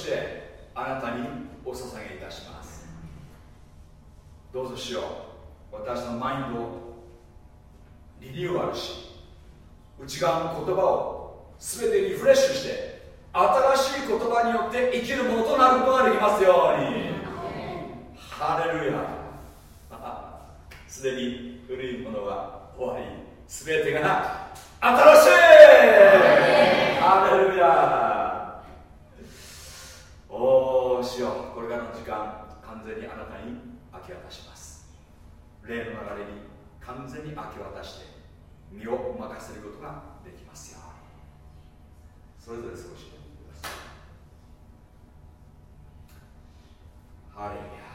してあなたにお捧げいたします。どうぞしよう。私のマインドをリニューアルし内側の言葉を全てリフレッシュして新しい言葉によって生きるものとなることができますように。ハレルヤ。すでに古いものは終わり全てが新しい。ハレルヤ。しよう。これからの時間完全にあなたに明け渡します。霊の流れに完全に明け渡して身を任せることができますよそれぞれ少しおください。ハレ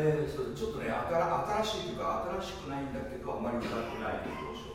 えー、それちょっとね新しいというか新しくないんだけどあまり歌ってない表情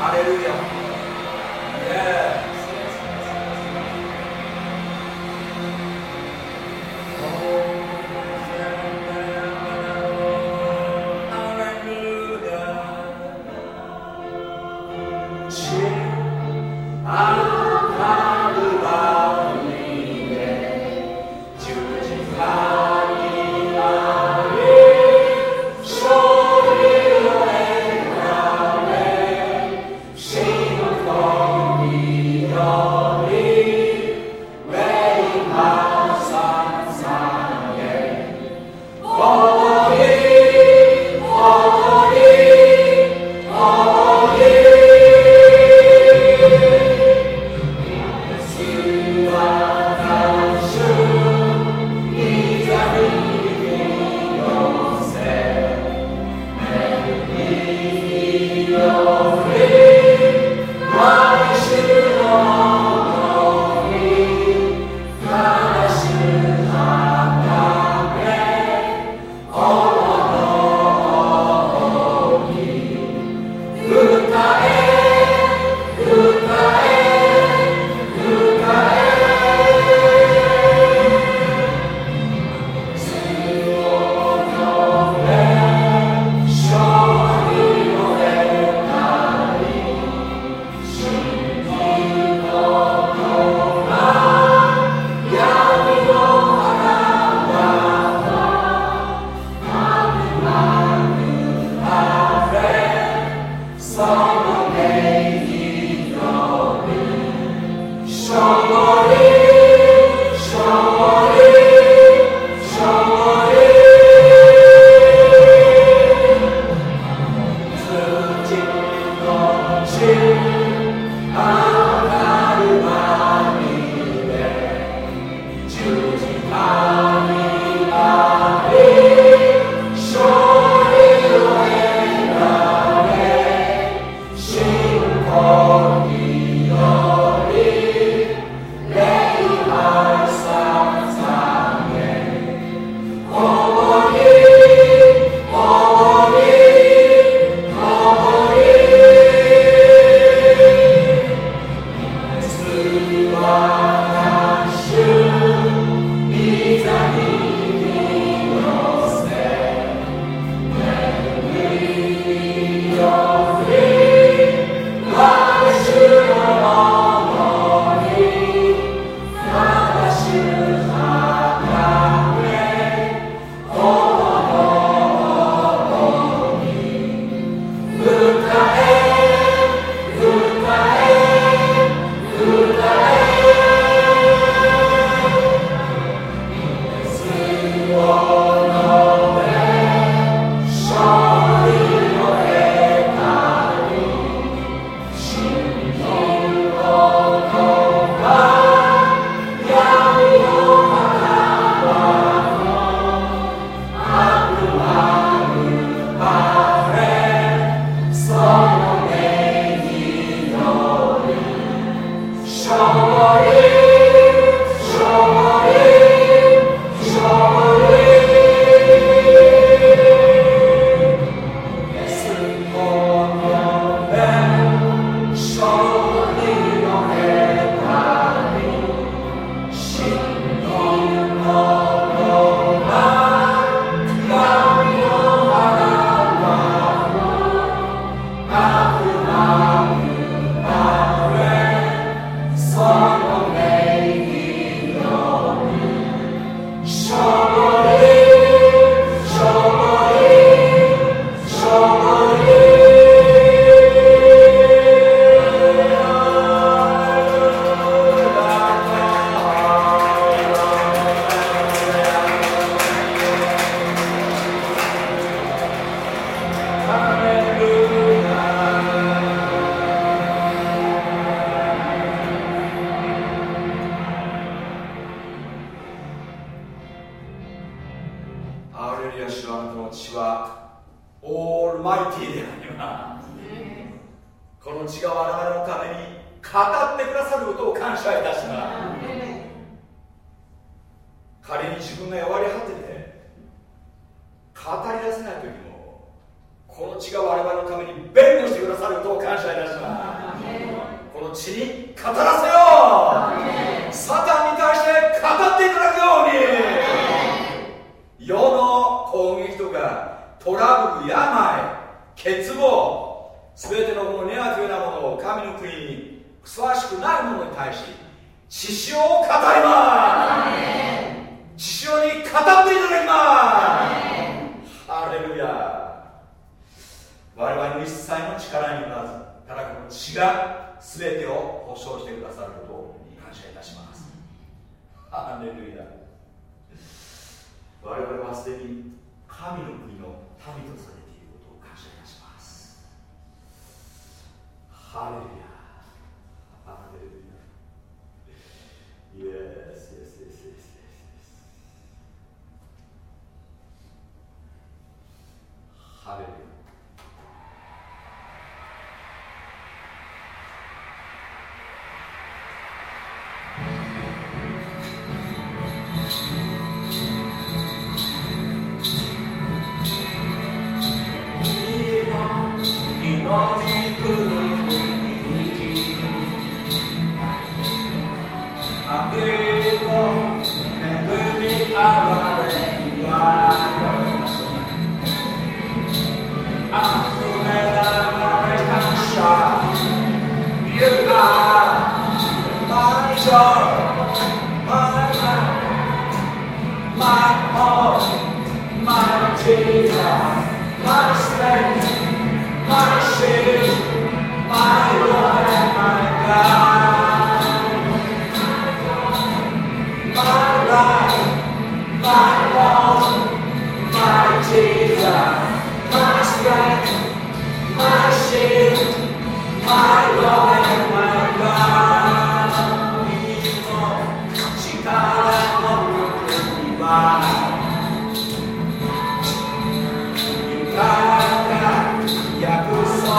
アレルヤ、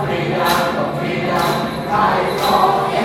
freedom, freedom, rise, all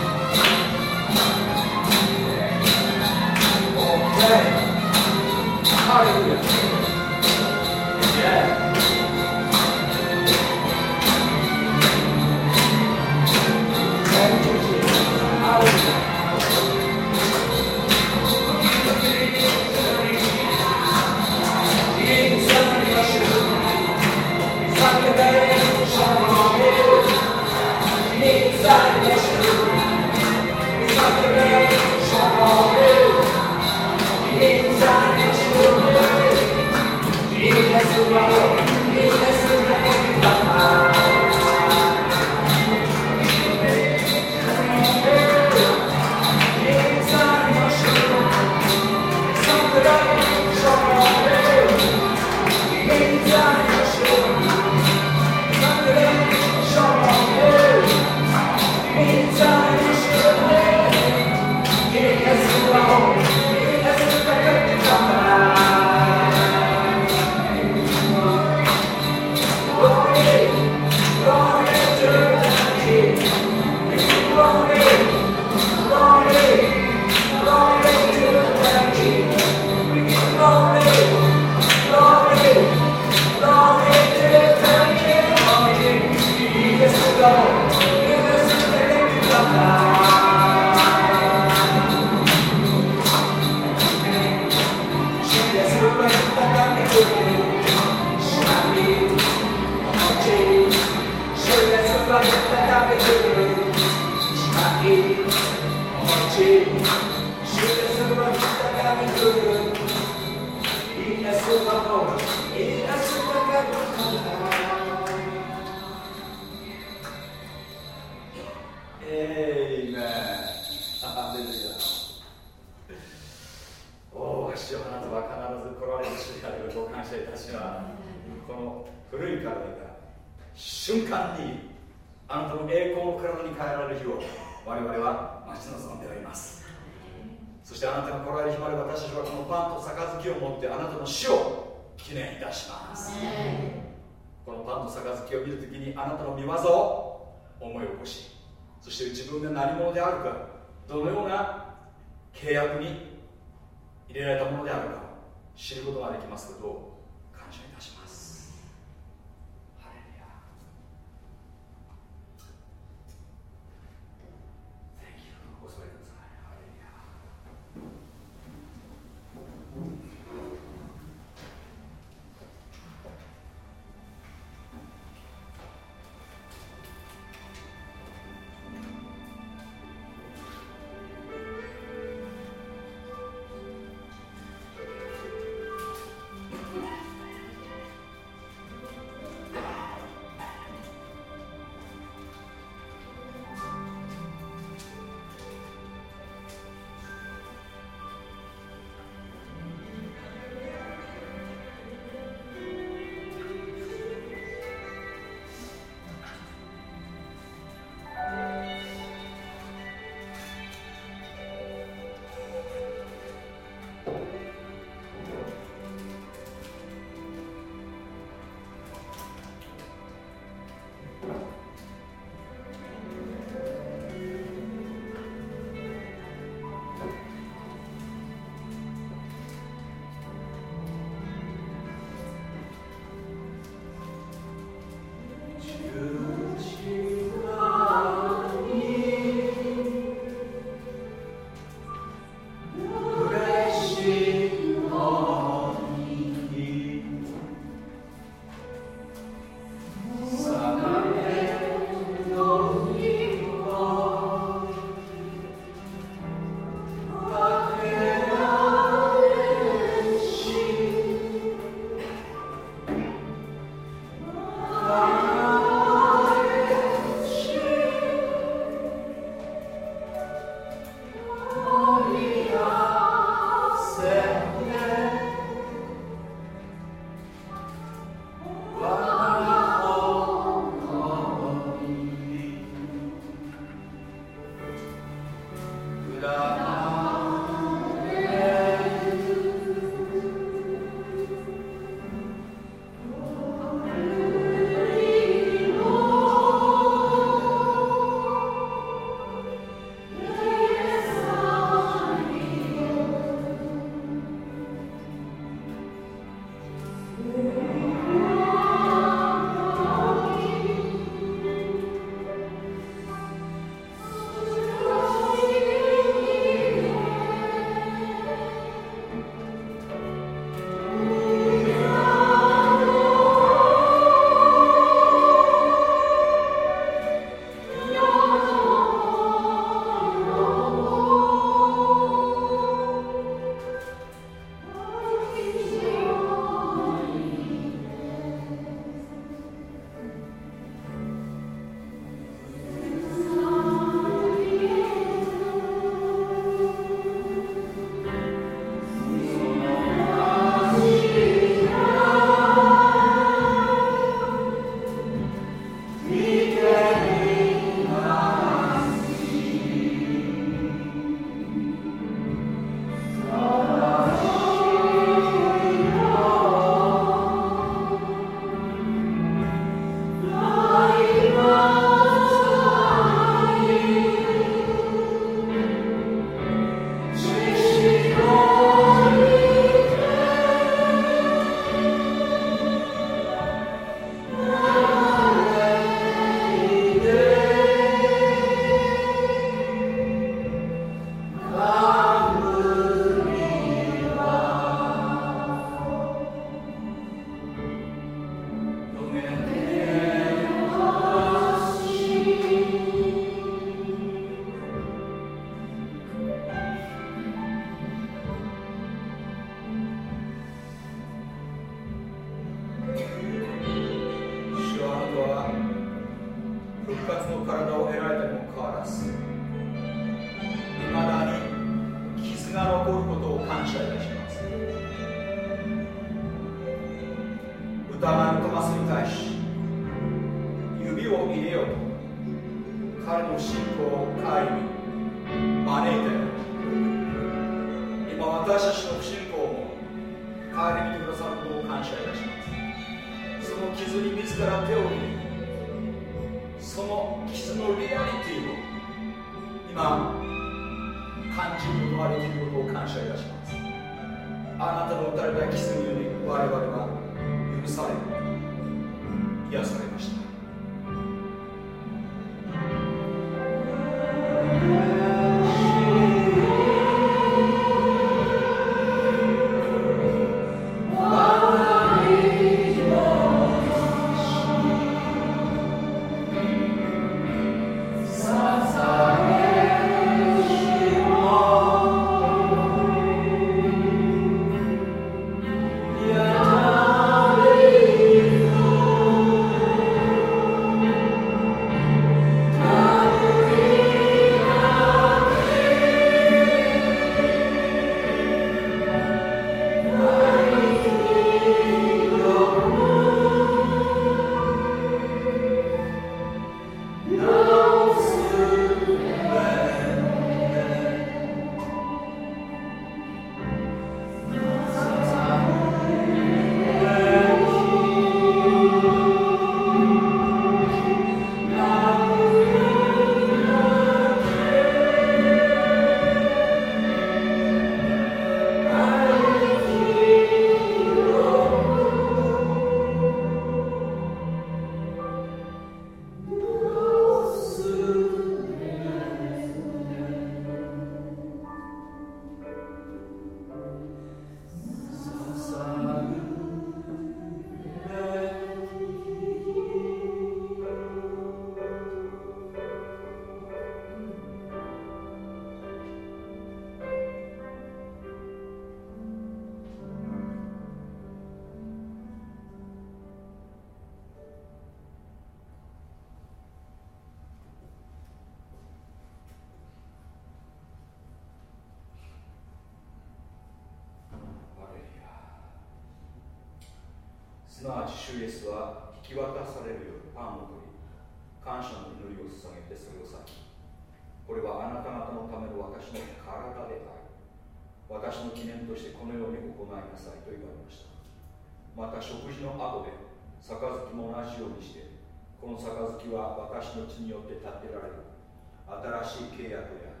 しい契約や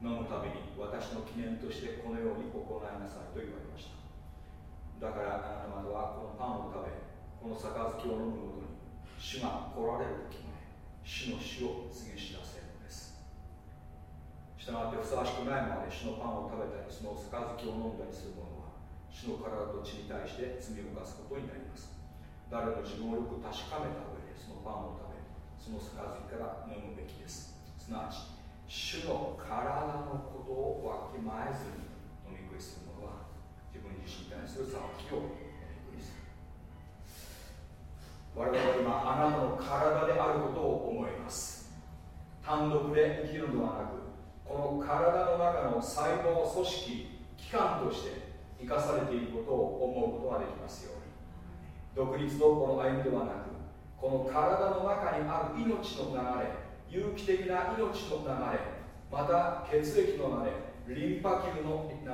飲むために私の記念としてこのように行いなさいと言われました。だからあなた方はこのパンを食べこの杯を飲むごとに主が来られると時まで主の死を告げ知らせるのです。従ってふさわしくないまで主のパンを食べたりその杯を飲んだりする者は主の体と血に対して罪を犯すことになります。誰も自分をよく確かめた上でそのパンを食べその杯から飲むべきです。すなわち主の体のことをわきまえずに飲み食いする者は自分自身に対する裁きを飲み食いする。我々は今あなたの体であることを思います単独で生きるのではなくこの体の中の細胞組織機関として生かされていることを思うことができますように。独立のこの歩みではなくこの体の中にある命の流れ有機的な命の流れまた血液の流れリンパ球の流れ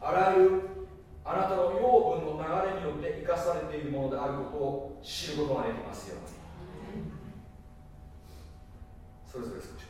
あらゆるあなたの養分の流れによって生かされているものであることを知ることができますように。それぞれ少し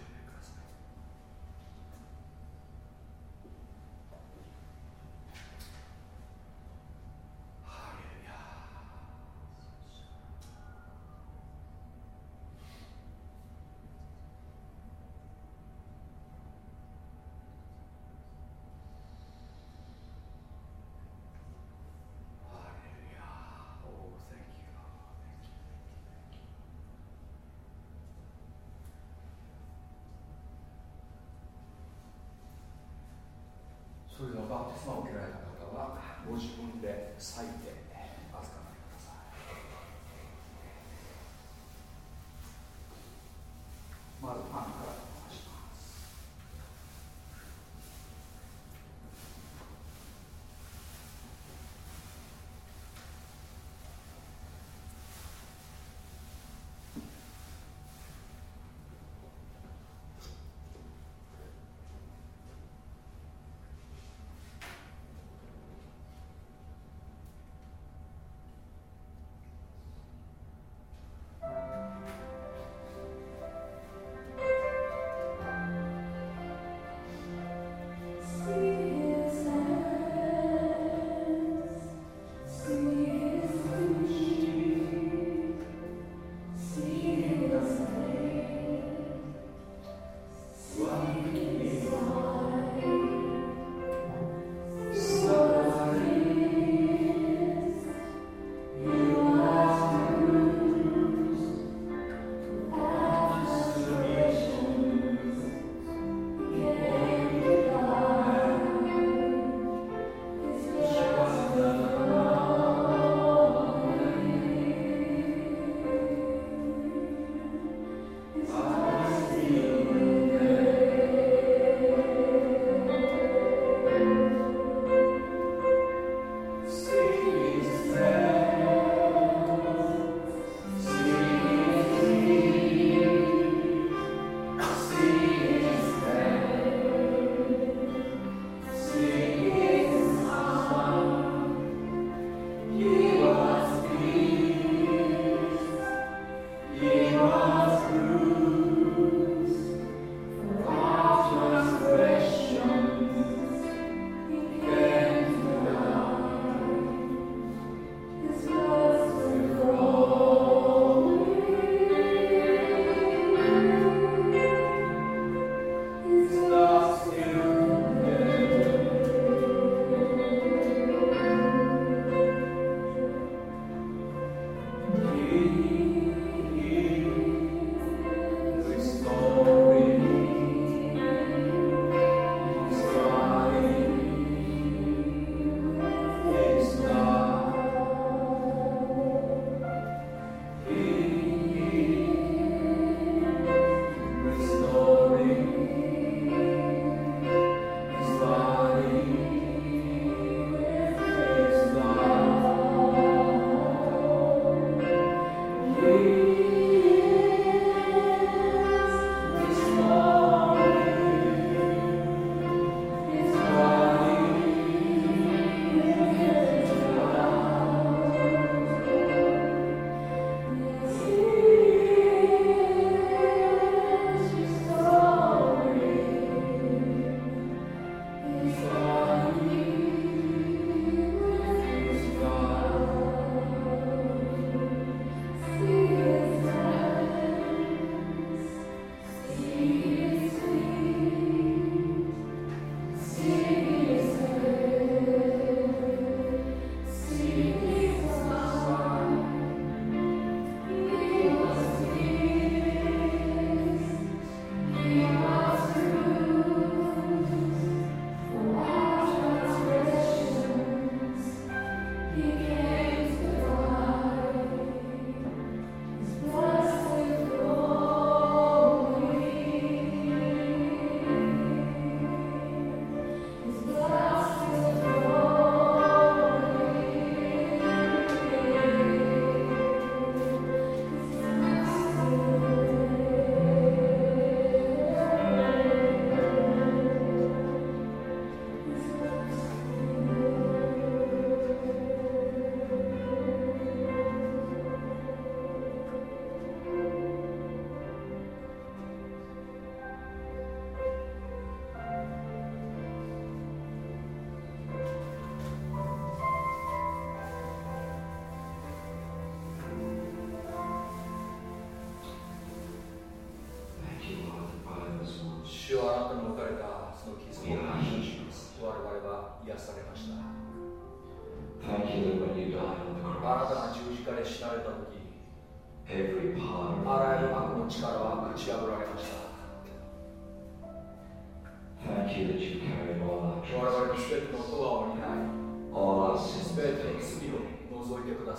というのバプテスマを受けられた方はご自分で裂いて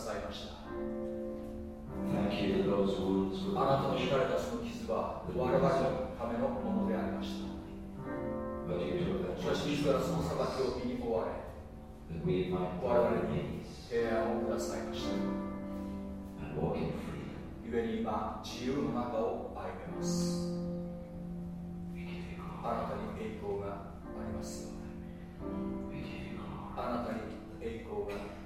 さいました。あなたの打たれたその傷は我々のためのものでありました。しかし自らその裁きを身に追われ我々に平安をくださいました。故に今自由の中を歩めます。あなたに栄光がありますよあなたに栄光が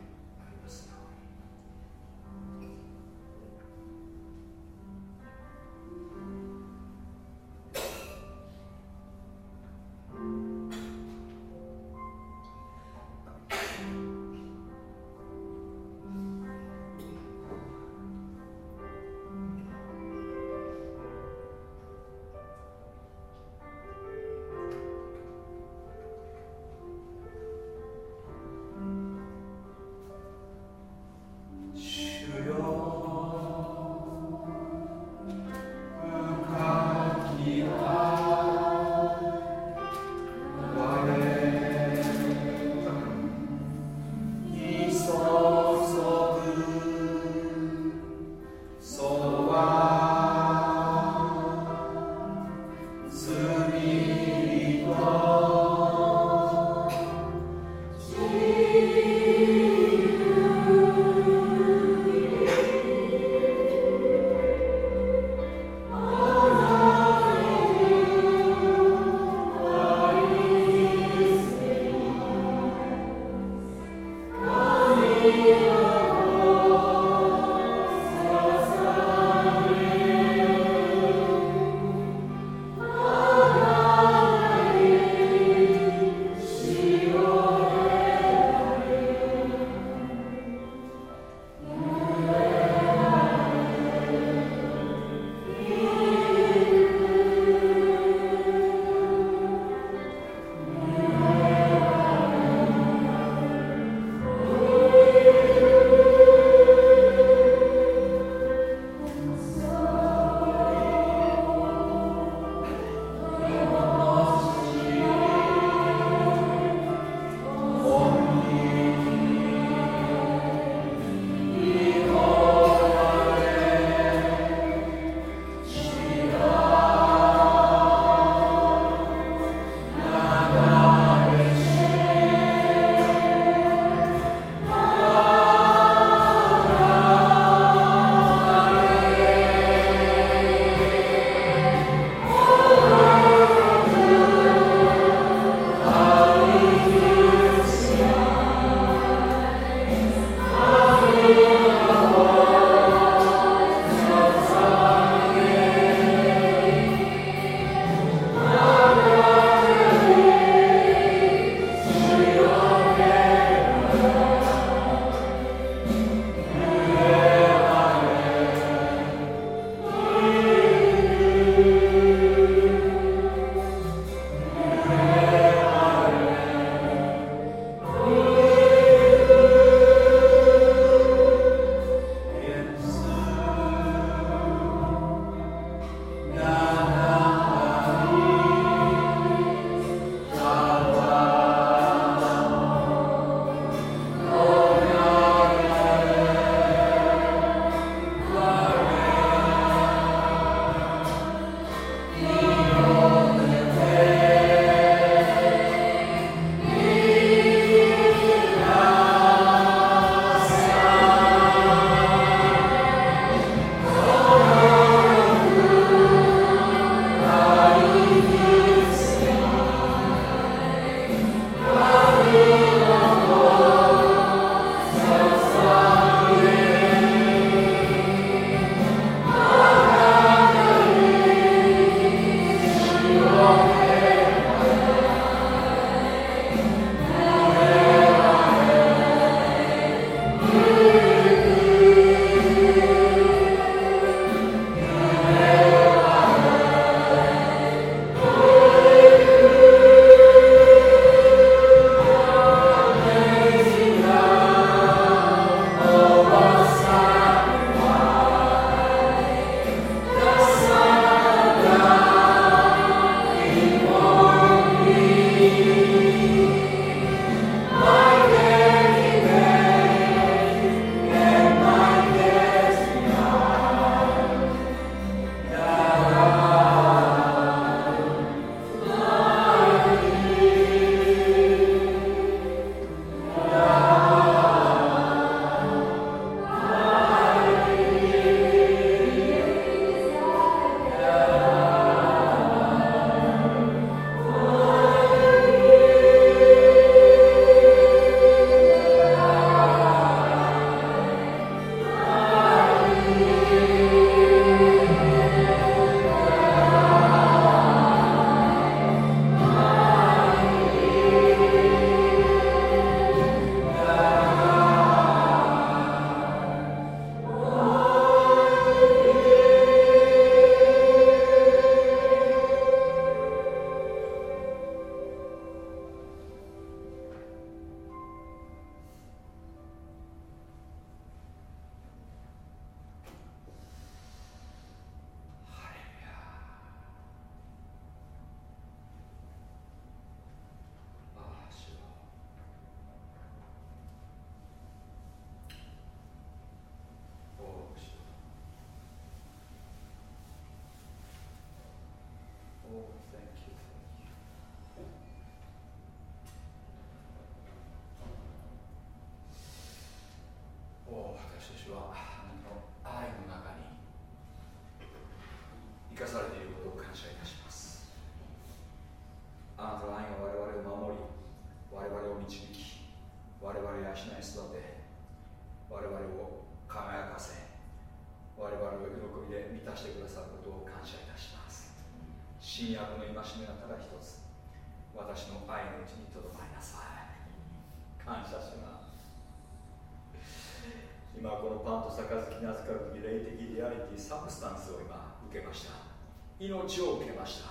命を受けました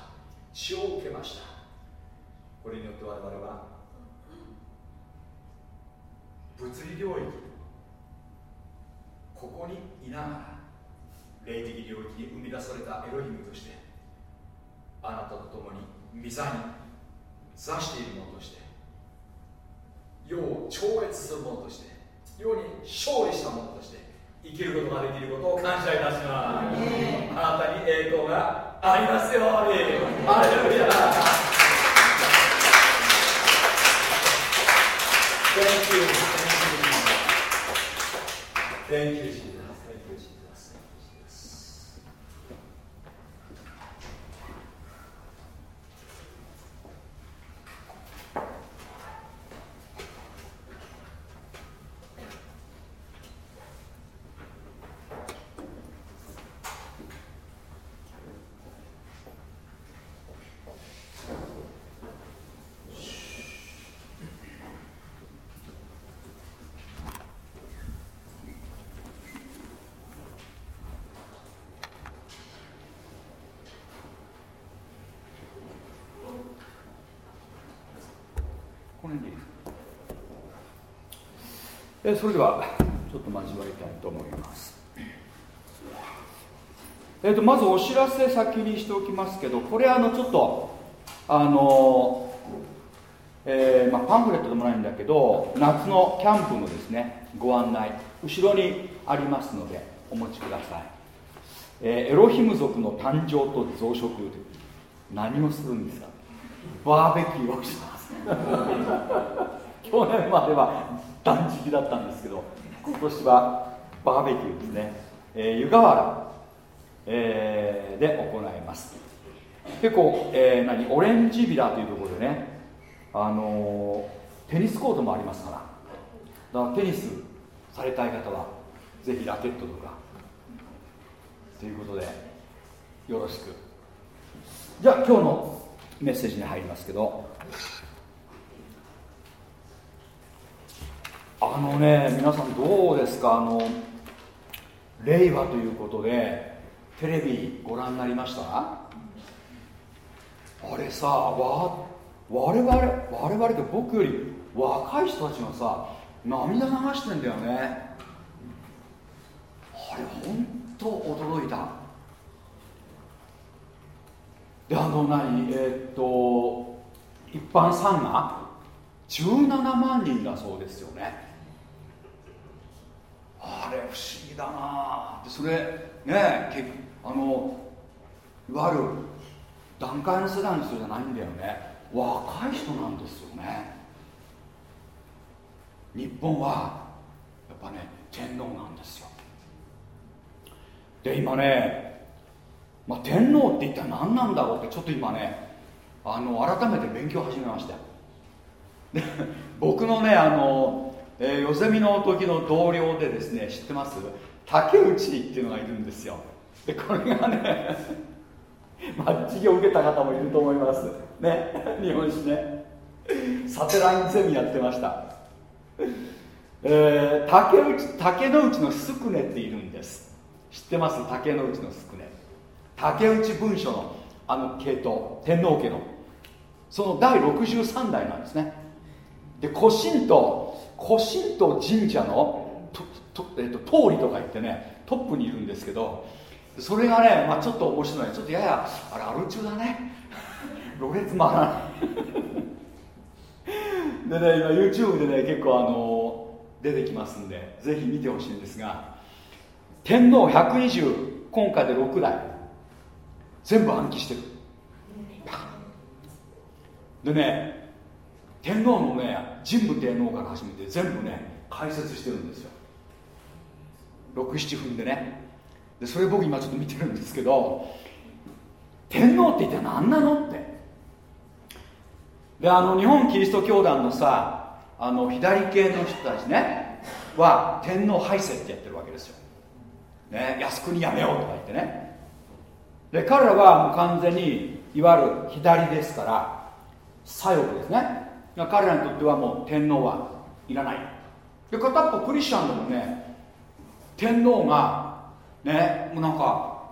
血を受けましたこれによって我々は物理領域ここにいながら霊的領域に生み出されたエロヒムとしてあなたと共に御座に座しているものとして世を超越するものとして世に勝利したものとして生きることができることを感謝いたしますあなたに栄光がありますようにアレルヤ Thank you. Thank you, Jesus. えそれではちょっと交わりたいと思います。えーと、まずお知らせ先にしておきますけどこれあのちょっとあのえー、まあ、パンフレットでもないんだけど夏のキャンプのですねご案内後ろにありますのでお持ちください、えー、エロヒム族の誕生と増殖何をするんですか。バーベキューをします。去年までは断食だったんですけど今年はバーベキューですね、えー、湯河原、えー、で行います。結構、えー、何オレンジビラというところでねあのー、テニスコートもありますから。だからテニスされたい方はぜひラケットとかということでよろしく。じゃあ今日のメッセージに入りますけどあのね皆さんどうですか？あの令和ということでテレビご覧になりました？あれさわ我々我々って僕より若い人たちがさ涙流してんだよね。あれ本当驚いた。であの何？えー、っと一般参賀？17万人だそうですよね。あれ不思議だな。でそれねけあのいわゆる段階の世代の人じゃないんだよね。若い人なんですよね。日本はやっぱね天皇なんですよ。で今ね、まあ、天皇って一体何なんだろうってちょっと今ねあの改めて勉強始めましたで僕のねあのえー、ヨゼミの時の同僚でですね知ってます？竹内っていうのがいるんですよ。でこれがねまあ授業受けた方もいると思います。ね 日本史ね。サテラインゼミやってました。えー、竹内竹内のすくねっているんです。知ってます？竹内のすくね竹内文書のあの系統天皇家の。その第63代なんですね。で古神と古神道神社のと、えっと、通りとか言ってねトップにいるんですけどそれがね、まあ、ちょっと面白い。ちょっとややあれアル中だね。ろれつ回らない。でね今 YouTube でね結構あの出てきますんでぜひ見てほしいんですが天皇120今回で6代。全部暗記してる。でね天皇のね神武天皇から始めて全部ね解説してるんですよ。67分でね。でそれ僕今ちょっと見てるんですけど天皇って一体何なのって。であの日本キリスト教団のさあの左系の人たちねは天皇廃世ってやってるわけですよ、ね、靖国やめようとか言ってね。で彼らはもう完全にいわゆる左ですから左翼ですね。彼らにとってはもう天皇はいらない。で片っぽクリスチャンでもね天皇がねもうなんか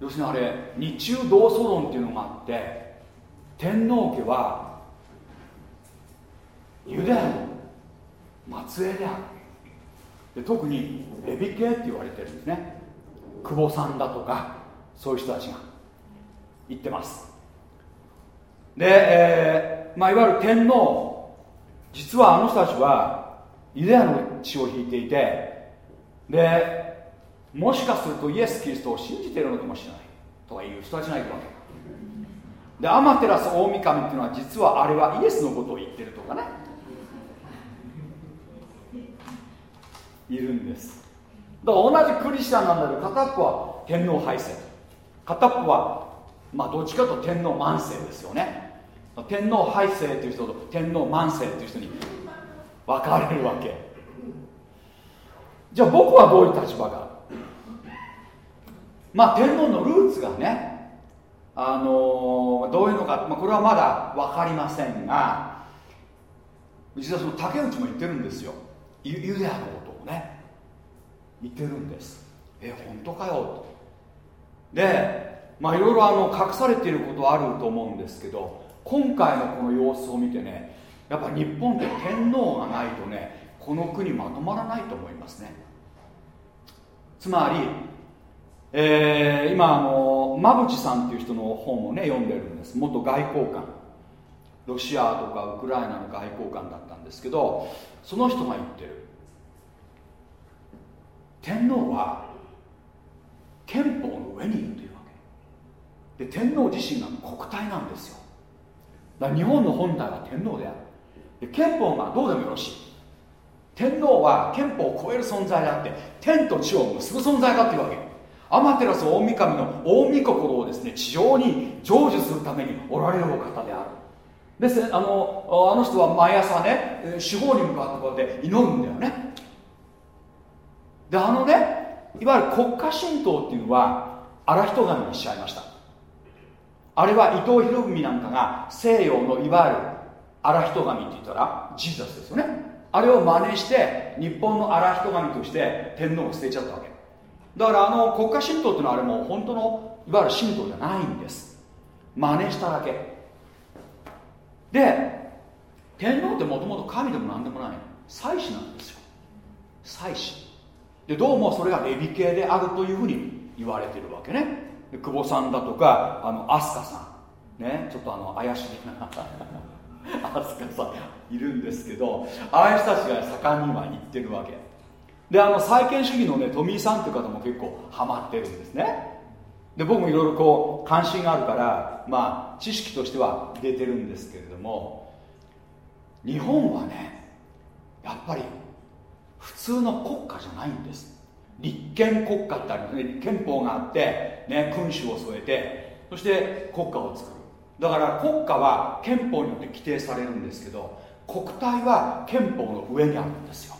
要するにあれ日中同祖論っていうのがあって天皇家はユダヤの末裔である。で特にレビ系って言われてるんですね。久保さんだとかそういう人たちが言ってます。で、えーまあ、いわゆる天皇実はあの人たちはユダヤの血を引いていてでもしかするとイエス・キリストを信じているのかもしれないとかいう人たちがいるわけ。でアマテラス大神っていうのは実はあれはイエスのことを言ってるとかね。いるんです。だから同じクリスチャンなんだけど片っぽは天皇廃世片っぽはまあどっちかと天皇万世ですよね。天皇廃世という人と天皇万世という人に分かれるわけ。じゃあ僕はどういう立場かまあ天皇のルーツがねあのー、どういうのか、まあ、これはまだ分かりませんが実はその竹内も言ってるんですよ。ユユダヤのことをね。言ってるんです。え本当かよ。とでまあいろいろあの隠されていることあると思うんですけど今回のこの様子を見てねやっぱ日本って天皇がないとねこの国まとまらないと思いますね。つまりえー、今あの馬淵さんっていう人の本をね読んでるんです。元外交官。ロシアとかウクライナの外交官だったんですけどその人が言ってる。天皇は憲法の上にいるというわけ。で天皇自身が国体なんですよ。だ日本の本体は天皇である。で憲法がどうでもよろしい。天皇は憲法を超える存在であって天と地を結ぶ存在だっていうわけ。アマテラス大神の大御心をですね地上に成就するためにおられるお方である。ですあのあの人は毎朝ね司法に向かってこうやって祈るんだよね。であのねいわゆる国家神道っていうのは荒人神にしちゃいました。あれは伊藤博文なんかが西洋のいわゆる荒人神って言ったらジーザスですよね。あれを真似して日本の荒人神として天皇を捨てちゃったわけ。だからあの国家神道っていうのはあれも本当のいわゆる神道じゃないんです。真似しただけ。で天皇ってもともと神でも何でもない。祭司なんですよ。祭司でどうもそれがレビ系であるというふうに言われてるわけね。久保さんだとかあの飛鳥さん。ねちょっとあの怪しげな 飛鳥さんいるんですけどああいう人たちが盛んには言ってるわけ。であの債権主義のね富井さんっていう方も結構ハマってるんですね。で僕もいろいろこう関心があるからまあ知識としては出てるんですけれども日本はねやっぱり普通の国家じゃないんです。立憲国家ってありますね。憲法があって、ね、君主を添えてそして国家を作る。だから国家は憲法によって規定されるんですけど国体は憲法の上にあるんですよ。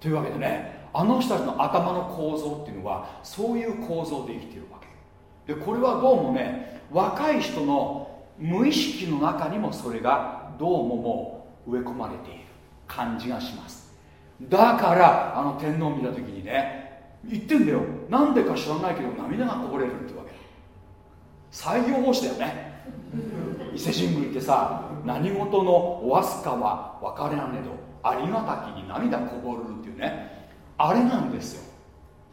というわけでねあの人たちの頭の構造っていうのはそういう構造で生きてるわけ。でこれはどうもね若い人の無意識の中にもそれがどうももう植え込まれている感じがします。だからあの天皇見た時にね言ってんだよ。なんでか知らないけど涙がこぼれるってわけだ。採用法師だよね。伊勢神宮ってさ何事のおわすかは分かれなねどありがたきに涙こぼれるっていうね。あれなんですよ。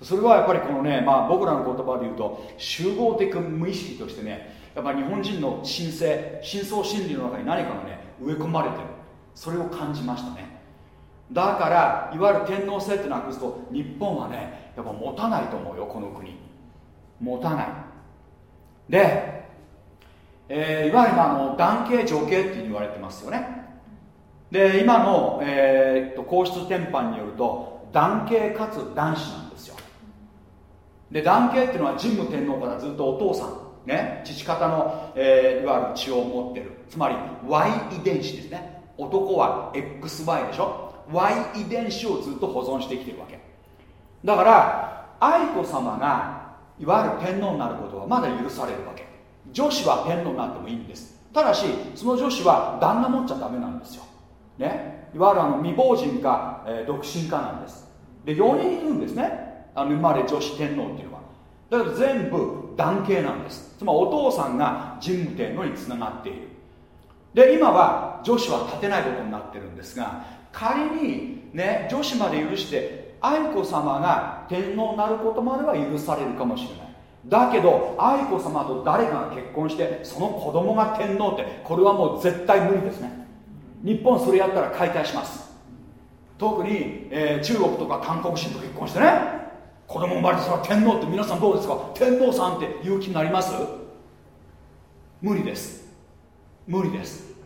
それはやっぱりこのね、まあ、僕らの言葉で言うと集合的無意識としてねやっぱ日本人の神聖深層心理の中に何かがね植え込まれてる。それを感じましたね。だからいわゆる天皇制ってなくすと日本はねやっぱ持たないと思うよこの国。持たない。で、えー、いわゆるあの男系女系って言われてますよね。で今の、えー、と皇室典範によると男系かつ男子なんですよ。で男系っていうのは神武天皇からずっとお父さんね父方の、えー、いわゆる血を持ってる。つまり Y 遺伝子ですね。男は XY でしょ。Y 遺伝子をずっと保存してきてるわけ。だから愛子様がいわゆる天皇になることはまだ許されるわけ。女子は天皇になってもいいんです。ただしその女子は旦那持っちゃダメなんですよ。ね？いわゆるあの未亡人か、えー、独身かなんです。で4人いるんですね。あの生まれ女子天皇っていうのは。だけど全部男系なんです。つまりお父さんが神武天皇につながっている。で今は女子は立てないことになってるんですが仮にね女子まで許して愛子様が天皇になることまでは許されるかもしれない。だけど愛子様と誰かが結婚してその子供が天皇ってこれはもう絶対無理ですね。日本それやったら解体します。特に、えー、中国とか韓国人と結婚してね。子供生まれてそれは天皇って皆さんどうですか？天皇さんって勇気になります？無理です。無理です。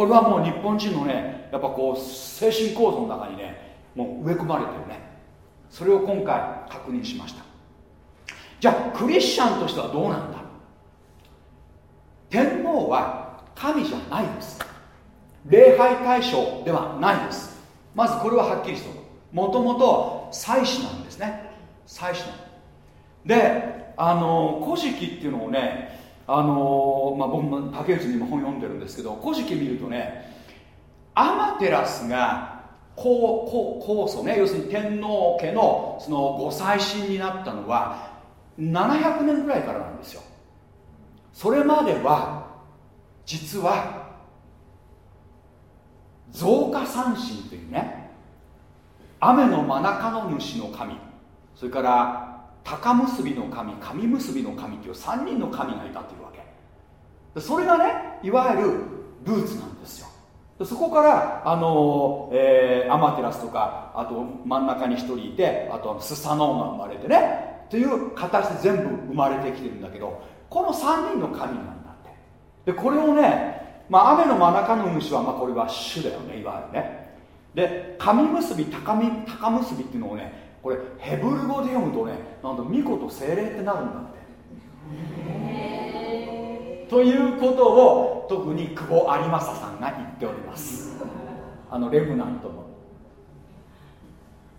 これはもう日本人のねやっぱこう精神構造の中にねもう植え込まれてるね。それを今回確認しました。じゃあクリスチャンとしてはどうなんだ？天皇は神じゃないんです。礼拝対象ではないです。まずこれははっきりしておく。もともと祭祀なんですね。祭祀なんであの古事記っていうのをねあのまあ、僕も竹内にも本読んでるんですけど古事記見るとねアマテラスが皇祖ね要するに天皇家のそのご祭神になったのは700年ぐらいからなんですよ。それまでは実は増加三神というね雨の真中の主の神それから高結びの神神結びの神という3人の神がいたというわけ。それがねいわゆるルーツなんですよ。そこからあの、えー、アマテラスとかあと真ん中に1人いてあとスサノオが生まれてねという形で全部生まれてきてるんだけどこの3人の神なんだって。でこれをね、まあ、雨の真中の主は、まあ、これは主だよねいわゆるね。で神結び高み高結びっていうのをねこれヘブル語で読むとねなんと巫女と精霊ってなるんだって。ということを特に久保有正さんが言っております。あのレムナントの。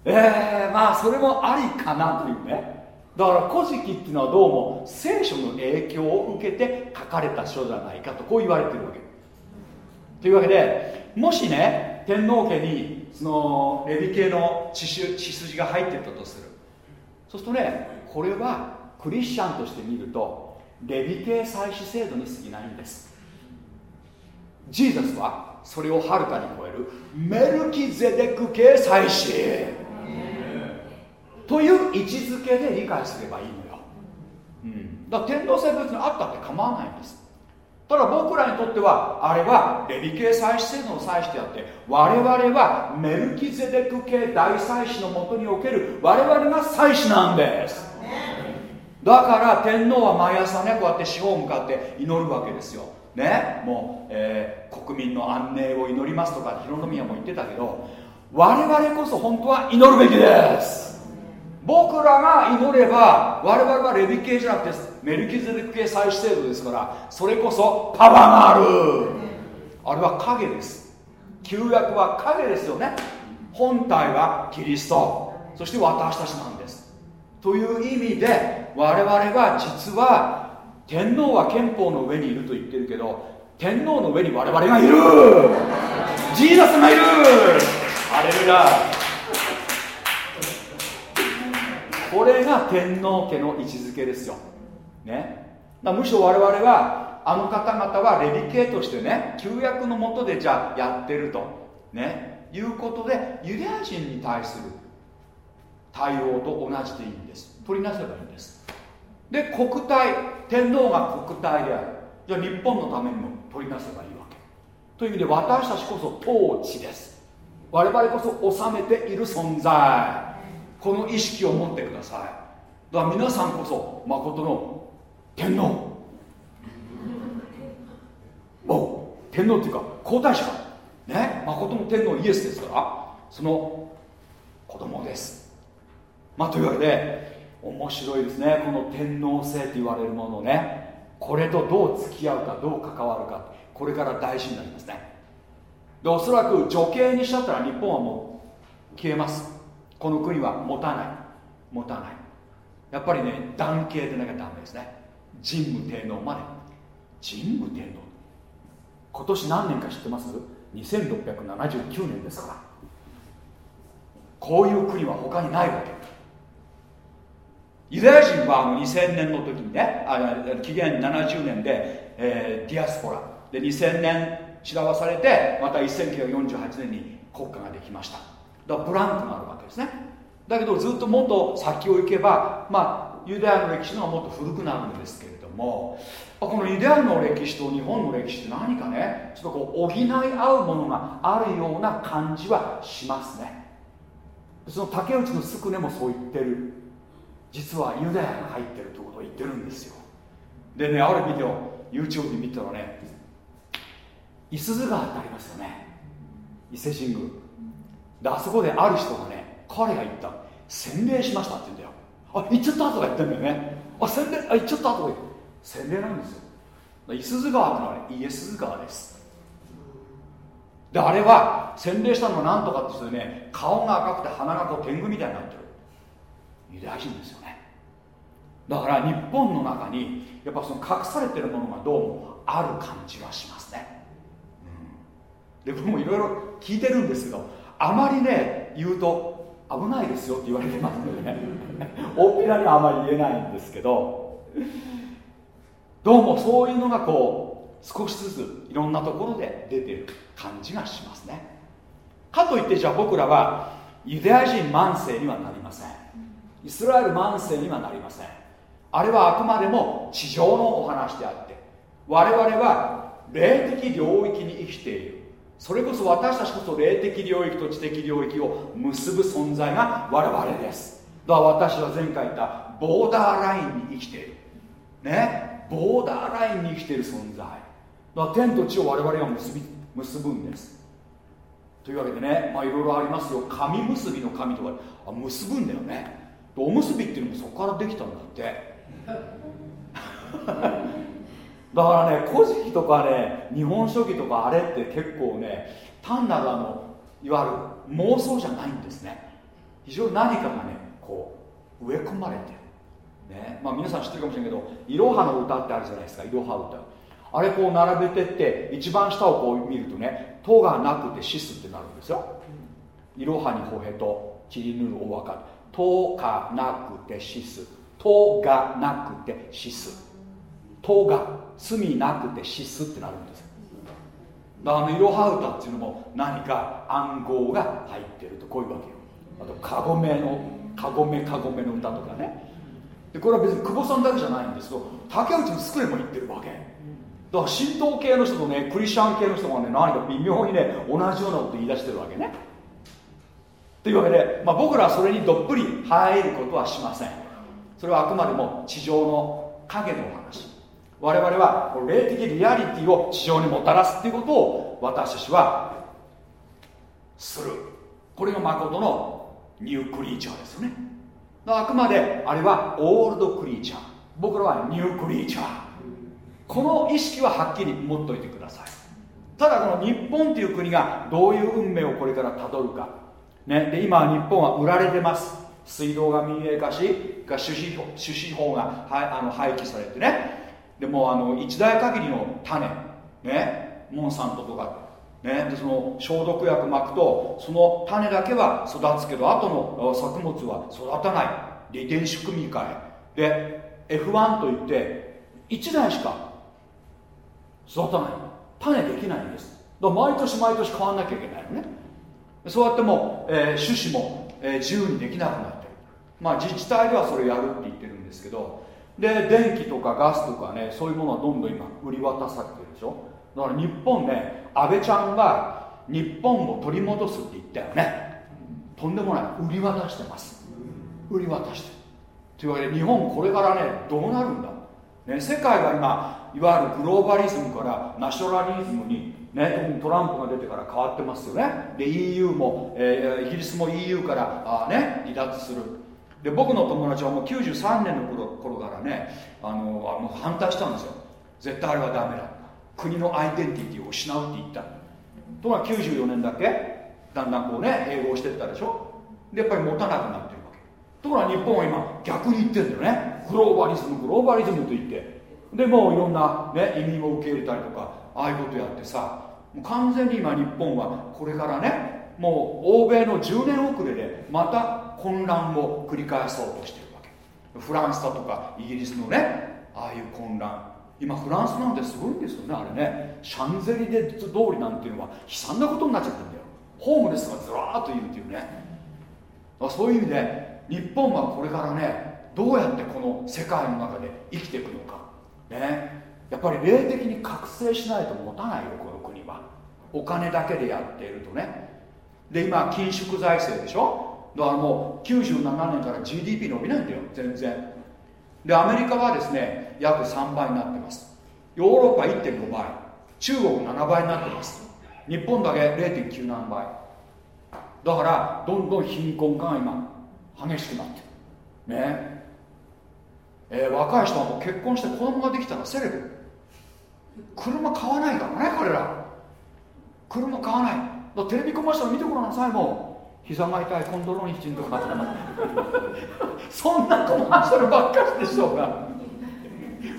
えー、まあそれもありかなというね。だから「古事記」っていうのはどうも聖書の影響を受けて書かれた書じゃないかとこう言われてるわけ。というわけでもしね天皇家にそのレビ系の血筋が入ってったとする。そうするとねこれはクリスチャンとして見るとレビ系祭祀制度に過ぎないんです。ジーザスはそれをはるかに超えるメルキゼデク系祭祀。という位置づけで理解すればいいのよ、うん、だから天皇制別にあったって構わないんです。ただ僕らにとってはあれはレビ系祭祀制度の祭祀であって我々はメルキゼデク系大祭司のもとにおける我々が祭祀なんです。だから天皇は毎朝ねこうやって死を向かって祈るわけですよ。ね？もう、えー、国民の安寧を祈りますとか広宮も言ってたけど我々こそ本当は祈るべきです。僕らが祈れば我々はレビ系じゃなくてメルキゼデク系祭祀制度ですからそれこそパワーがある。あれは影です。旧約は影ですよね。本体はキリスト。そして私たちなんです。という意味で我々は実は天皇は憲法の上にいると言ってるけど天皇の上に我々がいる。ジーザスがいる。あれルヤこれが天皇家の位置づけですよ、ね、むしろ我々はあの方々はレビ系としてね旧約のもとでじゃあやってると。ね。いうことでユダヤ人に対する対応と同じでいいんです。取りなせばいいんです。で国体天皇が国体である。じゃあ日本のためにも取りなせばいいわけ。という意味で私たちこそ統治です。我々こそ治めている存在。この意識を持ってください。だから皆さんこそ誠の天皇。お天皇っていうか皇太子か。ね？誠の天皇イエスですからその子供です。まあというわけで面白いですね。この天皇制と言われるものね。これとどう付き合うかどう関わるかこれから大事になりますね。でおそらく女系にしちゃったら日本はもう消えます。この国は持たない。持たない。やっぱりね男系でなきゃダメですね。神武天皇まで。神武天皇。今年何年か知ってます？2679年ですから。こういう国は他にないわけ。ユダヤ人はあの2000年の時にねあ紀元70年で、えー、ディアスポラ。で2000年散らわされてまた1948年に国家ができました。だからブランクがあるわけですね。だけどずっともっと先を行けばまあユダヤの歴史の方がもっと古くなるんですけれどもこのユダヤの歴史と日本の歴史って何かね？ちょっとこう補い合うものがあるような感じはしますね。その竹内のスクネもそう言ってる。実はユダヤが入ってるということを言ってるんですよ。でねあるビデオ YouTube で見たらね五十鈴川ってありますよね。伊勢神宮。であそこである人がね彼が言った。洗礼しましたって言うんだよ。あ行っちゃったとか言ってんだよね。あ洗礼あ行っちゃったとか言って洗礼なんですよ。五十鈴川ってのはねイエス川です。であれは洗礼したのは何とかって人でね顔が赤くて鼻がこう天狗みたいになってる。ユダヤ人ですよね。だから日本の中にやっぱその隠されてるものがどうもある感じはしますね、うん、で僕もいろいろ聞いてるんですけどあまりね言うと危ないですよって言われてますのでね。大っぴらにはあまり言えないんですけどどうもそういうのがこう少しずついろんなところで出てる感じがしますね。かといってじゃあ僕らはユダヤ人万世にはなりません。イスラエル万世にはなりません。あれはあくまでも地上のお話であって我々は霊的領域に生きている。それこそ私たちこそ霊的領域と知的領域を結ぶ存在が我々です。だから私は前回言ったボーダーラインに生きている。ね？ボーダーラインに生きている存在。だから天と地を我々が結び結ぶんです。というわけでねまあいろいろありますよ。紙結びの紙とかあ結ぶんだよね。おむすびっていうのもそこからできたんだって。だからね「古事記」とかね「日本書紀」とかあれって結構ね単なるあのいわゆる妄想じゃないんですね。非常に何かがねこう植え込まれてる、ね。まあ、皆さん知ってるかもしれないけど「いろはの歌」ってあるじゃないですか「いろは歌」あれこう並べてって一番下をこう見るとね「と」がなくて「しす」ってなるんですよ「いろはにほへとちりぬるおわか」とかなくてしす。とがなくてしす。とが罪なくてしすってなるんですだからあのいろは歌っていうのも何か暗号が入ってるとこういうわけよ。あとかごめのかごめかごめの歌とかね。でこれは別に久保さんだけじゃないんですけど竹内のスクレも言ってるわけ。だから神道系の人とねクリスチャン系の人がね何か微妙にね同じようなこと言い出してるわけね。というわけで、まあ、僕らはそれにどっぷり入ることはしません。それはあくまでも地上の影のお話。我々は霊的リアリティを地上にもたらすっていうことを私たちはする。これが誠のニュークリーチャーですよね。あくまであれはオールドクリーチャー。僕らはニュークリーチャー。この意識ははっきり持っといてください。ただこの日本という国がどういう運命をこれからたどるか。ね、で今日本は売られてます。水道が民営化しが種子種子法がはあの廃棄されてね。でもあの一代限りの種ねモンサントとかね、でその消毒薬巻くとその種だけは育つけど後の作物は育たない。で遺伝子組み換え。で F1 といって1台しか育たない。種できないんです。だから毎年毎年変わんなきゃいけないのね。そうやってもう、えー、種子も、えー、自由にできなくなって。るまあ自治体ではそれやるって言ってるんですけどで電気とかガスとかねそういうものはどんどん今売り渡されてるでしょ？だから日本ね安倍ちゃんが日本を取り戻すって言ったよね。とんでもない。売り渡してます。売り渡してというわけで日本これからねどうなるんだ、ね、世界が今いわゆるグローバリズムからナショナリズムにね、トランプが出てから変わってますよね。で EU も、えー、イギリスも EU からあ、ね、離脱する。で僕の友達はもう93年の頃頃からねあのあの反対したんですよ。絶対あれはダメだ。国のアイデンティティを失うって言ったところが94年だけ？だんだんこうね併合してったでしょ？でやっぱり持たなくなってるわけ。ところが日本は今逆に言ってるんだよね。グローバリズムグローバリズムと言って。でもういろんな、ね、移民を受け入れたりとかああいうことやってさもう完全に今日本はこれからねもう欧米の10年遅れでまた混乱を繰り返そうとしてるわけ。フランスだとかイギリスのねああいう混乱。今フランスなんてすごいんですよねあれね。シャンゼリゼ通りなんていうのは悲惨なことになっちゃってるんだよ。ホームレスがずらーっといるっていうね。そういう意味で日本はこれからねどうやってこの世界の中で生きていくのか。ね。やっぱり霊的に覚醒しないと持たないよこの国は。お金だけでやっているとね。で今緊縮財政でしょ。だからもう97年から GDP 伸びないんだよ全然。でアメリカはですね約3倍になってます。ヨーロッパ1.5倍。中国7倍になってます。日本だけ0.9何倍。だからどんどん貧困化が今激しくなってる。ね。えー、若い人はもう結婚して子供ができたらセレブ。車買わないからね彼ら。車買わない。だテレビコマーシャル見てごらんなさいもう。膝が痛いコントロールヒチンとかそんなコマーシャルばっかりでしょうが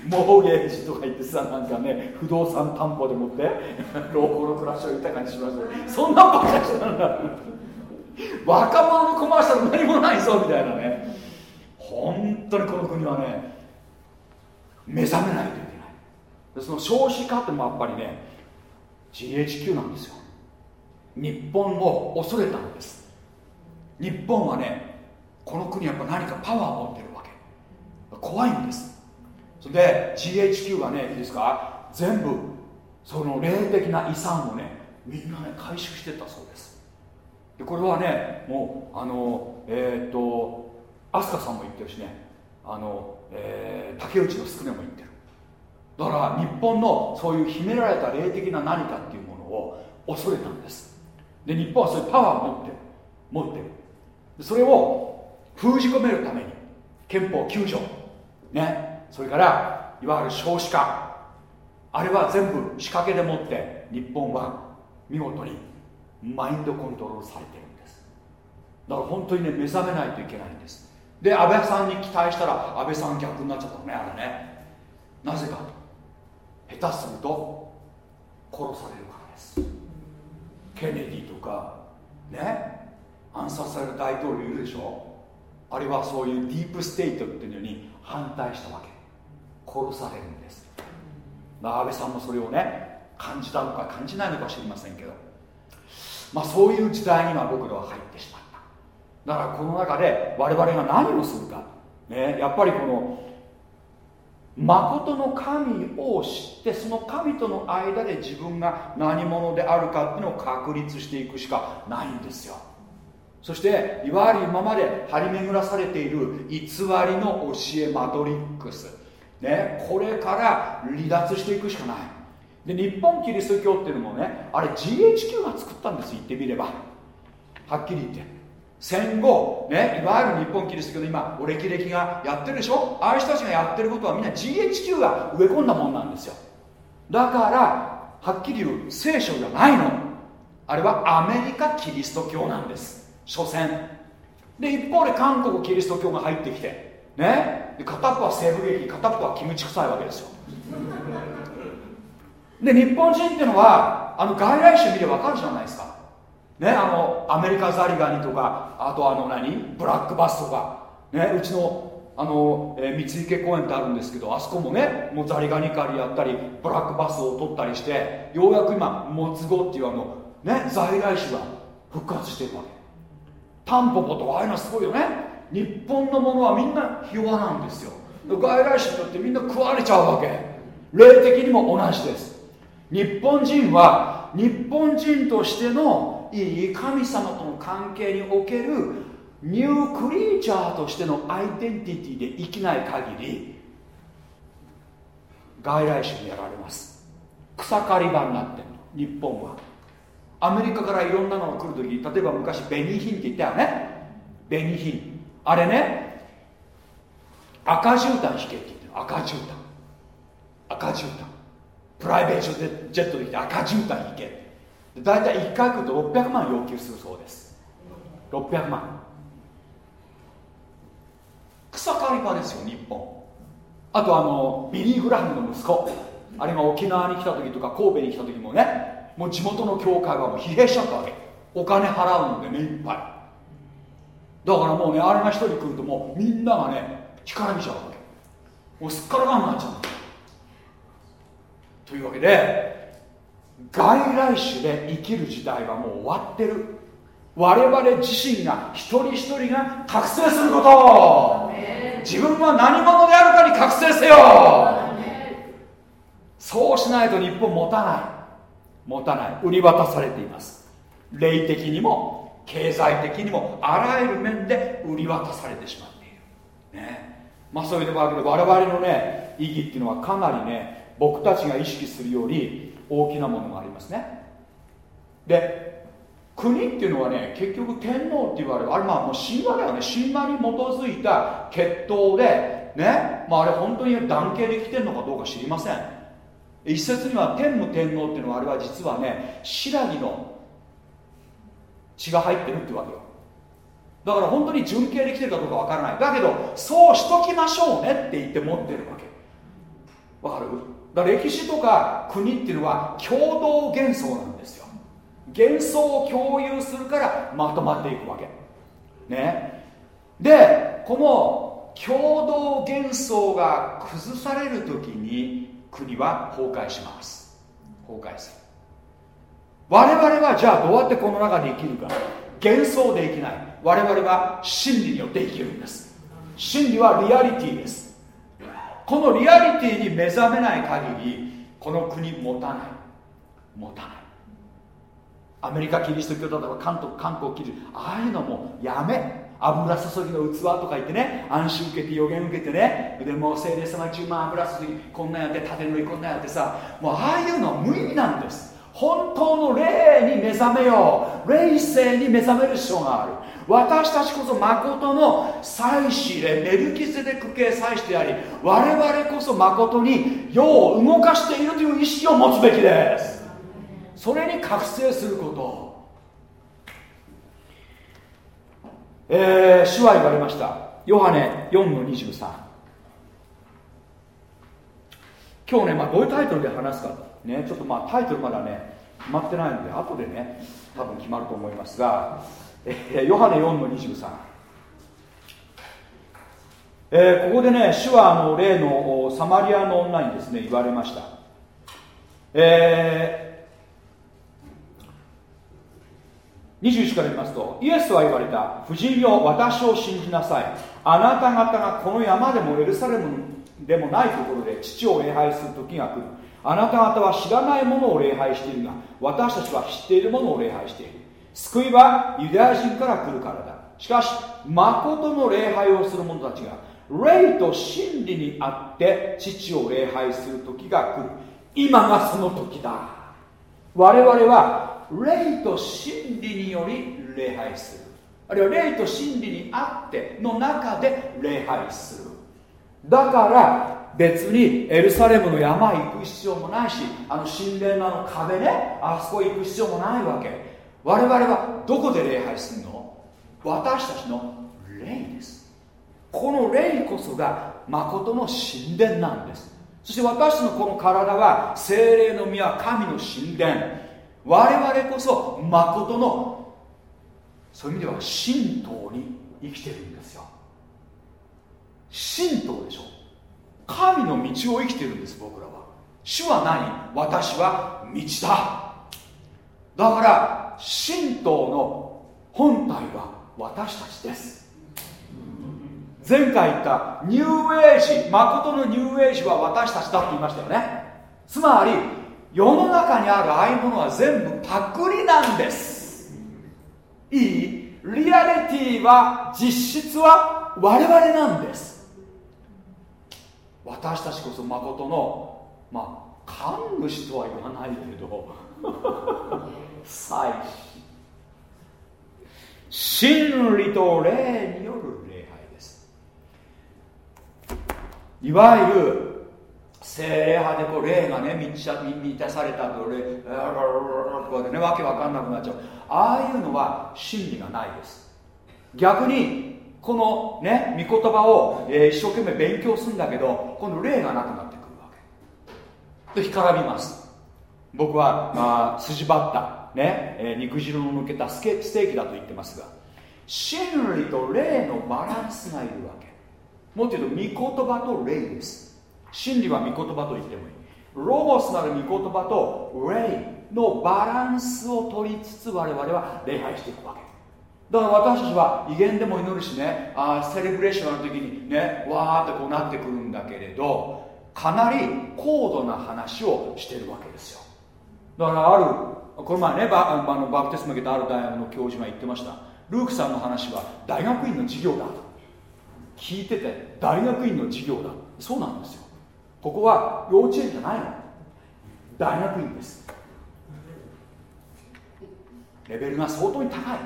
モーゲージとか言ってさなんかね不動産担保でもって老後の暮らしを豊かにしましょうそんなばっかりしたんだ若者のコマーシャル何もないぞみたいなね。本当にこの国はね目覚めないといけない。でその少子化ってもやっぱりね GHQ なんですよ。日本を恐れたんです。日本はねこの国やっぱ何かパワーを持ってるわけ。怖いんです。それで GHQ はねいいですか？全部その霊的な遺産をねみんなね回収してったそうです。でこれはねもうあのえっ、と飛鳥さんも言ってるしねあの、えー、竹内の宿根も言ってる。だから日本のそういう秘められた霊的な何かっていうものを恐れたんです。で日本はそういうパワーを持って持ってる。それを封じ込めるために憲法9条。ね。それからいわゆる少子化。あれは全部仕掛けでもって日本は見事にマインドコントロールされてるんです。だから本当にね目覚めないといけないんです。で安倍さんに期待したら安倍さん逆になっちゃったのねあれね。なぜか。と下手すると殺されるからです。ケネディとか。ね。暗殺される大統領いるでしょ？あれはそういうディープステイトっていうのに反対したわけ。殺されるんです。安倍さんもそれをね感じたのか感じないのか知りませんけど。まあそういう時代には僕らは入ってしまった。だからこの中で我々が何をするか、ね、やっぱりこの誠の神を知ってその神との間で自分が何者であるかっていうのを確立していくしかないんですよ。そしていわゆる今まで張り巡らされている偽りの教えマトリックス、ね、これから離脱していくしかない。で日本キリスト教っていうのもねあれ GHQ が作ったんです言ってみれば。はっきり言って。戦後、ね、いわゆる日本キリスト教の今お歴々がやってるでしょ？ああいう人たちがやってることはみんな GHQ が植え込んだもんなんですよ。だからはっきり言う聖書じゃないの。あれはアメリカキリスト教なんです。所詮で一方で韓国キリスト教が入ってきてね。で片っぽは西部劇片っぽはキムチ臭いわけですよ。で日本人っていうのはあの外来種見れば分かるじゃないですか。ねあのアメリカザリガニとかあとあの何？ブラックバスとか。ねうちのあの、えー、三池公園ってあるんですけどあそこもねもうザリガニ狩りやったりブラックバスを取ったりしてようやく今モツゴっていうあのね在来種が復活してるわけ。タンポポとかああいうのすごいよね。日本のものはみんなひ弱なんですよ。外来種によってみんな食われちゃうわけ。霊的にも同じです。日本人は日本人としてのいい神様との関係におけるニュークリーチャーとしてのアイデンティティで生きない限り外来種にやられます。草刈り場になってる日本は。アメリカからいろんなのが来るとき例えば昔紅品って言ったよね？紅品あれね赤絨毯引けって言ってる。赤絨毯。赤絨毯。プライベートジェットで来て赤絨毯引け。大体1回来ると600万要求するそうです。600万。草刈り場ですよ日本。あとあのビリー・グラハムの息子。あれが沖縄に来た時とか神戸に来た時もねもう地元の教会はもう疲弊しちゃったわけ。お金払うので目いっぱい。だからもうねあれが一人来るともうみんながね干からびちゃうわけ。もうすっからかんになっちゃうというわけで外来種で生きる時代はもう終わってる。我々自身が一人一人が覚醒すること。自分は何者であるかに覚醒せよ。そうしないと日本持たない。持たない。売り渡されています。霊的にも経済的にもあらゆる面で売り渡されてしまっている。ね。まあそういうわけで我々のね意義っていうのはかなりね僕たちが意識するより大きなものがありますね。で国っていうのはね結局天皇って言われる。あれまあもう神話だよね。神話に基づいた血統でね、まあ、あれ本当に男系で来てるのかどうか知りません。一説には天武天皇っていうのはあれは実はね新羅の血が入ってるってわけよ。だから本当に純系で来てるかどうかわからない。だけどそうしときましょうねって言って持ってるわけ。わかる？だか歴史とか国っていうのは共同幻想なんですよ。幻想を共有するからまとまっていくわけ。ね。でこの共同幻想が崩される時に国は崩壊します。崩壊する。我々はじゃあどうやってこの中で生きるか幻想で生きない。我々は真理によって生きるんです。真理はリアリティです。このリアリティに目覚めない限りこの国持たない。持たない。アメリカキリスト教だとか関東韓国キリスト。ああいうのもやめ。油注ぎの器とか言ってね安心受けて予言受けてねでもう聖霊様10万油注ぎこんなんやって縦乗りこんなんやってさもうああいうのは無意味なんです。本当の霊に目覚めよう。霊性に目覚める必要がある。私たちこそ誠の祭司でメルキゼデク系祭司であり我々こそ誠に世を動かしているという意識を持つべきです。それに覚醒すること。えー、主は言われました。ヨハネ4の23今日ね、まあ、どういうタイトルで話すかねちょっとまあタイトルまだね決まってないので後でね多分決まると思いますが、えー、ヨハネ4の23えー、ここでね主はあの例のサマリアの女にですね言われました。えー21から言いますとイエスは言われた夫人よ私を信じなさい。あなた方がこの山でもエルサレムでもないところで父を礼拝する時が来る。あなた方は知らないものを礼拝しているが私たちは知っているものを礼拝している。救いはユダヤ人から来るからだ。しかし誠の礼拝をする者たちが霊と真理にあって父を礼拝する時が来る。今がその時だ。我々は霊と真理により礼拝する。あるいは霊と真理にあっての中で礼拝する。だから別にエルサレムの山へ行く必要もないしあの神殿のあの壁ねあそこ行く必要もないわけ。我々はどこで礼拝するの？私たちの霊です。この霊こそが誠の神殿なんです。そして私のこの体は精霊の宮神の神殿。我々こそ誠のそういう意味では神道に生きてるんですよ。神道でしょ。神の道を生きてるんです僕らは。主は何？私は道だ。だから神道の本体は私たちです。前回言ったニューエイジ誠のニューエイジは私たちだって言いましたよね。つまり世の中にあるああいうものは全部パクリなんです。いいリアリティは実質は我々なんです。私たちこそ誠のまあ神主とは言わないけど祭司真理と霊による礼拝です。いわゆる精霊派でこう霊がね満ち満たされたと霊とかでねわけわかんなくなっちゃう。ああいうのは真理がないです。逆にこのね御言葉を、え、一生懸命勉強するんだけどこの霊がなくなってくるわけ。で干からびます。僕は、あ、筋張ったね、え、肉汁の抜けたスケステーキだと言ってますが真理と霊のバランスがいるわけ。もっと言うと御言葉と霊です。真理は御言葉と言ってもいい。ロゴスなる御言葉と霊のバランスを取りつつ我々は礼拝していくわけ。だから私たちは威厳でも祈るしねあセレブレーションの時にねわーってこうなってくるんだけれどかなり高度な話をしてるわけですよ。だからあるこの前ねバあのバプテスマ受けたある大学の教授が言ってました。ルークさんの話は大学院の授業だと。聞いてて大学院の授業だ。そうなんですよ。ここは幼稚園じゃないの。大学院です。レベルが相当に高い。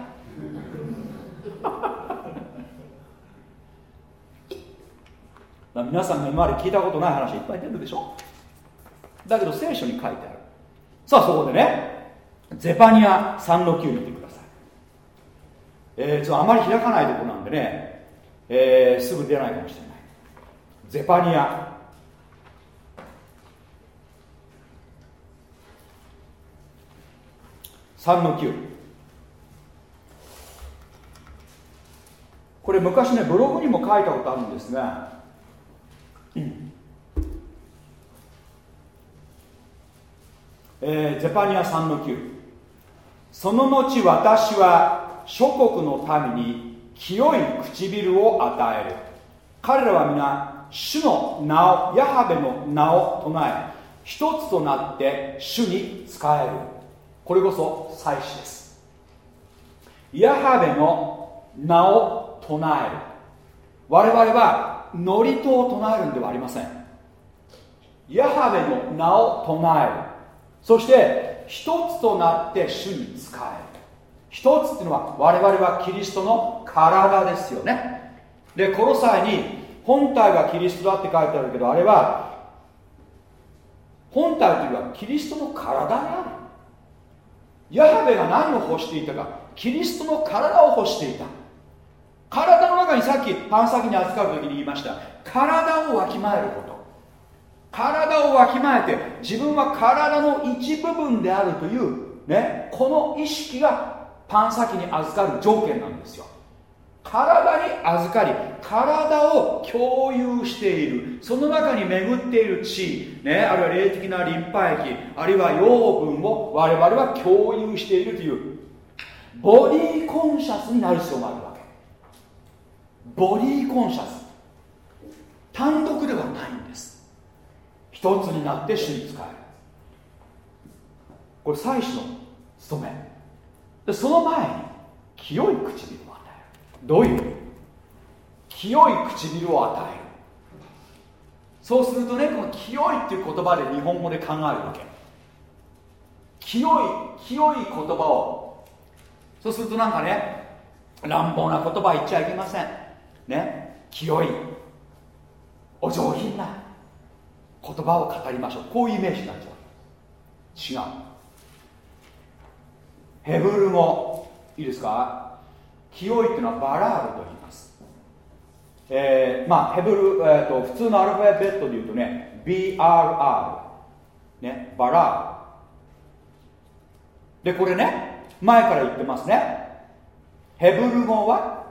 皆さんが今まで聞いたことない話いっぱい出るでしょ。だけど聖書に書いてある。さあそこでねゼパニア3の9見てください。えー、ちょっとあまり開かないとこなんでね、えー、すぐ出ないかもしれない。ゼパニア3の9これ昔ねブログにも書いたことあるんですが、うんえー、ゼパニア3の9その後私は諸国の民に清い唇を与える。彼らは皆主の名をヤハベの名を唱え一つとなって主に仕える。これこそ祭祀です。ヤハベの名を唱える。我々は祝詞を唱えるんではありません。ヤハベの名を唱える。そして一つとなって主に仕える。一つっていうのは我々はキリストの体ですよね。でこの際に本体がキリストだって書いてあるけどあれは本体というのはキリストの体である。ヤハベが何を欲していたかキリストの体を欲していた。体の中にさっきパン先に扱う時に言いました。体をわきまえること。体をわきまえて自分は体の一部分であるというねこの意識がパン先に預かる条件なんですよ。体に預かり体を共有している。その中に巡っている血、ね、あるいは霊的なリンパ液あるいは養分を我々は共有しているというボディーコンシャスになる必要があるわけ。ボディーコンシャス。単独ではないんです。一つになって主に使える。これ祭司の務め。でその前に清い唇。どういう？清い唇を与える。そうするとねこの清いっていう言葉で日本語で考えるわけ。清い清い言葉を。そうするとなんかね乱暴な言葉言っちゃいけません。ね？清い。お上品な言葉を語りましょう。こういうイメージになっちゃう違う。ヘブル語。いいですか？清いっていうのはバラールと言います。えー、まあヘブル、えーと、普通のアルファベットで言うとね BRR ねバラール。でこれね前から言ってますね。ヘブル語は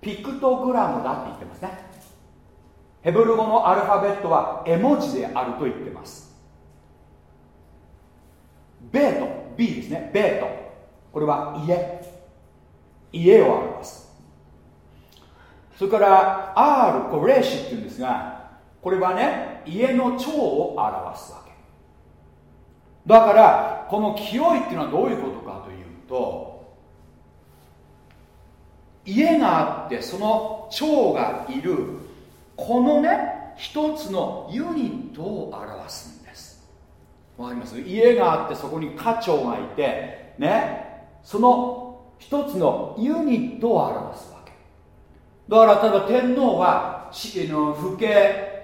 ピクトグラムだって言ってますね。ヘブル語のアルファベットは絵文字であると言ってます。ベート B ですね。ベート。これは家。家を表す。それから R これ霊視っていうんですがこれはね家の長を表すわけ。だからこの清いっていうのはどういうことかというと家があってその長がいるこのね一つのユニットを表すんです。わかります？家があってそこに家長がいてねその一つのユニットを表すわけ。だから例えば天皇はの父兄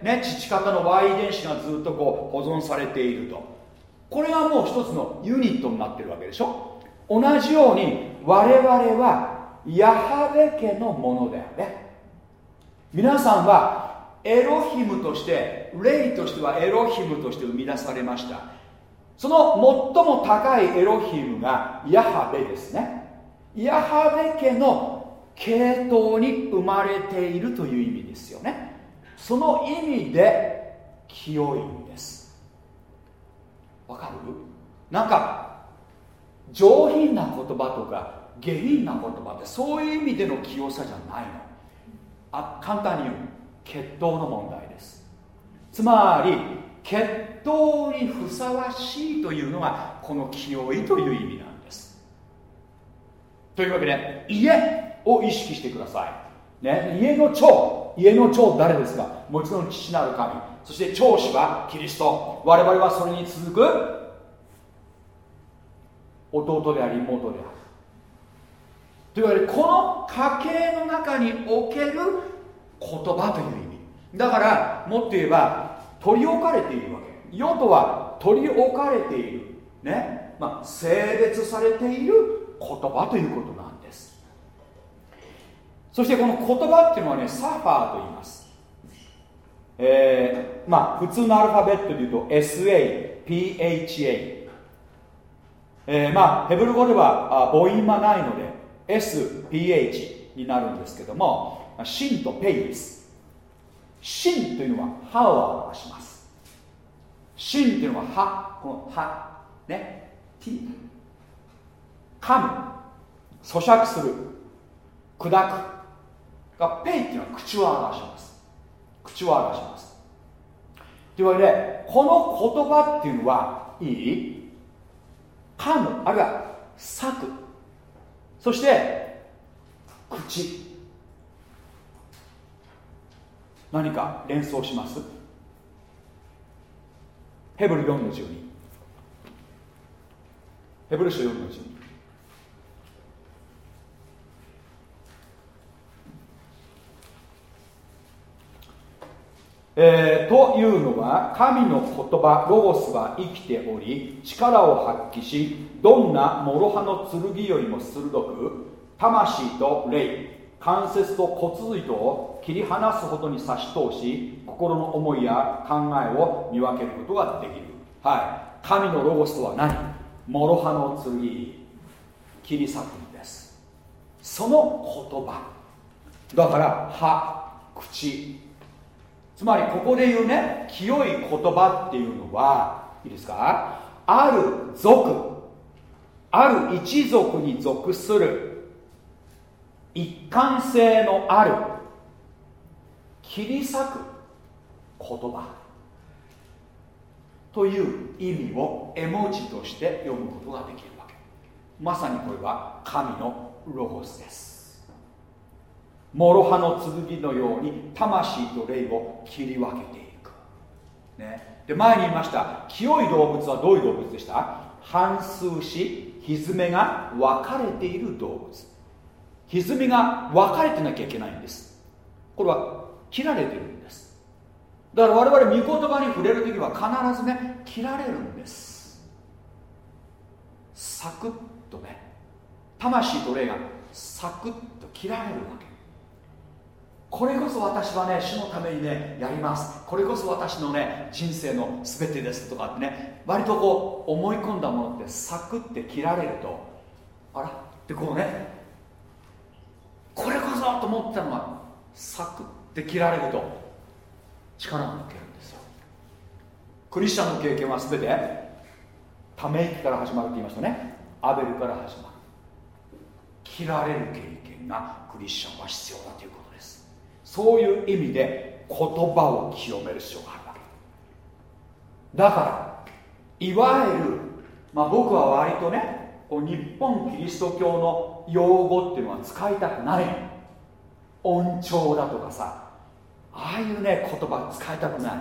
ね、父方の Y 遺伝子がずっとこう保存されていると。これがもう一つのユニットになってるわけでしょ。同じように我々はヤハベ家のものだよね皆さんはエロヒムとして霊としてはエロヒムとして生み出されました。その最も高いエロヒムがヤハベですね。ヤハベ家の系統に生まれているという意味ですよね。その意味で清いんです。わかる？なんか上品な言葉とか下品な言葉ってそういう意味での清さじゃないの。あ簡単に言う血統の問題です。つまり血統にふさわしいというのがこの清いという意味なんです。というわけで家を意識してください、ね、家の長。家の長誰ですか？もちろん父なる神。そして長子はキリスト。我々はそれに続く弟であり妹である。というわけでこの家系の中における言葉という意味。だからもっと言えば取り置かれているわけ。世とは取り置かれている。ねまあ性別されている葉ということなんです。そしてこの言葉っていうのはねサファーと言います。えー、まあ普通のアルファベットで言うと SAPHA えー、まあヘブル語では母音はないので SPH になるんですけどもシンとペイです。シンというのは歯を表します。シンというのは歯この歯ね T 噛む咀嚼する砕くがペイっていうのは口を表します。口を表します。というわけでこの言葉っていうのはいい？噛むあるいは裂く。そして口。何か連想します？ヘブル4の12ヘブル書4の12えー、というのは神の言葉ロゴスは生きており力を発揮しどんな諸刃の剣よりも鋭く魂と霊関節と骨髄とを切り離すほどに差し通し心の思いや考えを見分けることができる。はい。神のロゴスとは何？諸刃の剣。切り裂くんです。その言葉。だから歯口。つまりここで言うね清い言葉っていうのはいいですか？ある族ある一族に属する一貫性のある切り裂く言葉。という意味を絵文字として読むことができるわけ。まさにこれは神のロゴスです。諸刃の剣のように魂と霊を切り分けていく、ね、で前に言いました清い動物はどういう動物でした？反数し歪めが分かれている動物。歪みが分かれてなきゃいけないんです。これは切られてるんです。だから我々御言葉に触れる時は必ずね切られるんです。サクッとね魂と霊がサクッと切られるわけ。これこそ私はね主のためにねやります。これこそ私のね人生の全てですとかってね割とこう思い込んだものってサクって切られるとあらってこうねこれこそと思ったのはサクって切られると力が抜けるんですよ。クリスチャンの経験は全てため息から始まるって言いましたね。アベルから始まる。切られる経験がクリスチャンは必要だということ。そういう意味で言葉を清める必要があるわけだからいわゆる、まあ、僕は割とね日本キリスト教の用語っていうのは使いたくない。音調だとかさああいうね言葉使いたくない。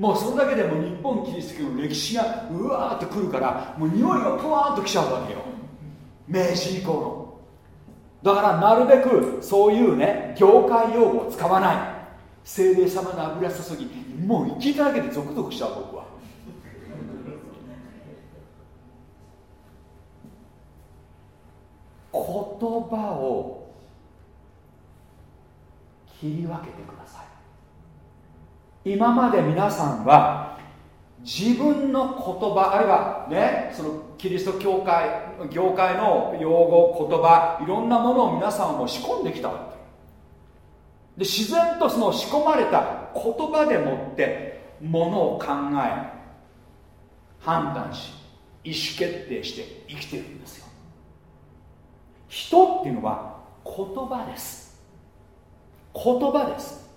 もうそれだけでも日本キリスト教の歴史がうわーってくるからもう匂いがぷわーっときちゃうわけよ。明治以降の。だからなるべくそういうね業界用語を使わない。精霊様の油注ぎもう聞いただけでゾクゾクしちゃう僕は。言葉を切り分けてください。今まで皆さんは自分の言葉あるいはねそのキリスト教会業界の用語言葉いろんなものを皆さんも仕込んできたわけ。で自然とその仕込まれた言葉でもってものを考え判断し意思決定して生きてるんですよ。人っていうのは言葉です。言葉です。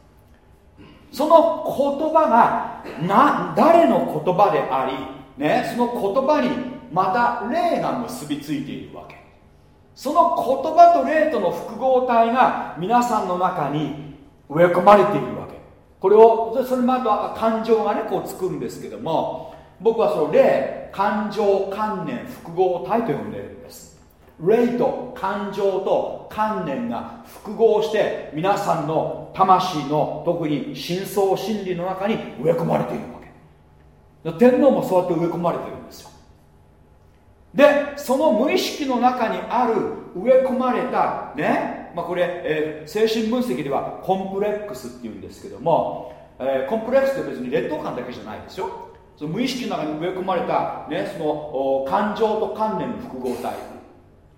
その言葉がな誰の言葉であり、ね、その言葉にまた霊が結びついているわけ。その言葉と霊との複合体が皆さんの中に植え込まれているわけ。これをそれまた感情がねこうつくんですけども僕はその霊感情観念複合体と呼んでいるんです。霊と感情と観念が複合して皆さんの魂の特に深層心理の中に植え込まれているわけ。天皇もそうやって植え込まれてるんですよ。でその無意識の中にある植え込まれたね、まあ、これ、えー、精神分析ではコンプレックスっていうんですけども、えー、コンプレックスって別に劣等感だけじゃないですよ。その無意識の中に植え込まれた、ね、その感情と観念の複合体。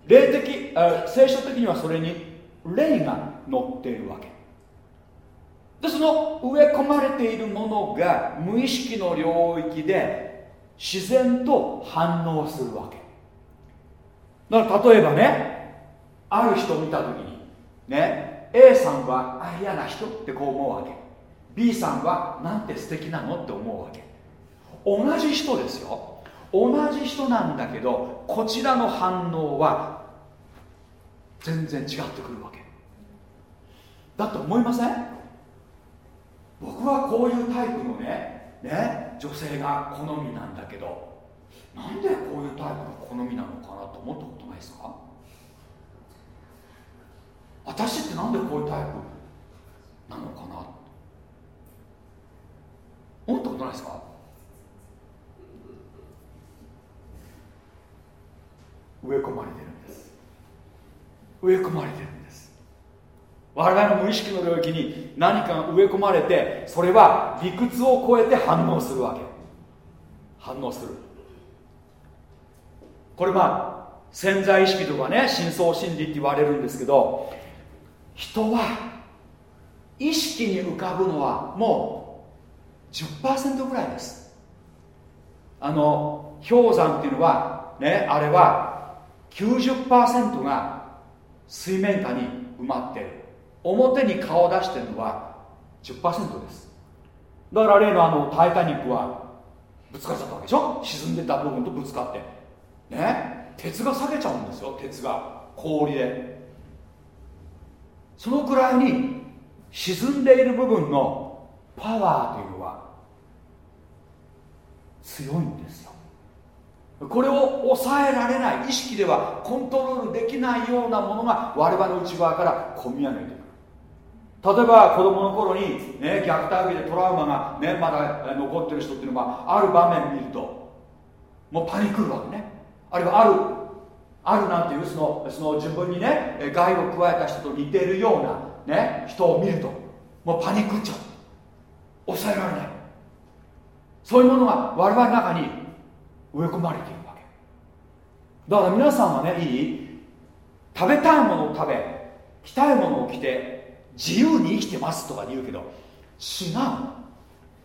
霊的聖書的にはそれに霊が乗っているわけ。でその植え込まれているものが無意識の領域で自然と反応するわけ。だから例えばねある人見た時にね A さんは嫌な人ってこう思うわけ。B さんはなんて素敵なのって思うわけ。同じ人ですよ。同じ人なんだけどこちらの反応は全然違ってくるわけ。だと思いません？僕はこういうタイプのねね女性が好みなんだけどなんでこういうタイプが好みなのかなと思ったことないですか？私ってなんでこういうタイプなのかな？思ったことないですか？植え込まれてるんです。植え込まれてるんです。我々の無意識の領域に何かが植え込まれてそれは理屈を超えて反応するわけ。反応する。これまあ潜在意識とかね深層心理って言われるんですけど人は意識に浮かぶのはもう10%ぐらいです。あの氷山っていうのはねあれは90%が水面下に埋まってる。表に顔を出してるのは10%です。だから例のあの「タイタニック」はぶつかっちゃったわけでしょ？沈んでた部分とぶつかって。ね？鉄が裂けちゃうんですよ。鉄が。氷で。そのくらいに沈んでいる部分のパワーというのは強いんですよ。これを抑えられない。意識ではコントロールできないようなものが我々の内側から込み上げてくる。例えば子供の頃に、ね、虐待受けてトラウマが、ね、まだ残ってる人っていうのはある場面見るともうパニックるわけね。あるいはあるあるなんていうそのその自分にね害を加えた人と似てるような、ね、人を見るともうパニックっちゃう。抑えられない。そういうものが我々の中に植え込まれているわけ。だから皆さんはねいい？食べたいものを食べ着たいものを着て自由に生きてますとか言うけど違う。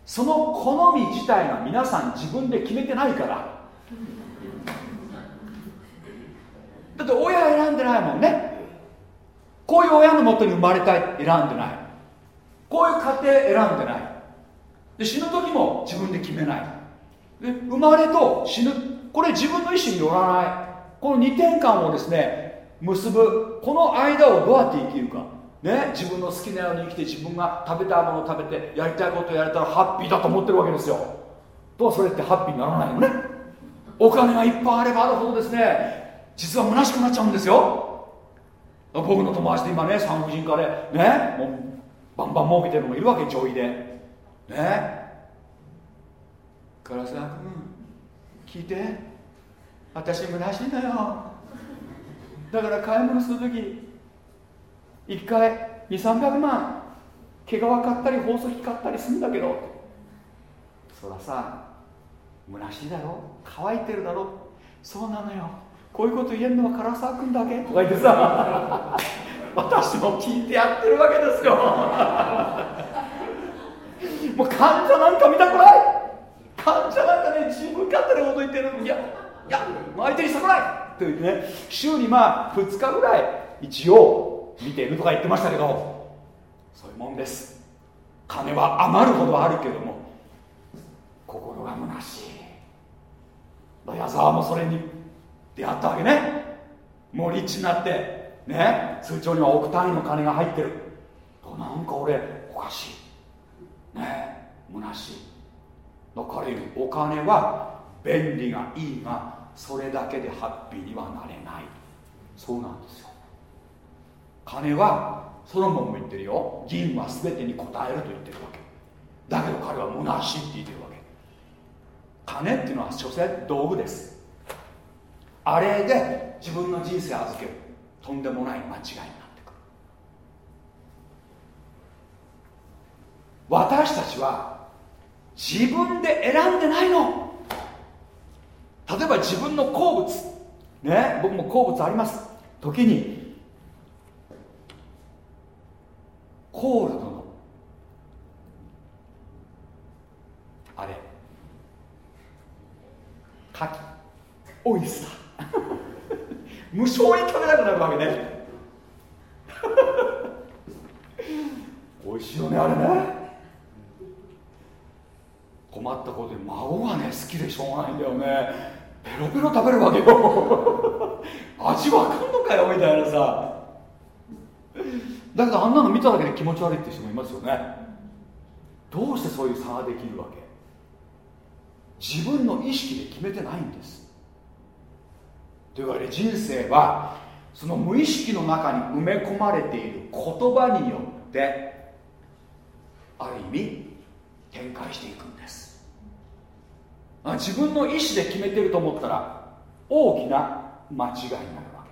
その好み自体が皆さん自分で決めてないから。だって親選んでないもんね。こういう親のもとに生まれたい選んでない。こういう家庭選んでない。で死ぬ時も自分で決めない。で生まれと死ぬ。これ自分の意思によらない。この二点間をですね結ぶこの間をどうやって生きるか。ね。自分の好きなように生きて自分が食べたいものを食べてやりたいことをやれたらハッピーだと思ってるわけですよ。とそれってハッピーにならないよね。お金がいっぱいあればあるほどですね。実は虚しくなっちゃうんですよ。僕の友達で今ね産婦人科でねもうバンバン儲けてるのもいるわけ女医で。ね。唐沢君聞いて。私虚しいんだよ。だから買い物する時1回2300万。毛皮買ったり宝石買ったりするんだけど。そらさ虚しいだろ。乾いてるだろ。そうなのよ。こういうこと言えるのは唐沢君だけ。とか言ってさ。私も聞いてやってるわけですよ。もう患者なんか見たくない。患者なんかね自分勝手なこと言ってる。のにいやいや相手にしたくない。と言ってね。週にまあ2日ぐらい。一応見ているとか言ってましたけどそういうもんです。金は余るほどあるけども心が虚しい。矢沢もそれに出会ったわけね。もうリッチになってね通帳には億単位の金が入ってる。なんか俺おかしい。ねえ虚しい。だから言うお金は便利がいいがそれだけでハッピーにはなれない。そうなんですよ。金はソロモンも言ってるよ。銀は全てに応えると言ってるわけ。だけど彼は虚しいって言ってるわけ。金っていうのは所詮道具です。あれで自分の人生預ける。とんでもない間違いになってくる。私たちは自分で選んでないの。例えば自分の好物。ね僕も好物あります。時にコールドのあれ。牡蠣オイスター。無償に食べなくなるわけね。美味しいよねあれね。困ったことで孫がね好きでしょうがないんだよね。ペロペロ食べるわけよ。味わかんのかよみたいなさ。だけどあんなの見ただけで気持ち悪いって人もいますよね。どうしてそういう差ができるわけ？自分の意識で決めてないんです。というわけで人生はその無意識の中に埋め込まれている言葉によってある意味展開していくんです。自分の意思で決めてると思ったら大きな間違いになるわ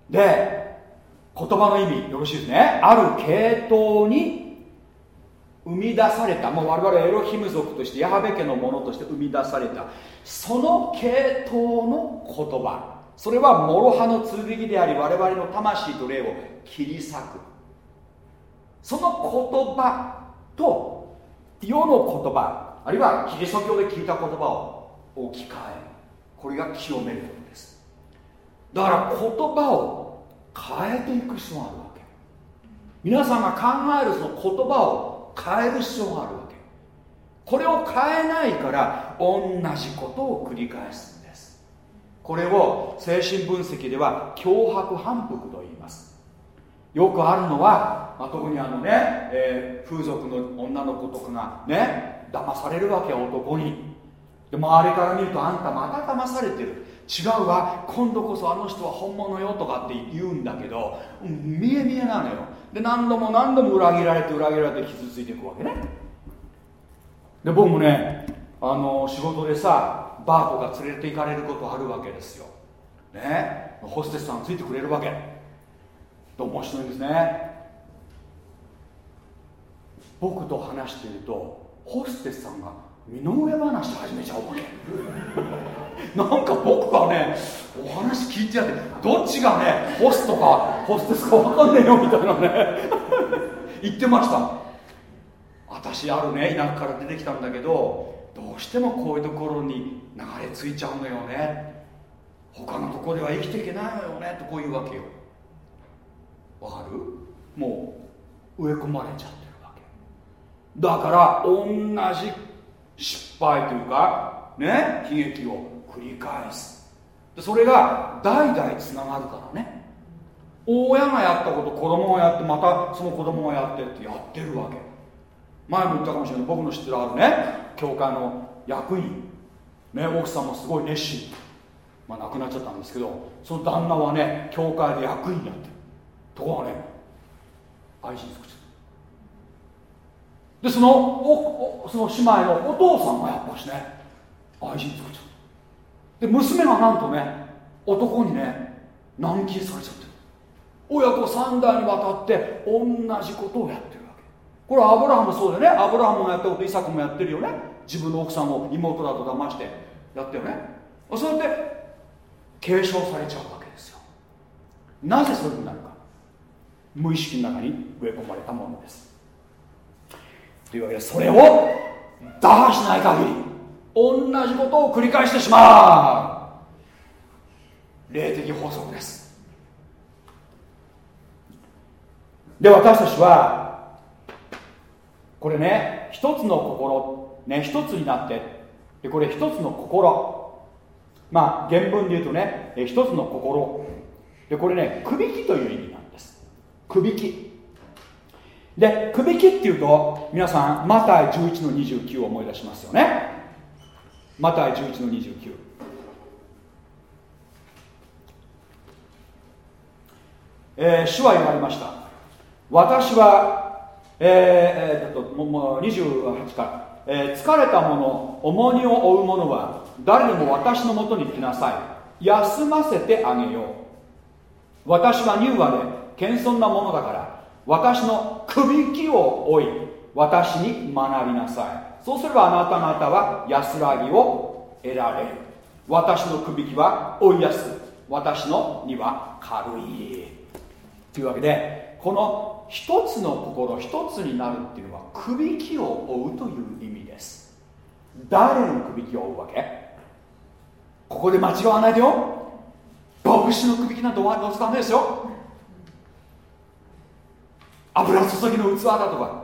けで言葉の意味よろしいですね。ある系統に生み出された。もう我々エロヒム族としてヤハベ家のものとして生み出された。その系統の言葉。それは諸刃の剣であり我々の魂と霊を切り裂く。その言葉と世の言葉。あるいはキリスト教で聞いた言葉を置き換え。これが清めることです。だから言葉を変えていく必要があるわけ。皆さんが考えるその言葉を変える必要があるわけ。これを変えないから同じことを繰り返すんです。これを精神分析では脅迫反復と言います。よくあるのは、まあ、特にあのね、えー、風俗の女の子とかがね騙されるわけ男に。で周りから見るとあんたまた騙されてる。違うわ今度こそあの人は本物よとかって言うんだけど、見え見えなのよ。で何度も何度も裏切られて裏切られて傷ついていくわけね。で僕もねあの仕事でさバーとか連れて行かれることあるわけですよ。ね。ホステスさんついてくれるわけ。面白いですね。僕と話しているとホステスさんが身の上話始めちゃうわけなんか僕がねお話聞いてやってどっちがねホストかホステスか分かんねえよみたいなね言ってました。私あるね田舎から出てきたんだけどどうしてもこういうところに流れ着いちゃうのよね。他のとこでは生きていけないのよねとこういうわけよ。わかる？もう植え込まれちゃってるわけ。だから同じ失敗というかね悲劇を繰り返す。それが代々つながるからね。親がやったこと子供がやってまたその子供がやってってやってるわけ。前も言ったかもしれない。僕の知ってるあるね教会の役員。ね奥さんもすごい熱心。まあ亡くなっちゃったんですけどその旦那はね教会で役員やってる。ところがね愛人作っちゃった。でそのおその姉妹のお父さんがやっぱしね愛人作っちゃった。で娘がなんとね男にね軟禁されちゃってる。親子3代にわたって同じことをやってるわけ。これはアブラハムそうだよね。アブラハムがやったことイサクもやってるよね。自分の奥さんを妹だと騙してやったよね。そうやって継承されちゃうわけですよ。なぜそういうふうになるか。無意識の中に植え込まれたものです。というわけでそれを打破しない限り同じことを繰り返してしまう。霊的法則です。で私たちはこれね一つの心ね一つになってでこれ一つの心。まあ原文で言うとね一つの心。でこれねくびきという意味なんです。くびきでくびきっていうと皆さんマタイ11の29を思い出しますよね。マタイ11の29えー、主は言われました。私は、えー、えー、ともう28から、えー、疲れた者重荷を負う者は誰でも私のもとに来なさい。休ませてあげよう。私は乳和で謙遜なものだから私のくびきを追い私に学びなさい。そうすればあなた方は安らぎを得られる。私のくびきは追いやす私の荷は軽い。というわけでこの一つの心一つになるっていうのはくびきを追うという意味です。誰のくびきを追うわけ？ここで間違わないでよ。牧師のくびきなんて終わりのダメですよ。油注ぎの器だとか。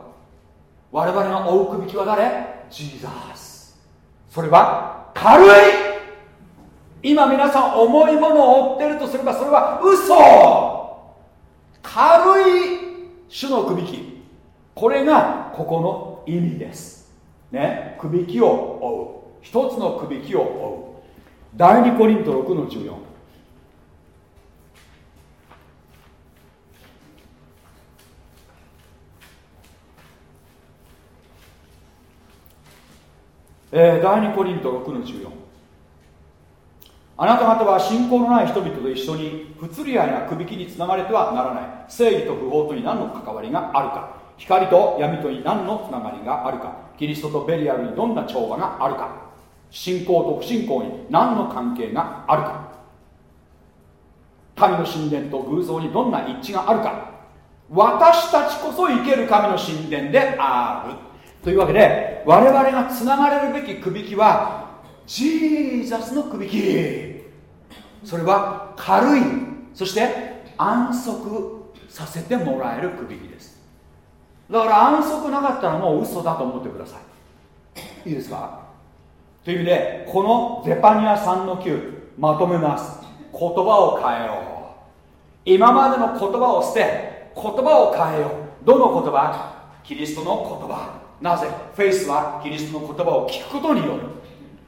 我々が追うくびきは誰？ジーザース。それは軽い。今皆さん重いものを追ってるとすればそれは嘘。軽い主のくびき。これがここの意味です。ね？くびきを追う。一つのくびきを追う。第2コリント6の14えー、第2コリント6の14あなた方は信仰のない人々と一緒に不釣り合いなくびきにつながれてはならない。正義と不法とに何の関わりがあるか。光と闇とに何のつながりがあるか。キリストとベリアルにどんな調和があるか。信仰と不信仰に何の関係があるか。神の神殿と偶像にどんな一致があるか。私たちこそ生ける神の神殿である。というわけで我々がつながれるべきくびきはジーザスのくびき。それは軽いそして安息させてもらえるくびきです。だから安息なかったらもう嘘だと思ってください。いいですか？という意味でこのゼパニア3の9まとめます。言葉を変えよう。今までの言葉を捨て言葉を変えよう。どの言葉？キリストの言葉。なぜ？フェイスはキリストの言葉を聞くことによる。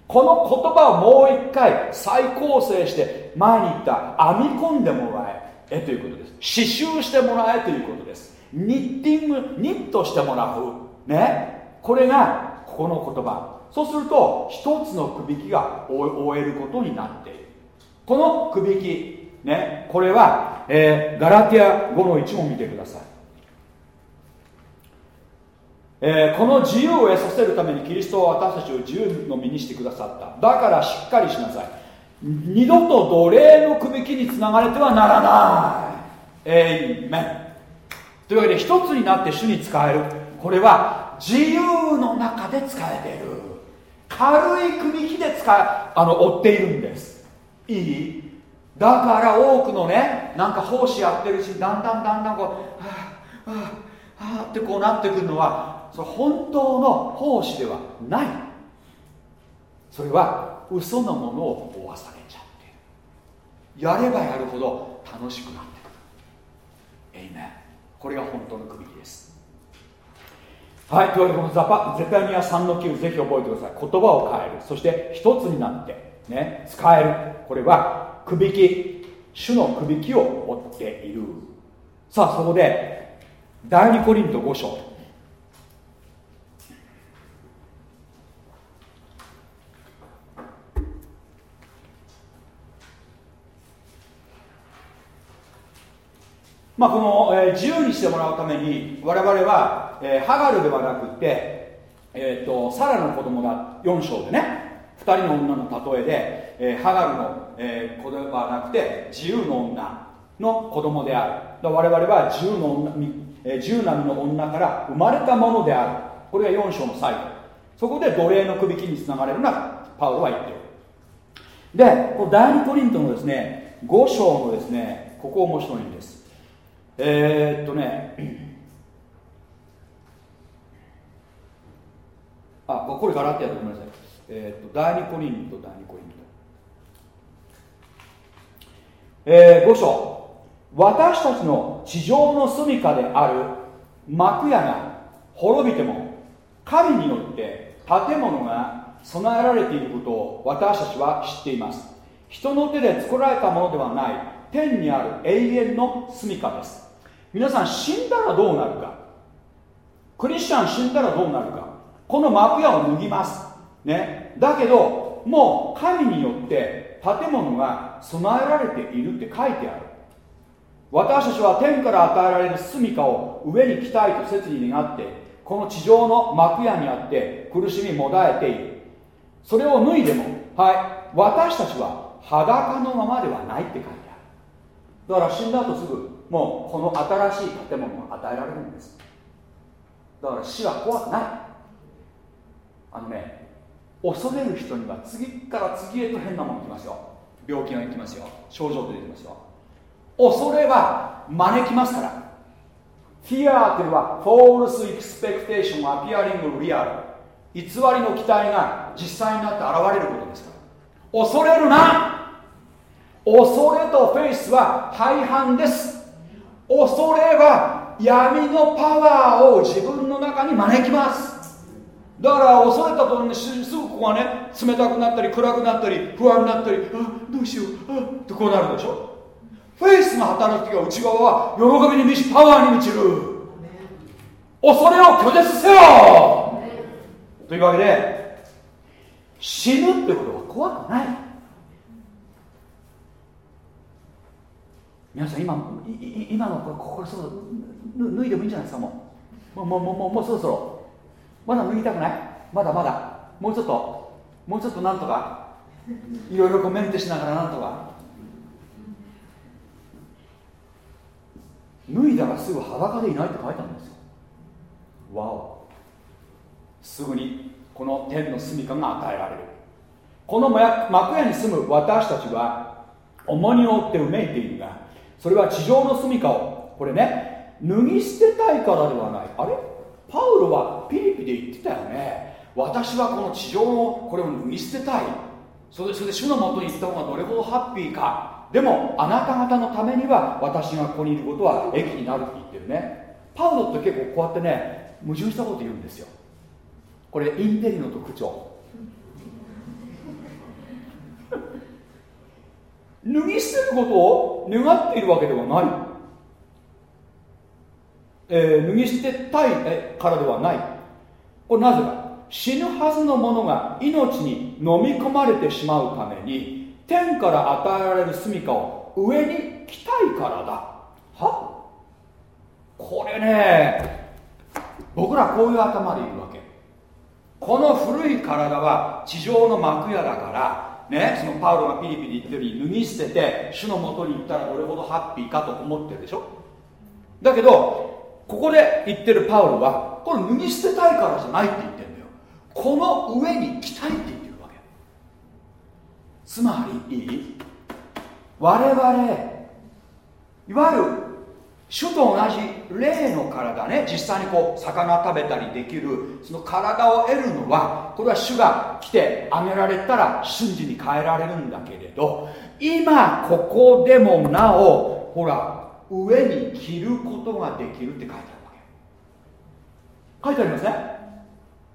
この言葉をもう一回再構成して前に言った編み込んでもらえということです。刺繍してもらえということです。ニッティングニットしてもらう。ね。これがここの言葉。そうすると一つのくびきが終えることになっている。このくびきね。これは、えー、ガラティア5の1も見てください。えー、この自由を得させるためにキリストは私たちを自由の身にしてくださった。だからしっかりしなさい。二度と奴隷のくびきにつながれてはならない。えいめんというわけで一つになって主に使える。これは自由の中で使えている。軽いくびきで使えあの追っているんです。いい？だから多くのねなんか奉仕やってるしだんだんだんだんこうはあはあはあってこうなってくるのはそ本当の奉仕ではない。それは嘘のものを負わされちゃってる。やればやるほど楽しくなってくる。えいめこれが本当のくびきです。はいというわけでこのザパゼタニア3の9ぜひ覚えてください。言葉を変える。そして一つになってね使える。これはくびき主のくびきを追っている。さあそこで第2コリント5章。まあ、この、えー、自由にしてもらうために我々は、えー、ハガルではなくて、えーと、サラの子供だ4章でね。2人の女の例えで、えー、ハガルの、えー、子ではなくて自由の女の子供である。我々は自由の女、えー、自由並みの女から生まれたものである。これが4章の最後。そこで奴隷の首切りにつながれるなパウロは言ってる。でこの第2コリントのですね5章のですねここ面白いんです。えー、っとねあこれガラッてやってごめんなさい。えー、っと第2コリント第2コリント。えー、5章。私たちの地上の住みかである幕屋が滅びても神によって建物が備えられていることを私たちは知っています。人の手で作られたものではない。天にある永遠の住みかです。皆さん死んだらどうなるか。クリスチャン死んだらどうなるか。この幕屋を脱ぎます。ね。だけどもう神によって建物が備えられているって書いてある。私たちは天から与えられる住みかを上に来たいと切に願ってこの地上の幕屋にあって苦しみもだえている。それを脱いでもはい私たちは裸のままではないって書いてある。だから死んだ後すぐもうこの新しい建物が与えられるんです。だから死は怖くない。あのね恐れる人には次から次へと変なもの来ますよ。病気が来ますよ。症状出てきますよ。恐れは招きますから。Fear というのは false expectation appearing real 偽りの期待が実際になって現れることですから。恐れるな。恐れとフェイスは大半です。恐れは闇のパワーを自分の中に招きます。だから恐れたとにすぐここがね冷たくなったり暗くなったり不安になったりあどうしようあってこうなるでしょ。フェイスが働く時は内側は喜びに満ちパワーに満ちる。恐れを拒絶せよ。というわけで死ぬってことは怖くない皆さん今今のここれそう脱いでもいいんじゃないですかもう。もうもうもうもうそろそろ。まだ脱ぎたくない？まだまだ。もうちょっともうちょっとなんとか。いろいろコメントしながらなんとか。脱いだらすぐ裸でいないって書いてあるんですよ。わお。すぐにこの天の住みかが与えられる。この幕屋に住む私たちは重荷を負ってうめいているがそれは地上の住みかをこれね脱ぎ捨てたいからではない。あれ？パウロはピリピで言ってたよね。私はこの地上のこれを脱ぎ捨てたい。それそれで主のもとに行った方がどれほどハッピーか。でもあなた方のためには私がここにいることは益になるって言ってるね。パウロって結構こうやってね矛盾したこと言うんですよ。これインテリの特徴脱ぎ捨てることを願っているわけではない、えー、脱ぎ捨てたいからではない。これなぜか。死ぬはずのものが命に飲み込まれてしまうために天から与えられる住みかを上に来たいからだ。は？これね僕らこういう頭でいるわけ。この古い体は地上の幕屋だからね、そのパウロがピリピリ言ってるように脱ぎ捨てて主のもとに行ったらどれほどハッピーかと思ってるでしょ？だけどここで言ってるパウロはこれ脱ぎ捨てたいからじゃないって言ってるんだよ。この上に来たいって言ってるわけ。つまりいい？我々いわゆる主と同じ霊の体ね実際にこう魚食べたりできるその体を得るのはこれは主が来てあげられたら瞬時に変えられるんだけれど今ここでもなおほら上に着ることができるって書いてあるわけ書いてありますね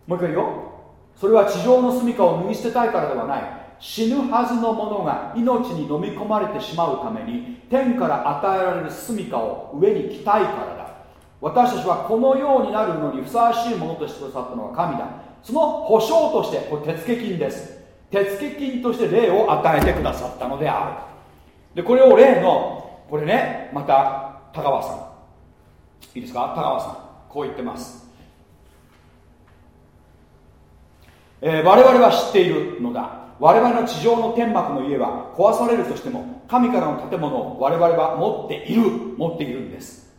もう一回言う。よそれは地上の住みかを脱ぎ捨てたいからではない。死ぬはずのものが命に飲み込まれてしまうために天から与えられる住みかを上に来たいからだ。私たちはこのようになるのにふさわしいものとしてくださったのは神だ。その保証としてこれ手付金です。手付金として霊を与えてくださったのである。でこれを例のこれねまた田川さん。いいですか？田川さん。こう言ってます。えー、我々は知っているのだ。我々の地上の天幕の家は壊されるとしても神からの建物を我々は持っている持っているんです。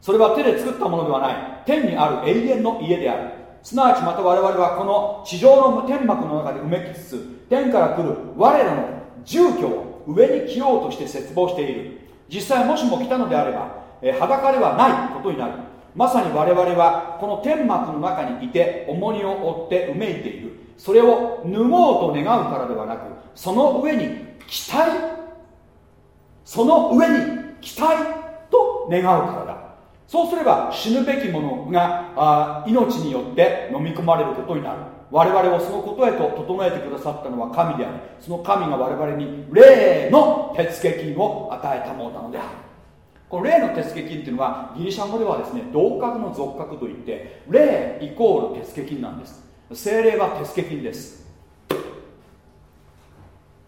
それは手で作ったものではない。天にある永遠の家である。すなわちまた我々はこの地上の天幕の中で埋めきつつ天から来る我らの住居を上に着ようとして絶望している。実際もしも来たのであれば、え、裸ではないことになる。まさに我々はこの天幕の中にいて重荷を負ってうめいている。それを脱ごうと願うからではなくその上に期待その上に期待と願うからだ。そうすれば死ぬべきものがあ命によって飲み込まれることになる。我々をそのことへと整えてくださったのは神でありその神が我々に霊の手付金を与えたものなのである。この霊の手付金っていうのはギリシャ語ではですね同格の属格といって霊イコール手付金なんです。精霊は手付金です。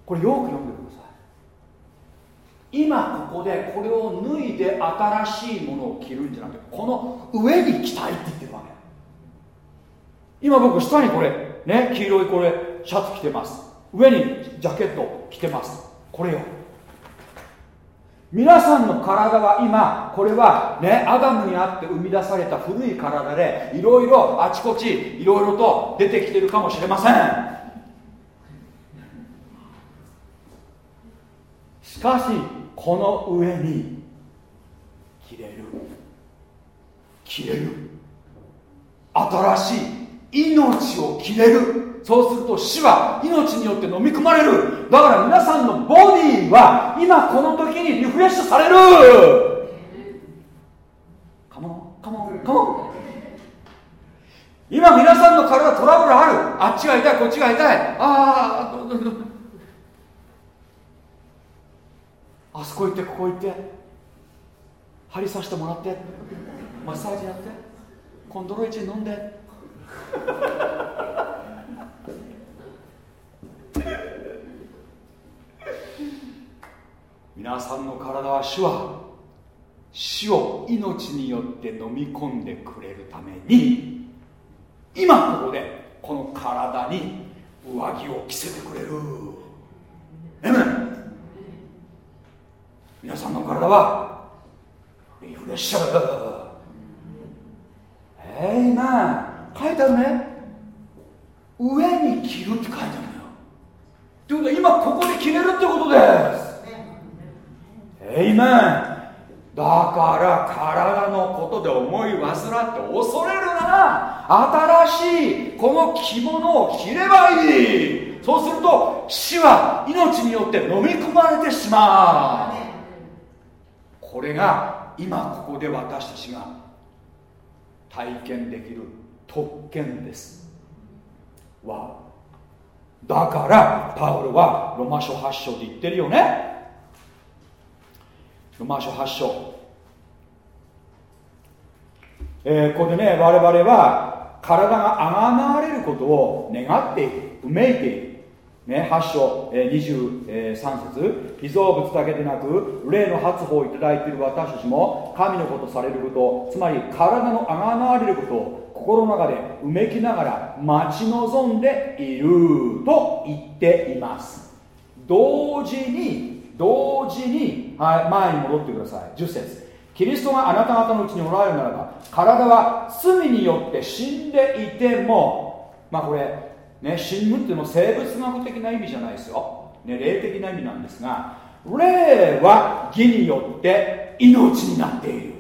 これよく読んでください。今ここでこれを脱いで新しいものを着るんじゃなくてこの上に着たいって言ってるわけ。今僕下にこれね黄色いこれシャツ着てます。上にジャケット着てます。これよ。皆さんの体は今これはねアダムにあって生み出された古い体でいろいろあちこちいろいろと出てきてるかもしれません。しかしこの上に切れる。切れる。新しい命を切れる。そうすると死は命によって飲み込まれる。だから皆さんのボディは今この時にリフレッシュされる。カモンカモンカモン今皆さんの体トラブルある。あっちが痛いこっちが痛い。あああそこ行ってここ行って。針刺してもらって。マッサージやって。コンドロイチン飲んで。皆さんの体は主は死を命によって飲み込んでくれるために今ここでこの体に上着を着せてくれる。えめ皆さんの体はリフレッシュえいな書いてあるね。上に着るって書いてあるのよ。ということは今ここで着れるってことです。エイメンだから体のことで思い煩って恐れるなら新しいこの着物を着ればいい。そうすると死は命によって飲み込まれてしまう。これが今ここで私たちが体験できる特権です。わ。だからパウロはロマ書8章で言ってるよね。ロマ書8章、えー、ここでね我々は体があがなわれることを願っているうめいている。ね、8章、えー、23節。被造物だけでなく霊の発歩をいただいている私たちも神のことされることつまり体のあがなわれることを心の中でうめきながら待ち望んでいると言っています。同時に同時に、はい、前に戻ってください。10節。キリストがあなた方のうちにおられるならば体は罪によって死んでいてもまあこれね死ぬっていうのは生物学的な意味じゃないですよ、ね、霊的な意味なんですが霊は義によって命になっている。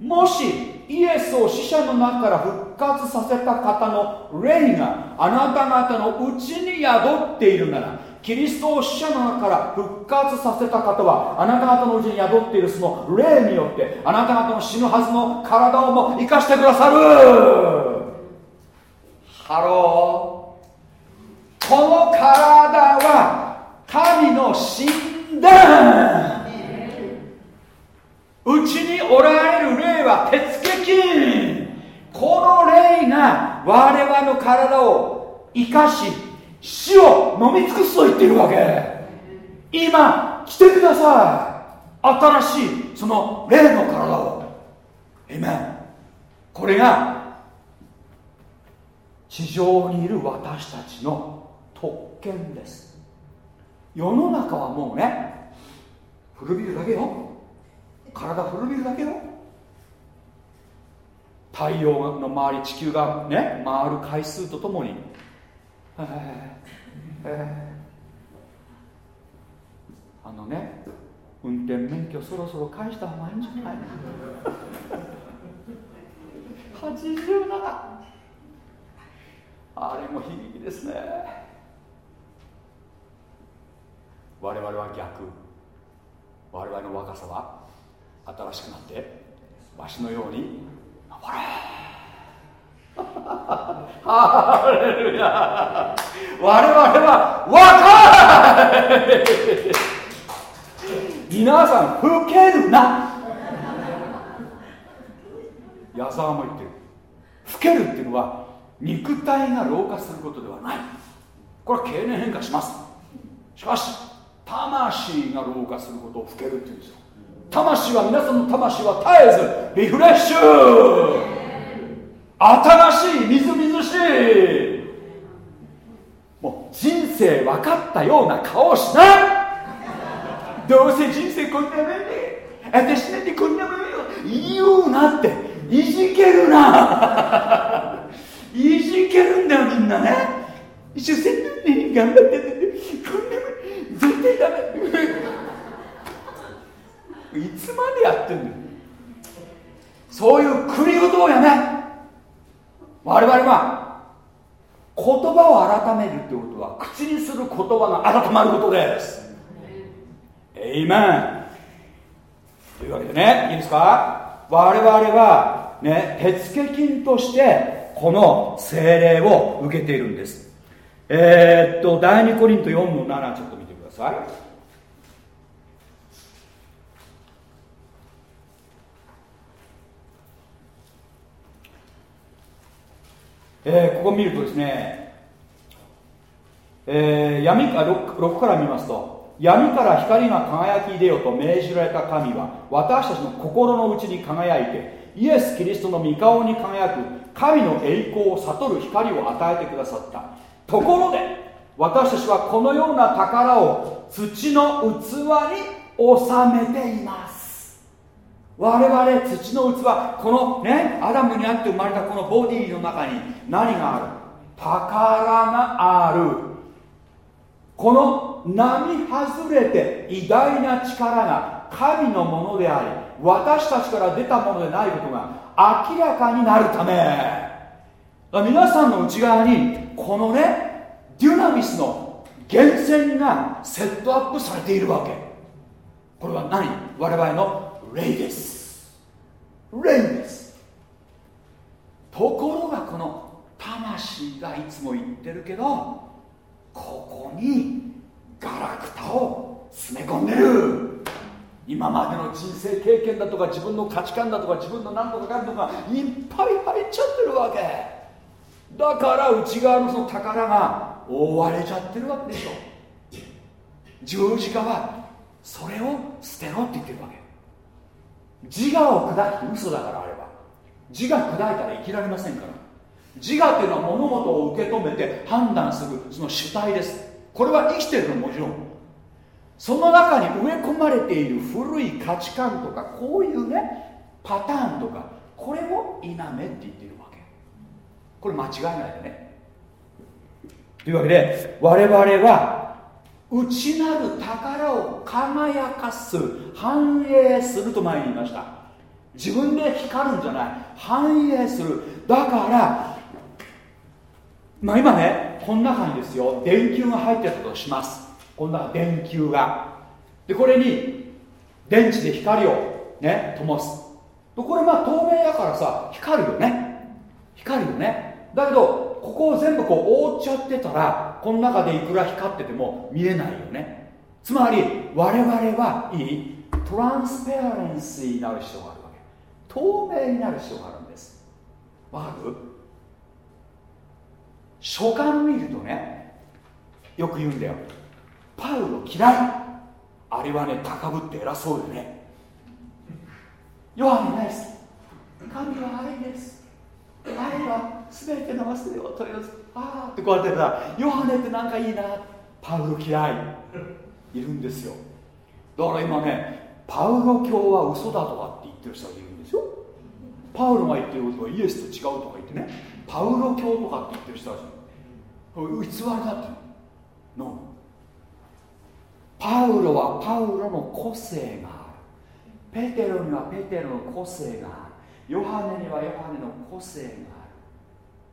もしイエスを死者の中から復活させた方の霊があなた方のうちに宿っているならキリストを死者の中から復活させた方はあなた方のうちに宿っているその霊によってあなた方の死ぬはずの体をも生かしてくださる。Hello。この体は神の神殿うちにおられる霊は手付金この霊が我々の体を生かし死を飲み尽くすと言ってるわけ。今来てください。新しいその霊の体を。えめこれが地上にいる私たちの特権です。世の中はもうね古びるだけよ。体古びるだけよ。太陽の周り地球がね回る回数とともに、ええ、あのね運転免許そろそろ返した方がいいんじゃない？87あれも悲劇ですね。我々は逆。我々の若さは新しくなってわしのように登れ ハレルヤ我々は若い皆さん老けるな矢沢も言ってる老けるっていうのは肉体が老化することではないこれは経年変化しますしかし魂が老化することを老けるっていうんですよ魂は皆さんの魂は絶えずリフレッシュ新しいみずみずしい。もう人生分かったような顔しない。どうせ人生こんなもんで。私なんてこんなもんよ。言うなって。いじけるな。いじけるんだよみんなね。一生懸命頑張っててこんなもん絶対ダメ。いつまでやってんのそういう国事をやめ。我々は言葉を改めるってことは口にする言葉が改まることです。エイメンというわけでねいいですか？我々はね手付金としてこの精霊を受けているんです。えー、っと第2コリント4の7ちょっと見てください。えー、ここ見るとですね、えー、闇か 6, 6から見ますと闇から光が輝き出よと命じられた神は私たちの心の内に輝いてイエス・キリストの御顔に輝く神の栄光を悟る光を与えてくださった。ところで私たちはこのような宝を土の器に収めています。我々土の器このねアダムにあって生まれたこのボディの中に何がある？宝がある。この並外れて偉大な力が神のものであり私たちから出たものでないことが明らかになるため。皆さんの内側にこのねデュナミスの源泉がセットアップされているわけ。これは何？我々の霊です。霊です。ところがこの魂がいつも言ってるけどここにガラクタを詰め込んでる。今までの人生経験だとか自分の価値観だとか自分の何とかかんとかいっぱい入っちゃってるわけ。だから内側のその宝が覆われちゃってるわけでしょ。十字架はそれを捨てろって言ってるわけ。自我を砕き嘘だからあれば自我砕いたら生きられませんから。自我っていうのは物事を受け止めて判断するその主体です。これは生きてるのもちろん。その中に植え込まれている古い価値観とかこういうねパターンとかこれを否めって言ってるわけ。これ間違いないでね。というわけで我々は内なる宝を輝かす反映すると前に言いました。自分で光るんじゃない。反映する。だからまあ今ねこの中にですよ電球が入ってたとします。この中電球が。でこれに電池で光をね灯す。これまあ透明だからさ光るよね。光るよね。だけどここを全部こう覆っちゃってたらこの中でいくら光ってても見えないよね。つまり我々はいいトランスペアレンシーになる必要があるわけ。透明になる必要があるんです。わかる？書簡見るとねよく言うんだよ。パウロ嫌い。あれはね高ぶって偉そうでね。ヨハネないです。神は愛です。愛は全ての忘れを取り除くああってこうやってさヨハネってなんかいいな。パウロ嫌い。いるんですよ。だから今ねパウロ教は嘘だとかって言ってる人がいるんですよ。パウロが言ってることはイエスと違うとか言ってね。パウロ教とかって言ってる人たち。偽りだって。のパウロはパウロの個性がある。ペテロにはペテロの個性がある。ヨハネにはヨハネの個性がある。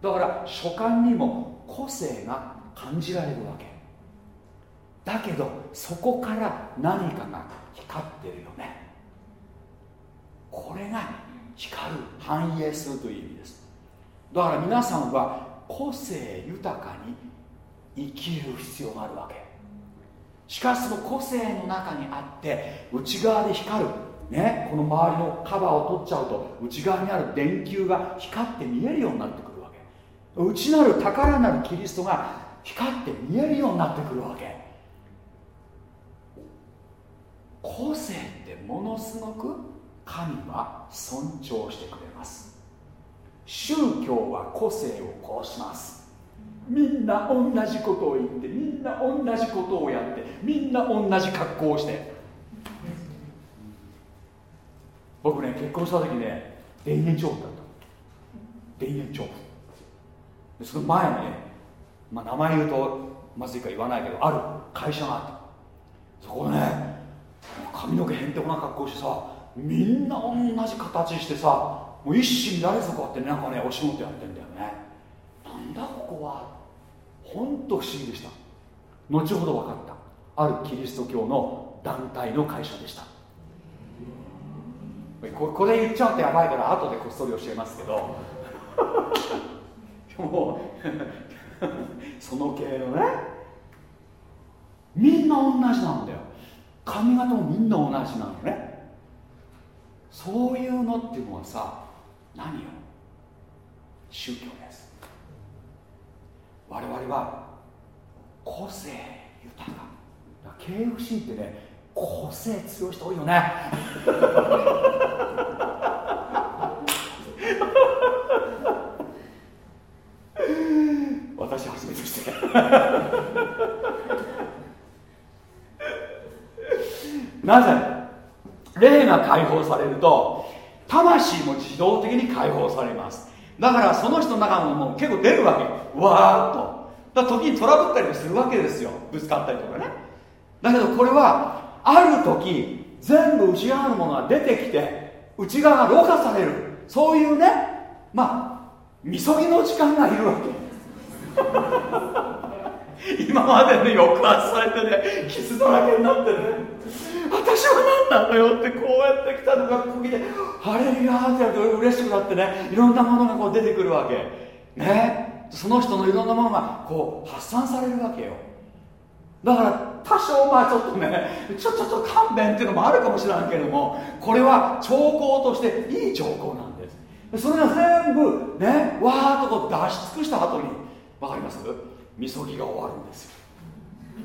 だから書簡にも個性が感じられるわけ。だけどそこから何かが光ってるよね。これが光る反映するという意味です。だから皆さんは個性豊かに生きる必要があるわけ。しかしその個性の中にあって内側で光る。ねこの周りのカバーを取っちゃうと内側にある電球が光って見えるようになってくるわけ。内なる宝なるキリストが光って見えるようになってくるわけ。個性ってものすごく神は尊重してくれます。宗教は個性を殺します。みんな同じことを言ってみんな同じことをやってみんな同じ格好をして。僕ね結婚した時ね田園調布だった。田園調布。でその前にね、まあ、名前言うとまずいか言わないけどある会社があった。そこね髪の毛へんてこな格好してさみんな同じ形してさもう一心誰ぞこうやってなんかねお仕事やってんだよね。なんだここは。本当不思議でした。後ほど分かった。あるキリスト教の団体の会社でした。これ言っちゃうとやばいから後でこっそり教えますけど。もう その系のね。みんな同じなんだよ。髪型もみんな同じなのね。そういうのっていうのはさ何よ。宗教です。我々は個性豊か。KFC ってね個性強い人多いよね。私初めてしてなぜ霊が解放されると魂も自動的に解放されます。だからその人の中のもう結構出るわけわーっと。だ時にトラブったりもするわけですよ。ぶつかったりとかね。だけどこれはある時全部内側のものが出てきて内側がろ過される。そういうねまあみそぎの時間がいるわけ。今までね抑圧されてね傷だらけになってね。私は何なのよってこうやってきたのがここでハレルヤーってやると嬉しくなってねいろんなものがこう出てくるわけ。ね。その人のいろんなものがこう発散されるわけよ。だから多少まあちょっとねちょちょっと勘弁っていうのもあるかもしれないけれどもこれは兆候としていい兆候なんです。それが全部ねわーっとこう出し尽くした後に分かります？みそぎが終わるんですよ。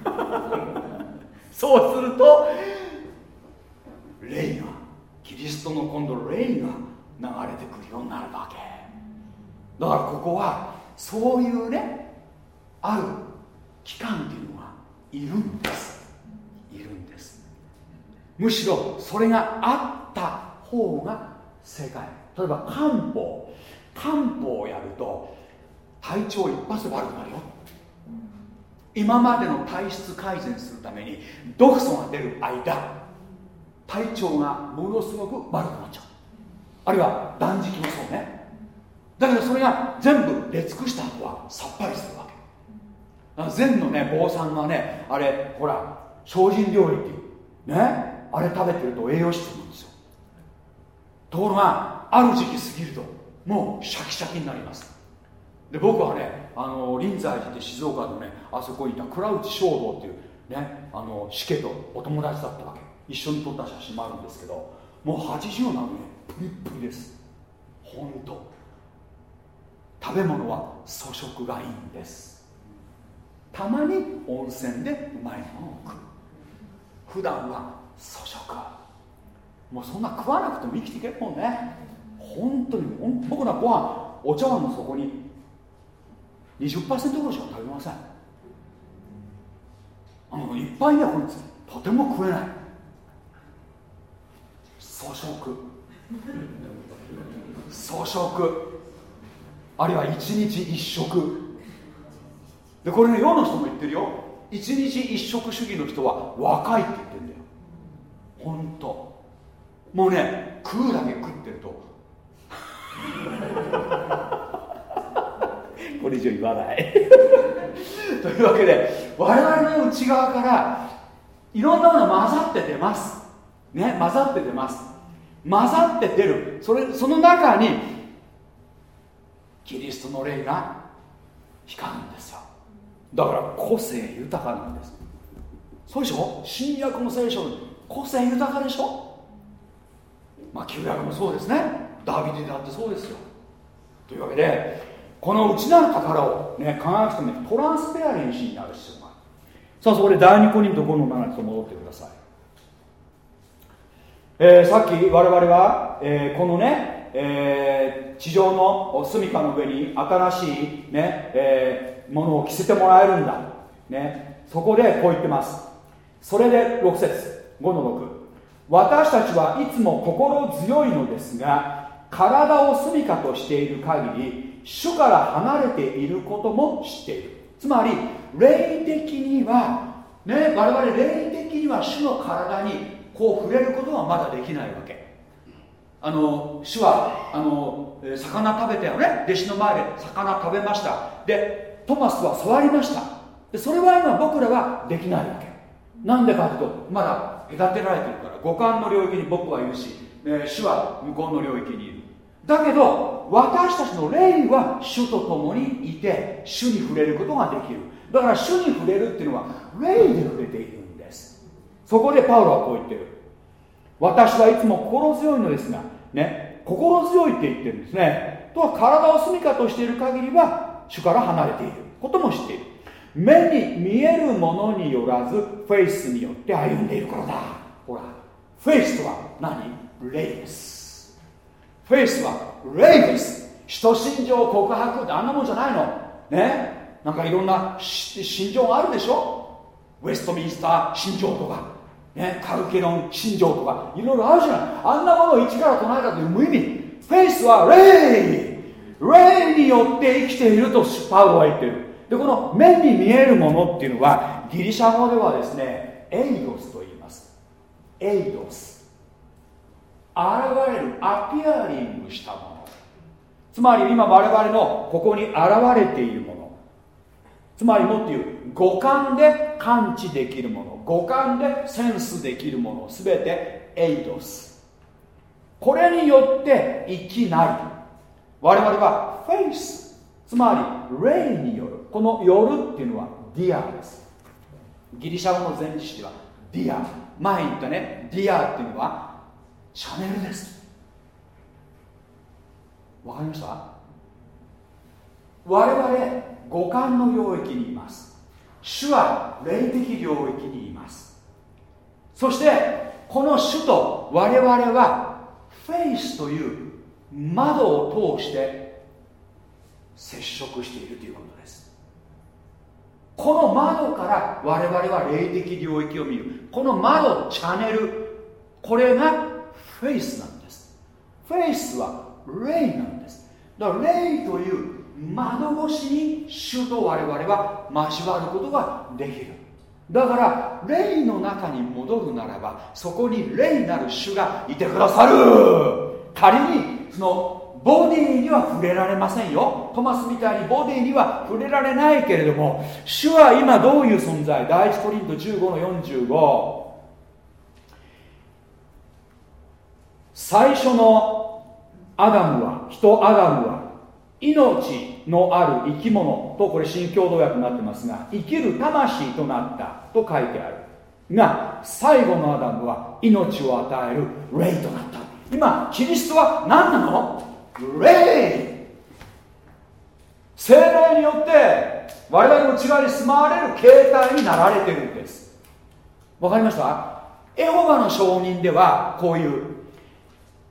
そうすると霊がキリストの今度霊が流れてくるようになるわけ。だからここはそういうねある期間っていうのいるんです。いるんです。むしろそれがあった方が正解。例えば漢方。漢方をやると体調一発で悪くなるよ。今までの体質改善するために毒素が出る間体調がものすごく悪くなっちゃう。あるいは断食もそうね。だけどそれが全部出尽くした後はさっぱりする。禅のね坊さんがねあれほら精進料理っていうねあれ食べてると栄養失調なんですよ。ところがある時期過ぎるともうシャキシャキになります。で僕はねあの臨済寺って静岡のねあそこにいた倉内正道っていうねあの死家とお友達だったわけ。一緒に撮った写真もあるんですけどもう80なのにプリプリです。本当。食べ物は粗食がいいんです。たまに温泉でうまいものを食う。普段は粗食。もうそんな食わなくても生きていけるもんね。本当に僕らご飯お茶碗の底に20%ぐらいしか食べません。あのいっぱいねこれとても食えない。粗食。粗食。あるいは一日一食でこれね世の人も言ってるよ。一日一食主義の人は若いって言ってるんだよ。本当。もうね食うだけ食ってると。これ以上言わない。というわけで我々の内側からいろんなもの混ざって出ます。ね混ざって出ます。混ざって出る。それその中にキリストの霊が光るんですよだから個性豊かなんです。そうでしょ？新約の聖書個性豊かでしょ？まあ旧約もそうですね。ダビデだってそうですよ。というわけでこの内なる宝をね輝くためにトランスペアレンシーになる必要がある。さあそこで第2コリント5の7と戻ってください、えー、さっき我々は、えー、このね、えー、地上の住みかの上に新しいね、えものを着せてもらえるんだ、ね、そこでこう言ってます。それで6節。5の6私たちはいつも心強いのですが体を住みかとしている限り主から離れていることも知っている。つまり霊的にはね我々霊的には主の体にこう触れることはまだできないわけ。あの主はあの魚食べたよね。弟子の前で魚食べました。でトマスは座りました。でそれは今僕らはできないわけ。なんでかというとまだ隔てられてるから五感の領域に僕はいるし、え主は向こうの領域にいる。だけど私たちの霊は主と共にいて主に触れることができる。だから主に触れるっていうのは霊で触れているんです。そこでパウロはこう言ってる。私はいつも心強いのですがね心強いって言ってるんですね。とは体を住みかとしている限りは主から離れている。ことも知っている。目に見えるものによらずフェイスによって歩んでいるからだ。ほらフェイスとは何？霊です。フェイスは霊です。人心情告白ってあんなもんじゃないの。ね？なんかいろんな心情があるでしょ？ウェストミンスター心情とか、ね、カルケロン心情とか。いろいろあるじゃない。あんなものを一から唱えたという無意味。フェイスは霊霊によって生きているとパウロは言ってる。でこの目に見えるものっていうのはギリシャ語ではですねエイドスと言います。エイドス。現れるアピアリングしたもの。つまり今我々のここに現れているもの。つまりもっていう五感で感知できるもの。五感で sense できるもの。全て eidos。これによって生きなる我々はフェイスつまり霊によるこの「よる」っていうのは dia です。ギリシャ語の前置詞では dia。前に言ったね dia っていうのはチャネルです。わかりました？我々五感の領域にいます。主は霊的領域にいます。そしてこの主と我々はフェイスという窓を通して接触しているということです。この窓から我々は霊的領域を見る。この窓チャンネルこれがフェイスなんです。フェイスは霊なんです。だから霊という窓越しに主と我々は交わることができる。だから霊の中に戻るならばそこに霊なる主がいてくださる。仮にそのボディには触れられませんよ。トマスみたいにボディには触れられないけれども主は今どういう存在？第一コリント15の45最初のアダムは人アダムは命のある生き物とこれ新共同訳になってますが生きる魂となったと書いてある。が最後のアダムは命を与える霊となった。今キリストは何なの？霊。精霊によって我々の内側に住まわれる形態になられてるんです。わかりました？エホバの証人ではこういう。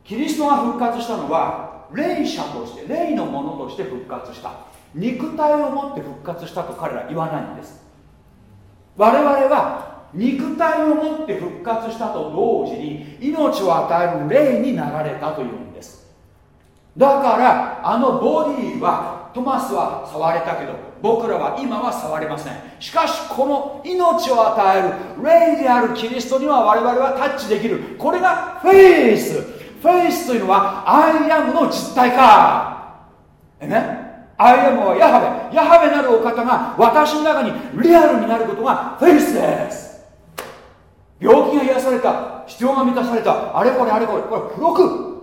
キリストが復活したのは霊者として霊のものとして復活した。肉体を持って復活したと彼らは言わないんです。我々は肉体を持って復活したと同時に命を与える霊になられたというんです。だからあのボディはトマスは触れたけど僕らは今は触れません。しかしこの命を与える霊であるキリストには我々はタッチできる。これがフェイス。 faith というのは I AM の実体化えね？ I AM はヤハベ。ヤハベなるお方が私の中にリアルになることがフェイスです。病気が癒された必要が満たされた。あれこれあれこれこれ付録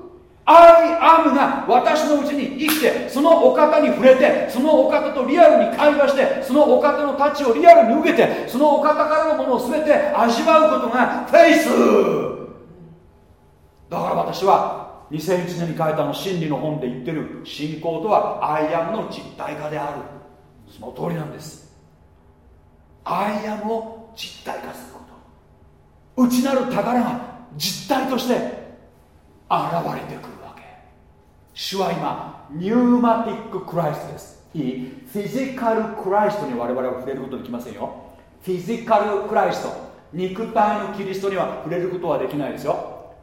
I AM が私のうちに生きてそのお方に触れてそのお方とリアルに会話してそのお方のタッチをリアルに受けてそのお方からのものを全て味わうことがフェイス。だから私は2001年に書いたの真理の本で言ってる信仰とは I AM の実体化である。その通りなんです。 I AM を実体化する。内なる宝が実体として現れてくるわけ。主は今 pneumatic Christ です。いい？ physical Christ に我々は触れることできませんよ。 physical Christ肉体のキリストには触れることはできないですよ。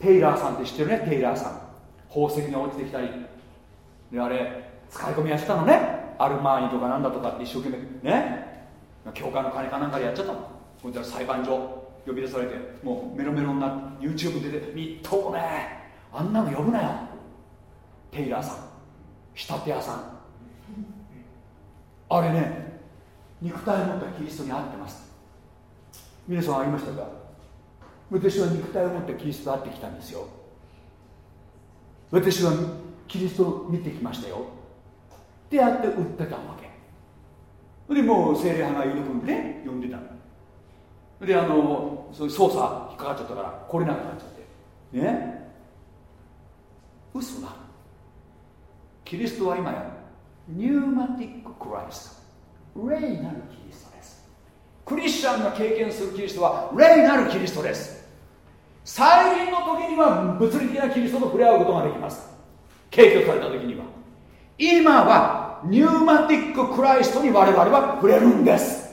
テイラーさんって知ってるね？テイラーさん。宝石が落ちてきたり。であれ使い込みやってたのね。アルマーニとかなんだとかって一生懸命。ね？教会の金かなんかでやっちゃったの。こいつら裁判所呼び出されてもうメロメロになって YouTube 出てみっともね。あんなの呼ぶなよ。テイラーさん仕立て屋さん。あれね肉体を持ったキリストに合ってます。皆さんありましたか？私は肉体を持ってキリストと会ってきたんですよ。私はキリストを見てきましたよ。ってやって売ってたわけ。でもう精霊派が喜んで呼んでたの。であのそういう操作引っかかっちゃったから来れなくなっちゃって。ね？嘘だ。キリストは今や pneumatic Christ 霊なるキリストです。クリスチャンが経験するキリストは霊なるキリストです。再臨の時には物理的なキリストと触れ合うことができます。携挙された時には。今は pneumatic Christ に我々は触れるんです。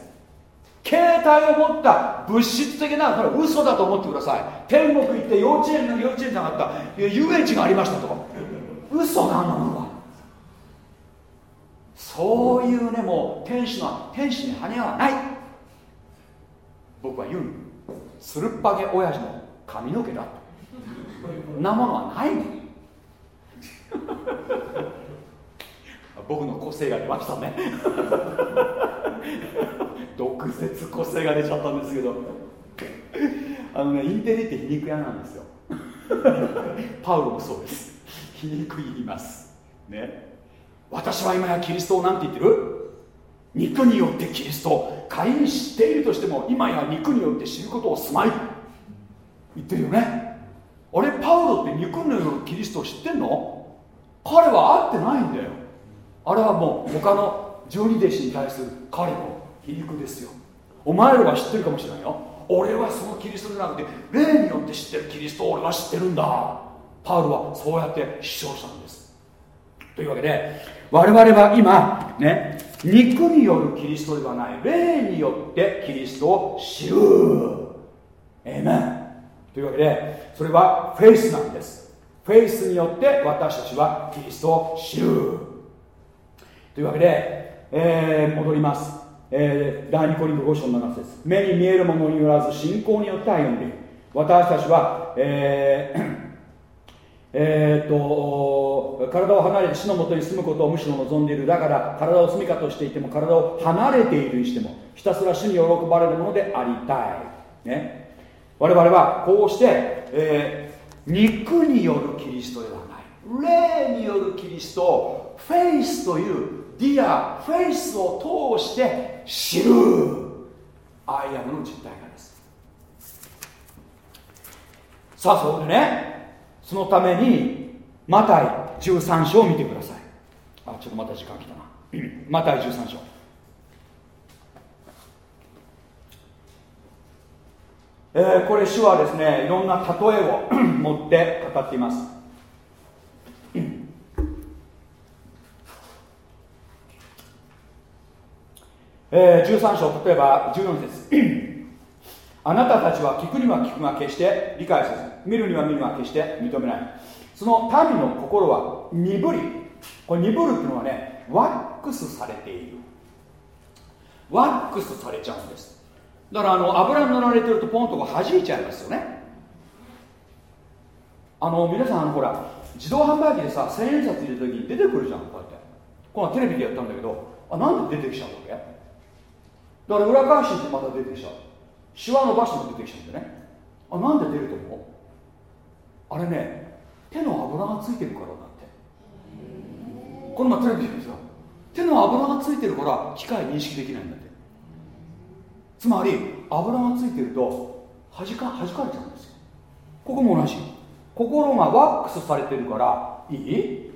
形態を持った物質的なこれ嘘だと思ってください。天国行って幼稚園の幼稚園じゃなかった。遊園地がありましたと。か嘘なのはそういうねもう天使の天使に羽はない。僕は言うスルッパゲ親父の髪の毛だ。となものはないの。僕の個性が出ましたね。毒舌個性が出ちゃったんですけど。あのねインテリって皮肉屋なんですよ。パウロもそうです。皮肉言います。ね。私は今やキリストを何て言ってる？肉によってキリスト仮に知っているとしても今や肉によって知ることをすまい。言ってるよね。あれパウロって憎むよるキリストを知ってんの？彼は会ってないんだよ。あれはもう他の十二弟子に対する彼の皮肉ですよ。お前らは知ってるかもしれないよ。俺はそのキリストじゃなくて霊によって知ってるキリストを俺は知ってるんだ。パウロはそうやって主張したんです。というわけで我々は今ね肉によるキリストではない。霊によってキリストを知る。えめんというわけでそれはフェイスなんです。フェイスによって私たちはキリストを知る。というわけで、えー、戻ります、えー、第2コリント5章の7節。目に見えるものによらず信仰によって歩んでいる。私たちは、えー えーと、体を離れて死のもとに住むことをむしろ望んでいる。だから体を住みかとしていても体を離れているにしてもひたすら死に喜ばれるものでありたい、ね、我々はこうして、えー、肉によるキリストではない。霊によるキリストフェイスというディアフェイスを通して知る。アイアムの実体がです。さあそこでねそのためにマタイ13章を見てください。あちょっとまた時間きたな。マタイ13章。えー、これ主はですねいろんな例えを 持って語っています。えー、13章例えば14節。あなたたちは聞くには聞くが決して理解せず見るには見るが決して認めない。その民の心は鈍りこれ鈍るっていうのはねワックスされている。ワックスされちゃうんです。だからあの油塗られてるとポンとこう弾いちゃいますよね。あの皆さんほら自動販売機でさ千円札入れた時に出てくるじゃんこうやって。このテレビでやったんだけどあなんで出てきちゃうわけ？だから裏返しってまた出てきちゃうシワ伸ばしても出てきちゃうんでね。あなんで出ると思う？あれね手の油がついてるからだって。この前テレビでさ手の油がついてるから機械認識できないんだって。つまり油がついてると弾か弾かれちゃうんですよ。ここも同じ。心がワックスされてるからいい、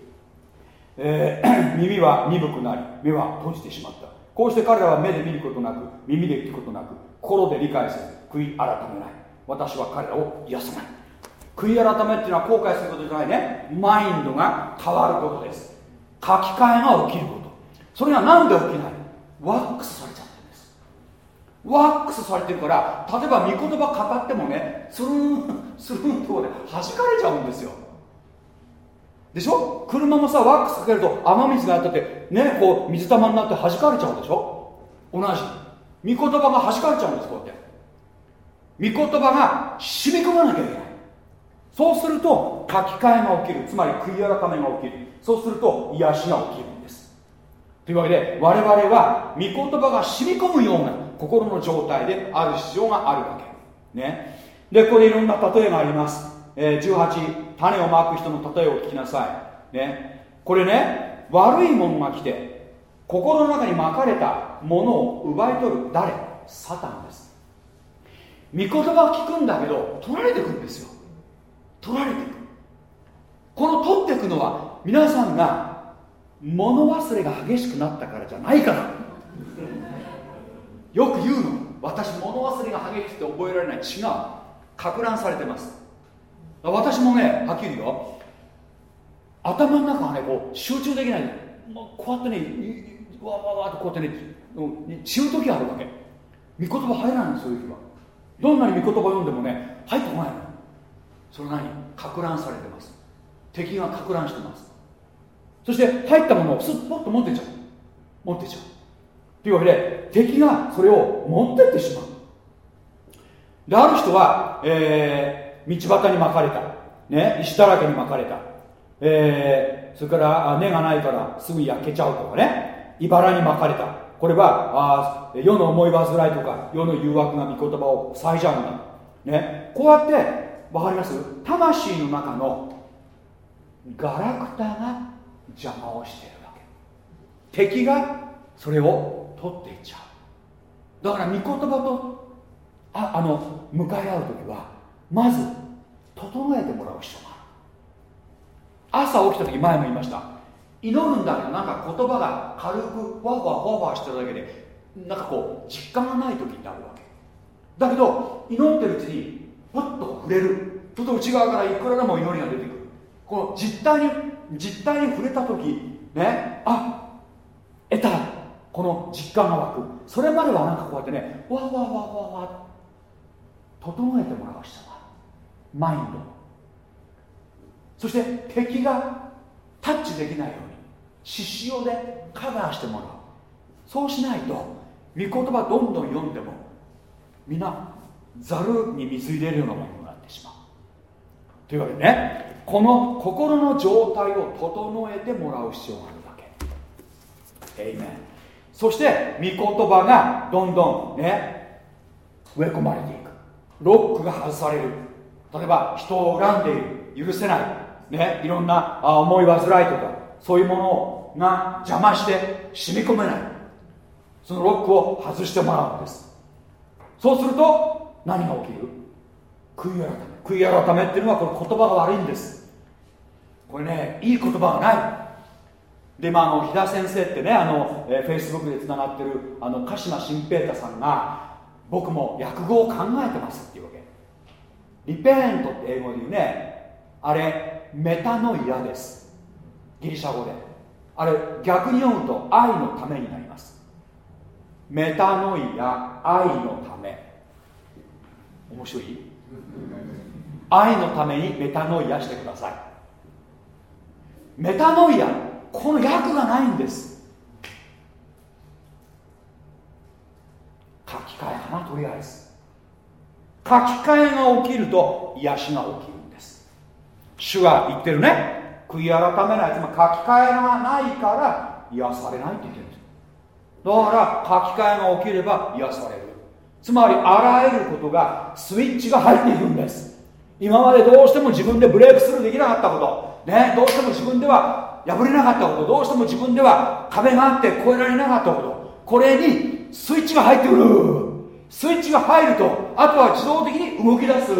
えー、耳は鈍くなり目は閉じてしまった。こうして彼らは目で見ることなく耳で聞くことなく心で理解せず悔い改めない。私は彼らを癒さない。悔い改めっていうのは後悔することじゃないね。マインドが変わることです。書き換えが起きること。それが何で起きない？ワックスされちゃってるんです。ワックスされてるから例えば御言葉語ってもねスルーンスルーンとこで弾かれちゃうんですよ。でしょ？車もさワックスかけると雨水があったってねこう水玉になって弾かれちゃうでしょ？同じ。御言葉が弾かれちゃうんですこうやって。御言葉が染み込まなきゃいけない。そうすると書き換えが起きる。つまり悔い改めが起きる。そうすると癒しが起きるんです。というわけで我々は御言葉が染み込むような心の状態である必要があるわけ。ね。でこれいろんな例えがあります、え、18種をまく人の例えを聞きなさい。ね。これね悪いものが来て心の中にまかれたものを奪い取る誰？サタンです。御言葉聞くんだけど取られてくんですよ。取られていく。この取ってくのは皆さんが物忘れが激しくなったからじゃないから。よく言うの。私物忘れが激しくて覚えられない。違う。か乱されてます。私もねはっきり言うよ。頭の中がねこう集中できない。こうやってねわわわってこうやってね散る時あるわけ。御言葉入らないのそういう日は。どんなに御言葉読んでもね入ってこないの。それ何？か乱されてます。敵がか乱してます。そして入ったものをスッポッと持ってっちゃう。持ってっちゃう。というわけで敵がそれを持ってってしまう。である人は、えー、道端に巻かれた、ね、石だらけに巻かれた、えー、それから根がないからすぐ焼けちゃうとかね。茨に巻かれた。これはあ世の思い煩いとか世の誘惑が御言葉を塞いじゃうんだ、ね、こうやって分かります？魂の中のガラクタが邪魔をしているわけ。敵がそれを取っていっちゃう。だから御言葉とああの向かい合う時はまず整えてもらう必要がある。朝起きた時前も言いました。祈るんだけどなんか言葉が軽くふわふわふわふわしてるだけでなんかこう実感がない時ってあるわけ。だけど祈ってるうちにパッと触れる。ちょっと内側からいくらでも祈りが出てくる。この実体に実体に触れた時ねあ得た。この実感が湧く。それまではなんかこうやってねわわわわわ整えてもらう必要がマインド。そして敵がタッチできないように獅子王でカバーしてもらう。そうしないと御言葉どんどん読んでもみんなざるに水入れるようなものになってしまう。というわけでねこの心の状態を整えてもらう必要があるわけ。エイメンそして御言葉がどんどんね植え込まれていく。ロックが外される。例えば人を恨んでいる許せないねいろんな思い煩いとかそういうものが邪魔して染み込めない。そのロックを外してもらうんです。そうすると何が起きる？悔い改め悔い改めっていうのはこれ言葉が悪いんです。これねいい言葉がない。で今ああの飛田先生ってねあの、えー、フェイスブックでつながってるあの鹿島新平太さんが僕も訳語を考えてますっていうわけ。リペントって英語で言うねあれメタノイアです。ギリシャ語で。あれ逆に読むと愛のためになります。メタノイア愛のため。面白い？愛のためにメタノイアしてください。メタノイアこの訳がないんです。書き換えかなとりあえず書き換えが起きると癒しが起きるんです。主が言ってるね。悔い改めないつまり書き換えがないから癒されないって言ってるんです。だから書き換えが起きれば癒される。つまりあらゆることがスイッチが入っていくんです。今までどうしても自分でブレイクスルーできなかったこと。ねどうしても自分では破れなかったこと。どうしても自分では壁があって越えられなかったこと。これにスイッチが入ってくる。スイッチが入るとあとは自動的に動き出す。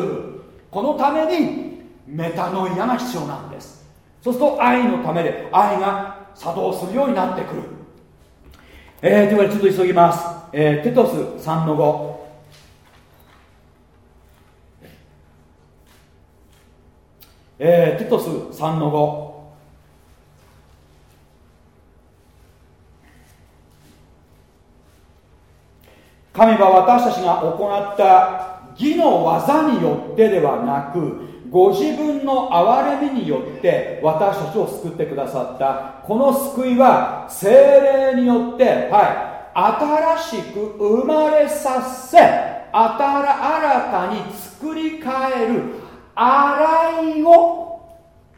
このためにメタノイアが必要なんです。そうすると愛のためで愛が作動するようになってくる。えー、というわけでちょっと急ぎます、えー、テトス3の5えー、テトス3の5神は私たちが行った義の技によってではなくご自分の憐れみによって私たちを救ってくださった。この救いは精霊によってはい新しく生まれさせ新たに作り変える洗いを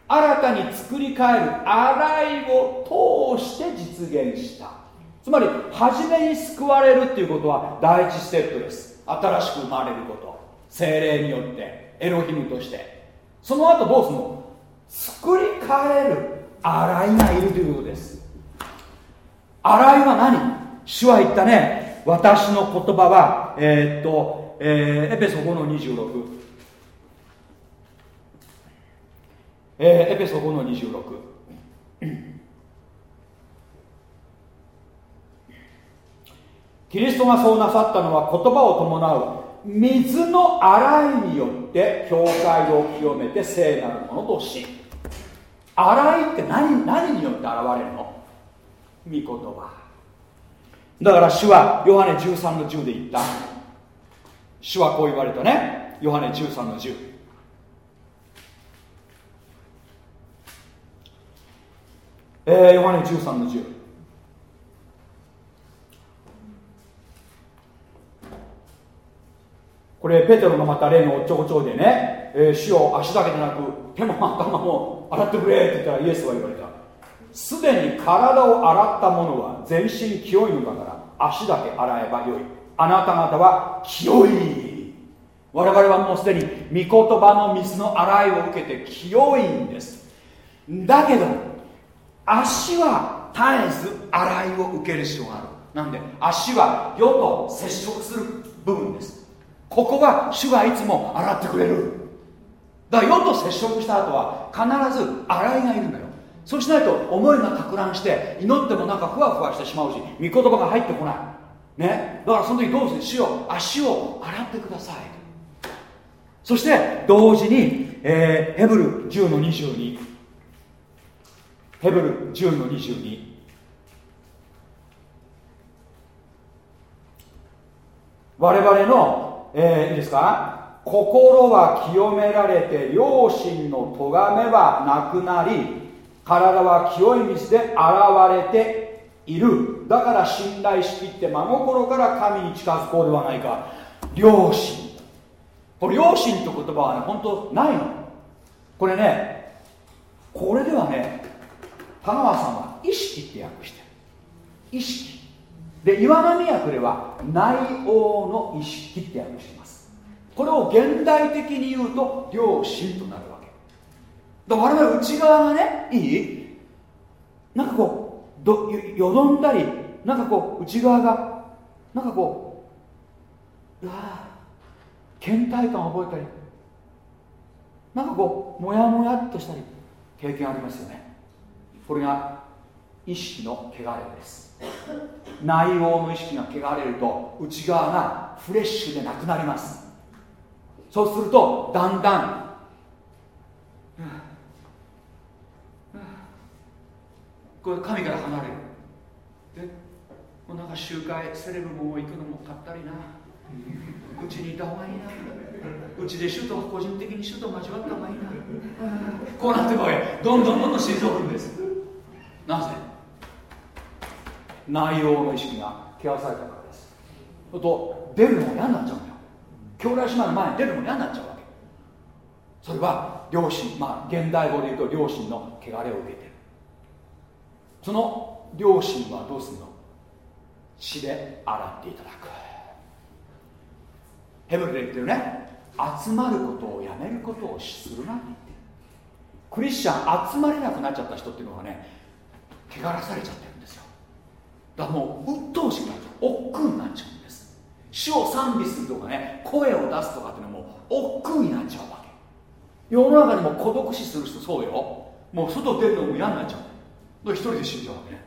新たに作り変える洗いを通して実現した。つまり初めに救われるっていうことは第一ステップです。新しく生まれること。精霊によってエロヒムとして。その後どうするの？作り変える。洗いがいるということです。洗いは何？主は言ったね。私の言葉はえー、っと、えー、エペソ5の26えー、エペソ5の26キリストがそうなさったのは言葉を伴う水の洗いによって教会を清めて聖なるものとし洗いって何何によって現れるの？御言葉。だから主はヨハネ13の10で言った。主はこう言われたね。ヨハネ13の10えー、ヨハネ13の10これペテロのまた例のおっちょこちょいでね、えー、主を足だけでなく手も頭も洗ってくれって言ったらイエスは言われた。すでに体を洗った者は全身清いのだから足だけ洗えばよい。あなた方は清い。我々はもうすでに御言葉の水の洗いを受けて清いんです。だけど足は絶えず洗いを受ける必要がある。なんで足は世と接触する部分です。ここは主がいつも洗ってくれる。だから世と接触した後は必ず洗いがいるんだよ。そうしないと思いがか乱して祈ってもなんかふわふわしてしまうし御言葉が入ってこない。ね。だからその時どうする主よ足を洗ってください。そして同時に、えー、ヘブル10の22ヘブル10の22我々のえー、いいですか？心は清められて良心の咎めはなくなり体は清い水で現れている。だから信頼しきって真心から神に近づこうではないか。良心。これ良心って言葉はね本当ないの。これねこれではね田川さんは意識って訳してる。意識。で岩波訳では内応の意識って訳してます。これを現代的に言うと良心となるわけ。だから我々内側がねいい？なんかこうどよどんだりなんかこう内側がなんかこううわ倦怠感を覚えたりなんかこうもやもやっとしたり経験ありますよね。これが意識の汚れです。内容の意識が汚れると内側がフレッシュでなくなります。そうするとだんだん、これ神から離れるでもうなんか集会セレブも行くのもかったりなうちにいた方がいいなうちで首都個人的に首都交わった方がいいなこうなってこいどんどんどんどん退くんですなぜ内容の意識が汚されたからです。と出るのも嫌になっちゃうんだよ。兄弟姉妹の前に出るのも嫌になっちゃうわけ。それは両親まあ現代語で言うと両親の汚れを受けてる。その両親はどうするの？血で洗っていただく。ヘブルで言ってるね。集まることをやめることをするなってクリスチャン集まれなくなっちゃった人っていうのはね汚らされちゃってだからもう鬱陶しくなっちゃう。億劫になっちゃうんです。死を賛美するとかね声を出すとかっていうのも億劫になっちゃうわけ。世の中にも孤独死する人そうよ。もう外出るのも嫌になっちゃう。一人で死んじゃうわけね。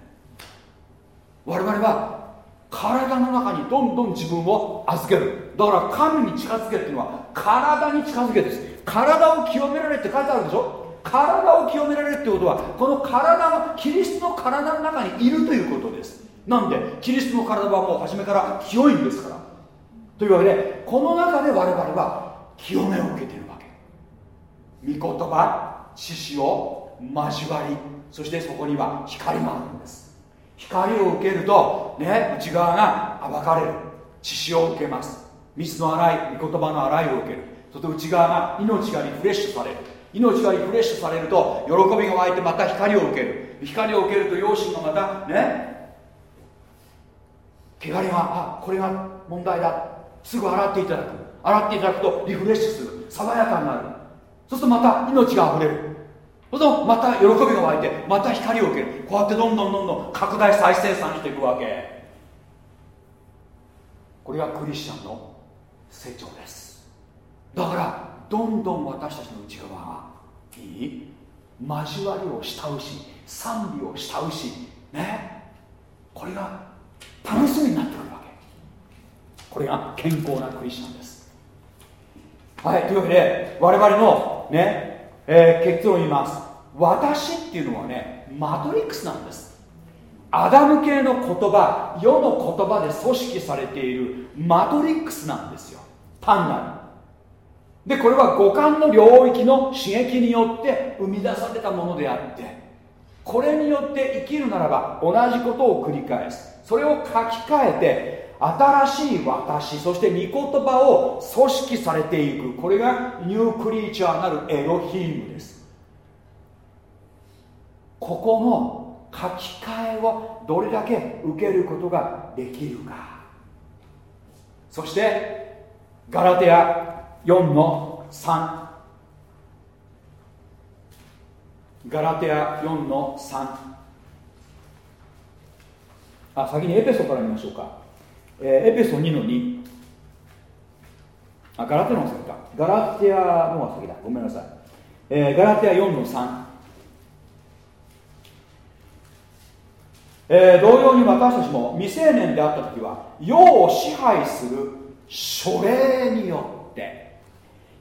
我々は体の中にどんどん自分を預ける。だから神に近づけっていうのは体に近づけです。体を清められって書いてあるでしょ。体を清められるってことはこの体のキリストの体の中にいるということです。なんでキリストの体はもう初めから清いんですから。というわけでこの中で我々は清めを受けているわけ。御言葉獅子を交わりそしてそこには光があるんです。光を受けるとね内側が暴かれる。血潮を受けます。水の洗い御言葉の洗いを受ける。そして内側が命がリフレッシュされる。命がリフレッシュされると喜びが湧いてまた光を受ける。光を受けると両親がまたね汚れがあこれが問題だ。すぐ洗っていただく。洗っていただくとリフレッシュする。爽やかになる。そうするとまた命があふれる。そうするとまた喜びが湧いてまた光を受ける。こうやってどんどんどんどん拡大再生産していくわけ。これがクリスチャンの成長です。だからどんどん私たちの内側がいい。交わりを慕うし賛美を慕うしね。これが楽しみになってくるわけ。これが健康なクリスチャンです。はいというわけで我々のね、えー、結論を言います。私っていうのはねマトリックスなんです。アダム系の言葉世の言葉で組織されているマトリックスなんですよ。単なる。でこれは五感の領域の刺激によって生み出されたものであってこれによって生きるならば同じことを繰り返す。それを書き換えて新しい私そして御言葉を組織されていく。これがニュークリーチャーなるエロヒームです。ここの書き換えをどれだけ受けることができるか。そしてガラテア4の3ガラテア4の3あ先にエペソから見ましょうか、えー、エペソ2の2あガラテアの先か。ガラテアのが先だ。ごめんなさい、えー、ガラテア4の3えー、同様に私たちも未成年であった時は世を支配する書霊によって。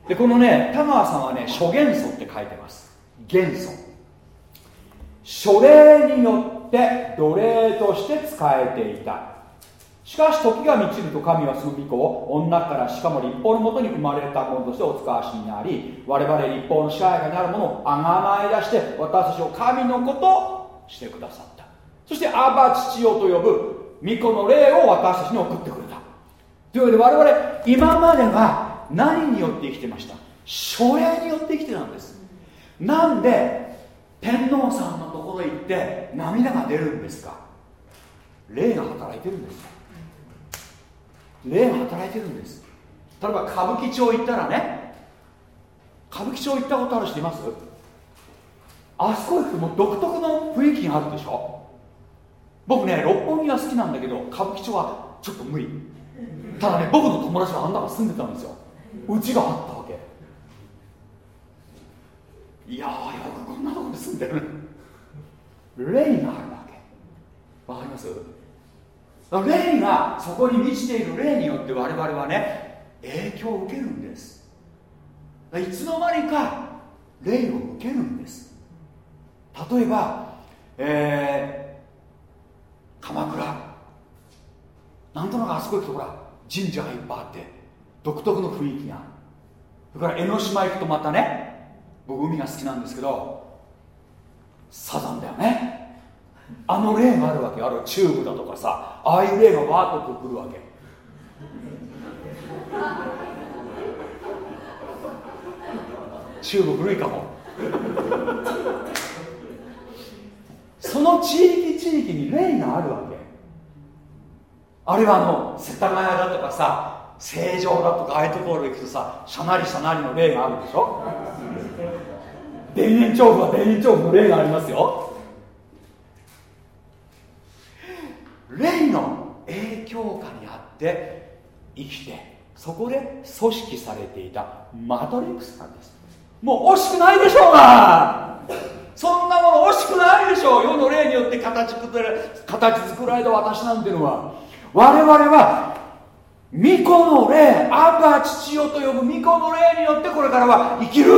でこのね田川さんはね諸元素って書いてます。元素。書霊によっって奴隷として使えていた。しかし時が満ちると神はその御子を女からしかも立法のもとに生まれたものとしてお使わしになり我々立法の支配下にあるものをあがまい出して私たちを神の子としてくださった。そしてアバ父よと呼ぶ御子の霊を私たちに送ってくれた。というわけで我々今までは何によって生きてました？書霊によって生きてたんです。なんで天皇さんのころへ行って涙が出るんですか？霊が働いてるんです。霊が働いてるんです。例えば歌舞伎町行ったらね歌舞伎町行ったことある人います？あそこ行くともう独特の雰囲気があるでしょ？僕ね六本木は好きなんだけど歌舞伎町はちょっと無理。ただね僕の友達があんなが住んでたんですよ。うちがあったわけ。いやよくこんなとこに住んでる。霊があるわけ。わかります？霊がそこに満ちている霊によって我々はね影響を受けるんです。いつの間にか霊を受けるんです。例えば、えー、鎌倉。なんとなくあそこ行くとほら神社がいっぱいあって独特の雰囲気が。それから江ノ島行くとまたね僕海が好きなんですけどサザンだよね。あの霊があるわけあるチューブだとかさああいう霊がわーっと来るわけ。チューブ古いかも。その地域地域に霊があるわけ。あるいはあの世田谷だとかさ成城だとかああいうところ行くとさしゃなりしゃなりの霊があるでしょ。田園調布は田園調布の霊がありますよ。霊の影響下にあって生きてそこで組織されていたマトリックスなんです。もう惜しくないでしょうが！そんなもの惜しくないでしょう世の霊によって形作られ形作られた私なんていうのは。我々は巫女の霊アバ父よと呼ぶ巫女の霊によってこれからは生きる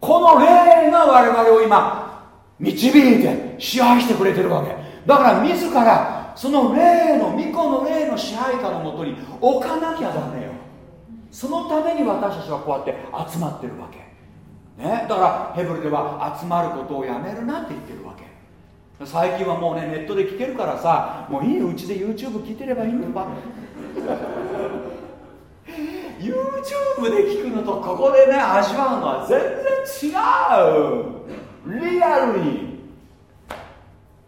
この霊が我々を今導いて支配してくれてるわけ。だから自らその霊の巫女の霊の支配下のもとに置かなきゃダメよ。そのために私たちはこうやって集まってるわけ。ね、だからヘブルでは集まることをやめるなって言ってるわけ。最近はもうねネットで聞けるからさもういいうちで YouTube 聞いてればいいんだよ YouTube で聞くのとここでね味わうのは全然違う。リアルに。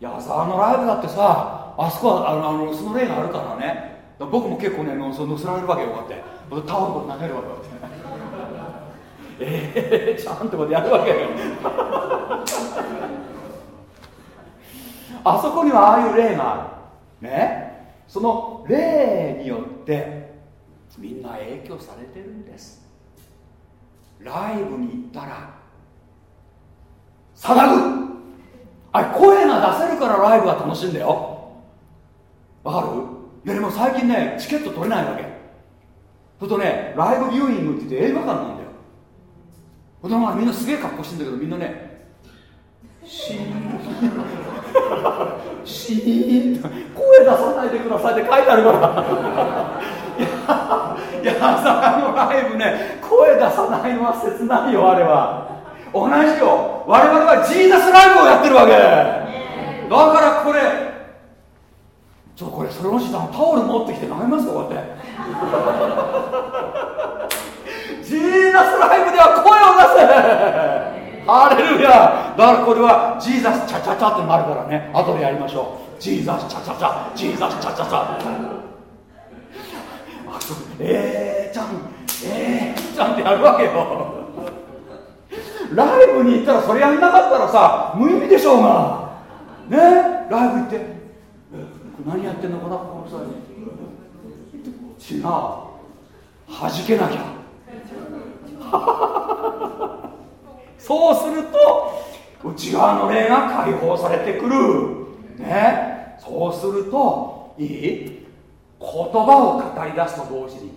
矢沢のライブだってさあそこはあのあのその例があるからね。僕も結構ねのそ乗せられるわけよかって。タオルと投げるわけよええー、ちゃんとこでやるわけよ。あそこにはああいう霊がある。ね？その霊によってみんな影響されてるんです。ライブに行ったら騒ぐ。あれ声が出せるからライブが楽しいんだよ。わかる？いやでも最近ねチケット取れないわけ。そるとねライブビューイングって言って映画館なんだよ。子供はみんなすげえ格好してんだけどみんなねシーン。シーン。と 声出さないでくださいって書いてあるから。いやいや嵐のライブね声出さないのは切ないよあれは。同じよ。我々はジーザスライブをやってるわけ。だからこれちょっとこれそれもしタオル持ってきて投げますかこうやって。ジーザスライブでは声を出せ。ハレルヤ。だからこれはジーザスチャチャチャってなるからね。後でやりましょう。ジーザスチャチャチャ。ジーザスチャチャチャ。えーちゃんえーちゃんってやるわけよ。ライブに行ったらそれやんなかったらさ無意味でしょうが。ね？ライブ行って。何やってんのかなこの人。違う。弾けなきゃ。そうすると内側の霊が解放されてくる。ね？そうするといい？言葉を語り出すと同時に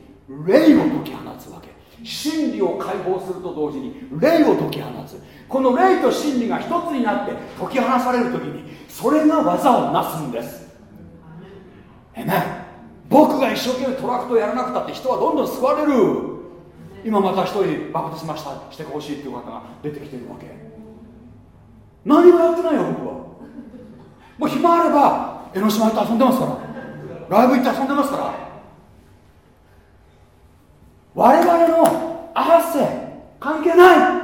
霊を解き放つわけ。真理を解放すると同時に霊を解き放つ。この霊と真理が一つになって解き放される時にそれが技をなすんです。えね僕が一生懸命トラクトやらなくたって人はどんどん救われる。今また一人バプテスマしたしてほしいっていう方が出てきてるわけ。何もやってないよ僕は。もう暇あれば江ノ島行って遊んでますから。ライブ行って遊んでますから。我々の汗関係ない。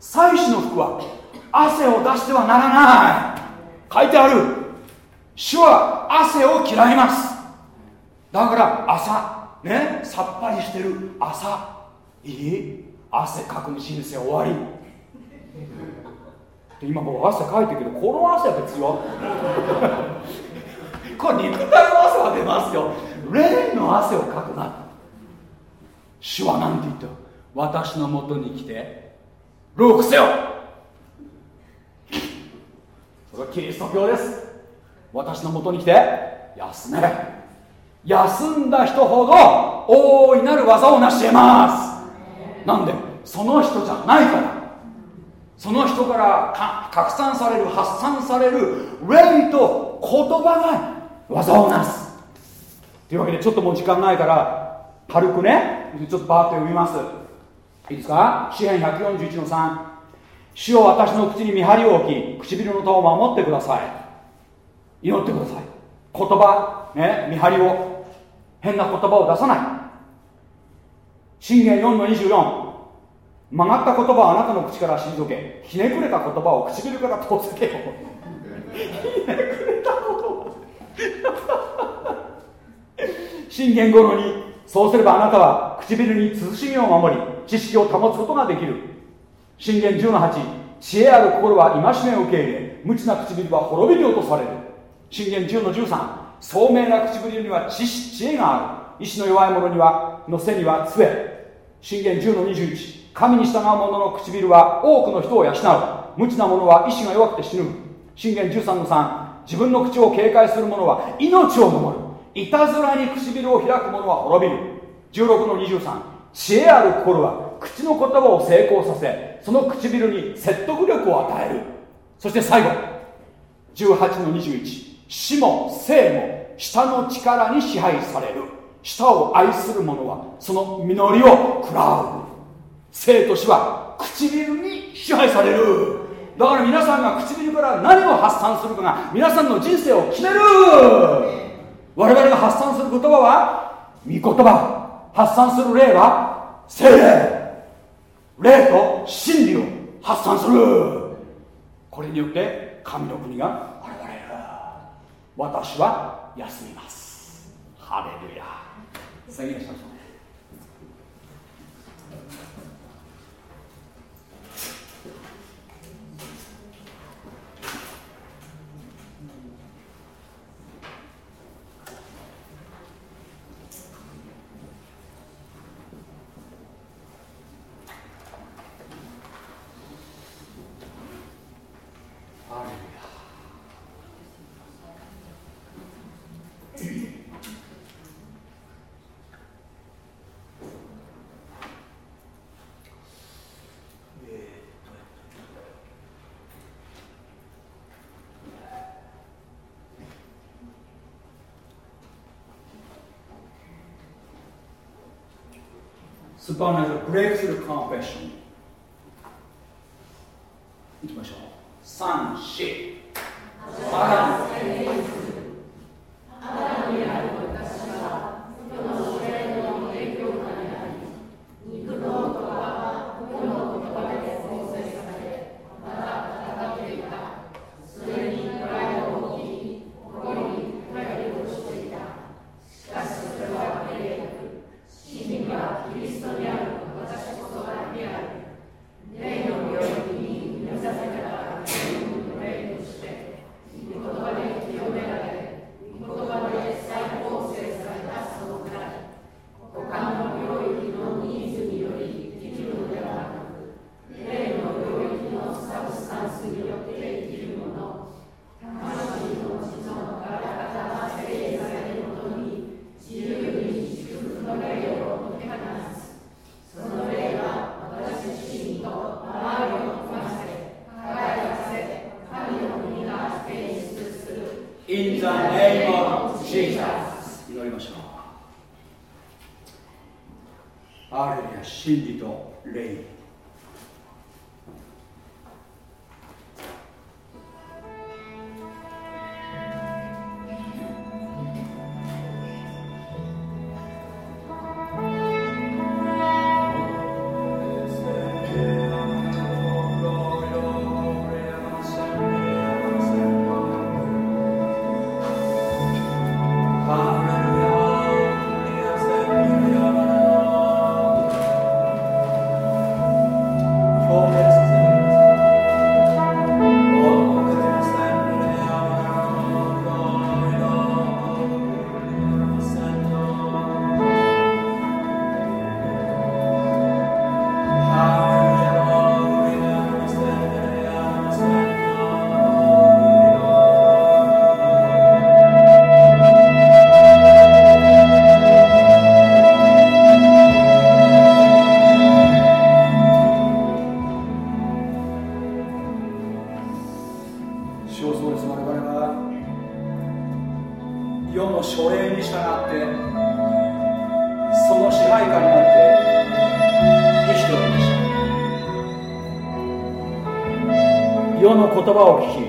祭祀の服は汗を出してはならない。書いてある。主は汗を嫌います。だから朝ねさっぱりしてる。朝いい？汗かく人生終わり。今僕汗かいてるけどこの汗は別よ。これ肉体の汗は出ますよ。霊の汗をかくな。主は何て言った？私のもとに来て労苦せよ。それはキリスト教です。私のもとに来て休め。休んだ人ほど大いなる技を成し得ます。なんで？その人じゃないから。その人から拡散される発散される霊と言葉が技をなす。というわけでちょっともう時間ないから軽くねちょっとバーッと読みます。いいですか？詩篇141の3主を私の口に見張りを置き唇の戸を守ってください。祈ってください。言葉ね見張りを変な言葉を出さない。信玄4の24曲がった言葉はあなたの口から退けひねくれた言葉を唇から遠ざけよひねく信玄五のにそうすればあなたは唇に慎みを守り知識を保つことができる。信玄10の8知恵ある心は戒めを受け入れ無知な唇は滅びに落とされる。信玄10の13聡明な唇には知知恵がある。意志の弱い者にはの背には杖。信玄10の21神に従う者の唇は多くの人を養う。無知な者は意志が弱くて死ぬ。信玄13の3自分の口を警戒する者は命を守る。いたずらに唇を開く者は滅びる。16の23知恵ある心は口の言葉を成功させその唇に説得力を与える。そして最後18の21死も生も舌の力に支配される。舌を愛する者はその実りを食らう。生と死は唇に支配される。だから皆さんが唇から何を発散するかが皆さんの人生を決める。我々が発散する言葉は御言葉。発散する霊は精霊。霊と真理を発散する。これによって神の国が現れる。私は休みます。ハレルヤ。宣言しましょう。Supernatural breakthrough confession いき葉を聞き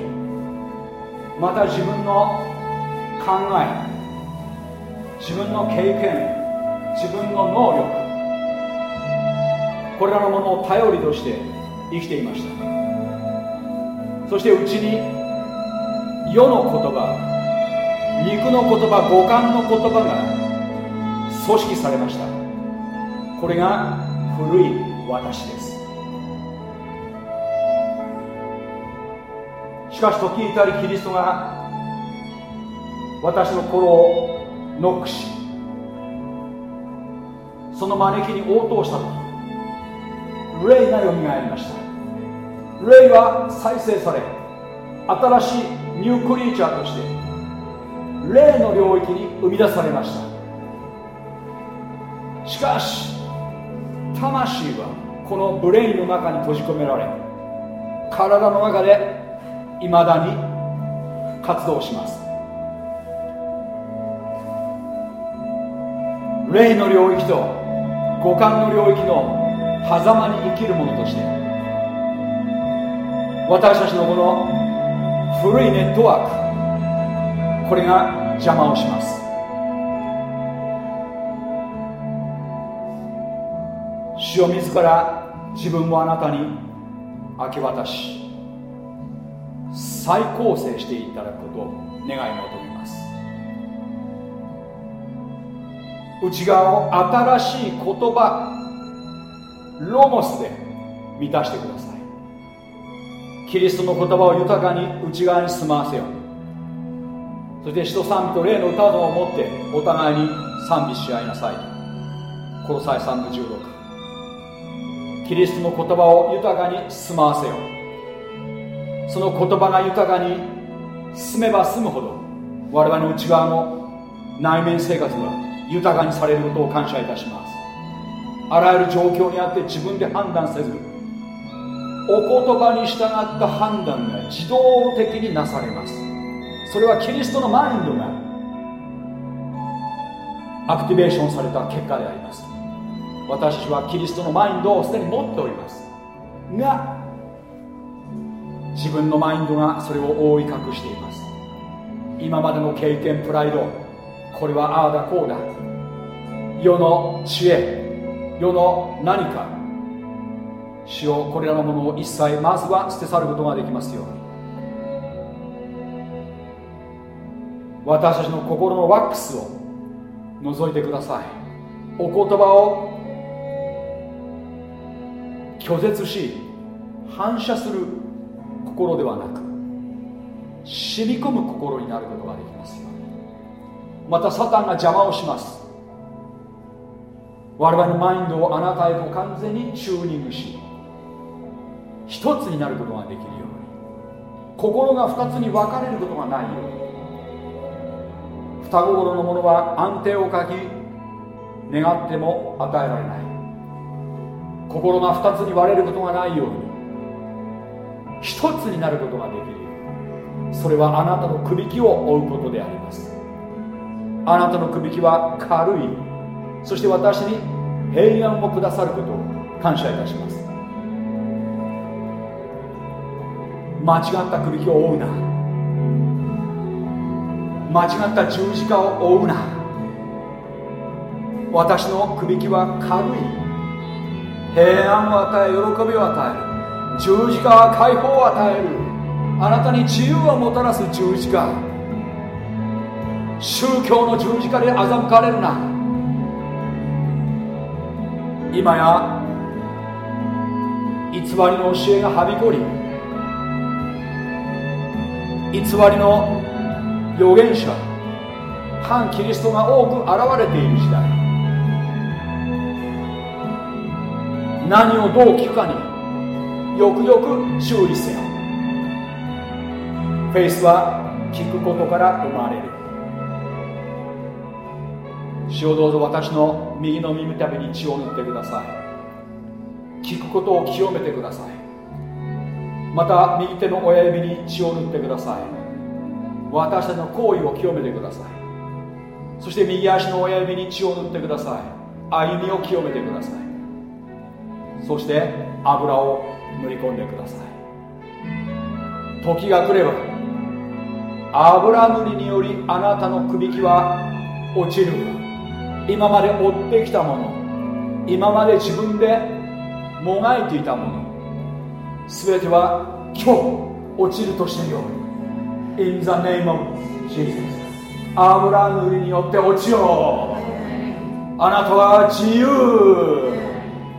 また自分の考え自分の経験自分の能力これらのものを頼りとして生きていました。そしてうちに世の言葉肉の言葉五感の言葉が組織されました。これが古い私です。しかし時にたりキリストが私の心をノックしその招きに応答したと霊がよみがえりました。霊は再生され新しいニュークリーチャーとして霊の領域に生み出されました。しかし魂はこのブレインの中に閉じ込められ体の中でいまだに活動します。霊の領域と五感の領域の狭間に生きる者として私たちのこの古いネットワークこれが邪魔をします。主を自ら自分をあなたに明け渡し再構成していただくことを願い求めます。内側を新しい言葉ロモスで満たしてください。キリストの言葉を豊かに内側に住まわせよう。そして使徒賛美と霊の歌を持ってお互いに賛美し合いなさい。この際3の16キリストの言葉を豊かに住まわせよう。その言葉が豊かに住めば住むほど我々の内側の内面生活は豊かにされることを感謝いたします。あらゆる状況にあって自分で判断せずお言葉に従った判断が自動的になされます。それはキリストのマインドがアクティベーションされた結果であります。私はキリストのマインドをすでに持っております。が自分のマインドがそれを覆い隠しています。今までの経験プライドこれはああだこうだ。世の知恵世の何か主をこれらのものを一切まずは捨て去ることができますように。私たちの心のワックスを覗いてください。お言葉を拒絶し反射する心ではなく染み込む心になることができます。よまたサタンが邪魔をします。我々のマインドをあなたへと完全にチューニングし一つになることができるように心が二つに分かれることがないように双心の者は安定を欠き願っても与えられない。心が二つに割れることがないように一つになることができる。それはあなたのくびきを追うことであります。あなたのくびきは軽い。そして私に平安をくださることを感謝いたします。間違ったくびきを追うな。間違った十字架を追うな。私のくびきは軽い。平安を与え喜びを与える。十字架は解放を与える。あなたに自由をもたらす十字架。宗教の十字架で欺かれるな。今や偽りの教えがはびこり偽りの預言者反キリストが多く現れている時代。何をどう聞くかによくよく注意せよ。フェイスは聞くことから生まれる。主をどうぞ私の右の耳たびに血を塗ってください。聞くことを清めてください。また右手の親指に血を塗ってください。私たちの行為を清めてください。そして右足の親指に血を塗ってください。歩みを清めてください。そして油を塗り込んでください。時が来れば油塗りによりあなたのくびきは落ちる今まで追ってきたもの。今まで自分でもがいていたもの。全ては今日落ちるとしてように。In the name of Jesus 油塗りによって落ちよう。あなたは自由。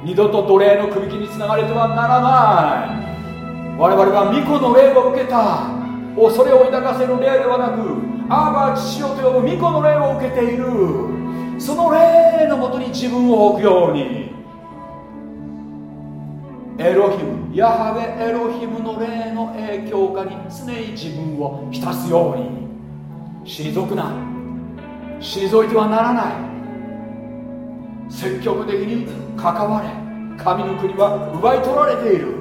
二度と奴隷の首輝につながれてはならない。我々は巫女の霊を受けた。恐れを抱かせる霊ではなくアーバー父よと呼ぶ巫女の霊を受けている。その霊のもとに自分を置くように。エロヒムヤハベエロヒムの霊の影響下に常に自分を浸すように。退くな。退いてはならない。積極的に関われ神の国は奪い取られている。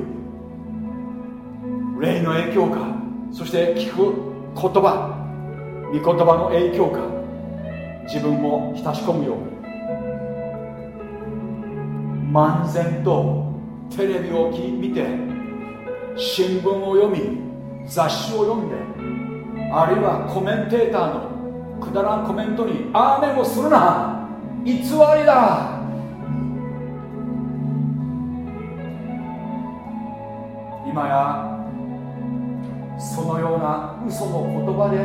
霊の影響下そして聞く言葉御言葉の影響下自分も親し込むように。漫然とテレビを見て新聞を読み雑誌を読んであるいはコメンテーターのくだらんコメントにアーメンをするな。偽りだ。今やそのような嘘の言葉で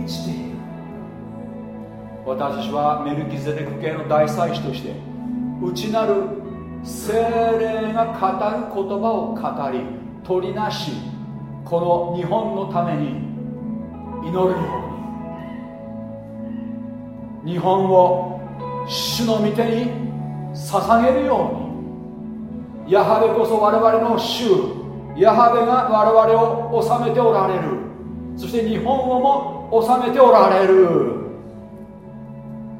満ちている。私たちはメルキゼデク系の大祭司として内なる精霊が語る言葉を語り取りなしこの日本のために祈るよう日本を主の御手に捧げるようにヤハベこそ我々の主ヤハベが我々を治めておられる。そして日本をも治めておられる。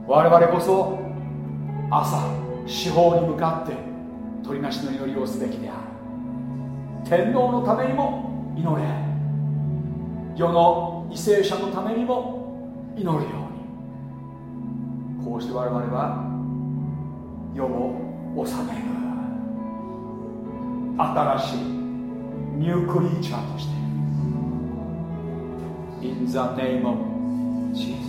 我々こそ朝司法に向かって鳥なしの祈りをすべきである。天皇のためにも祈れ。世の為政者のためにも祈るよ。こうして我々は世を治める新しいニュークリーチャーとして。In the name of Jesus.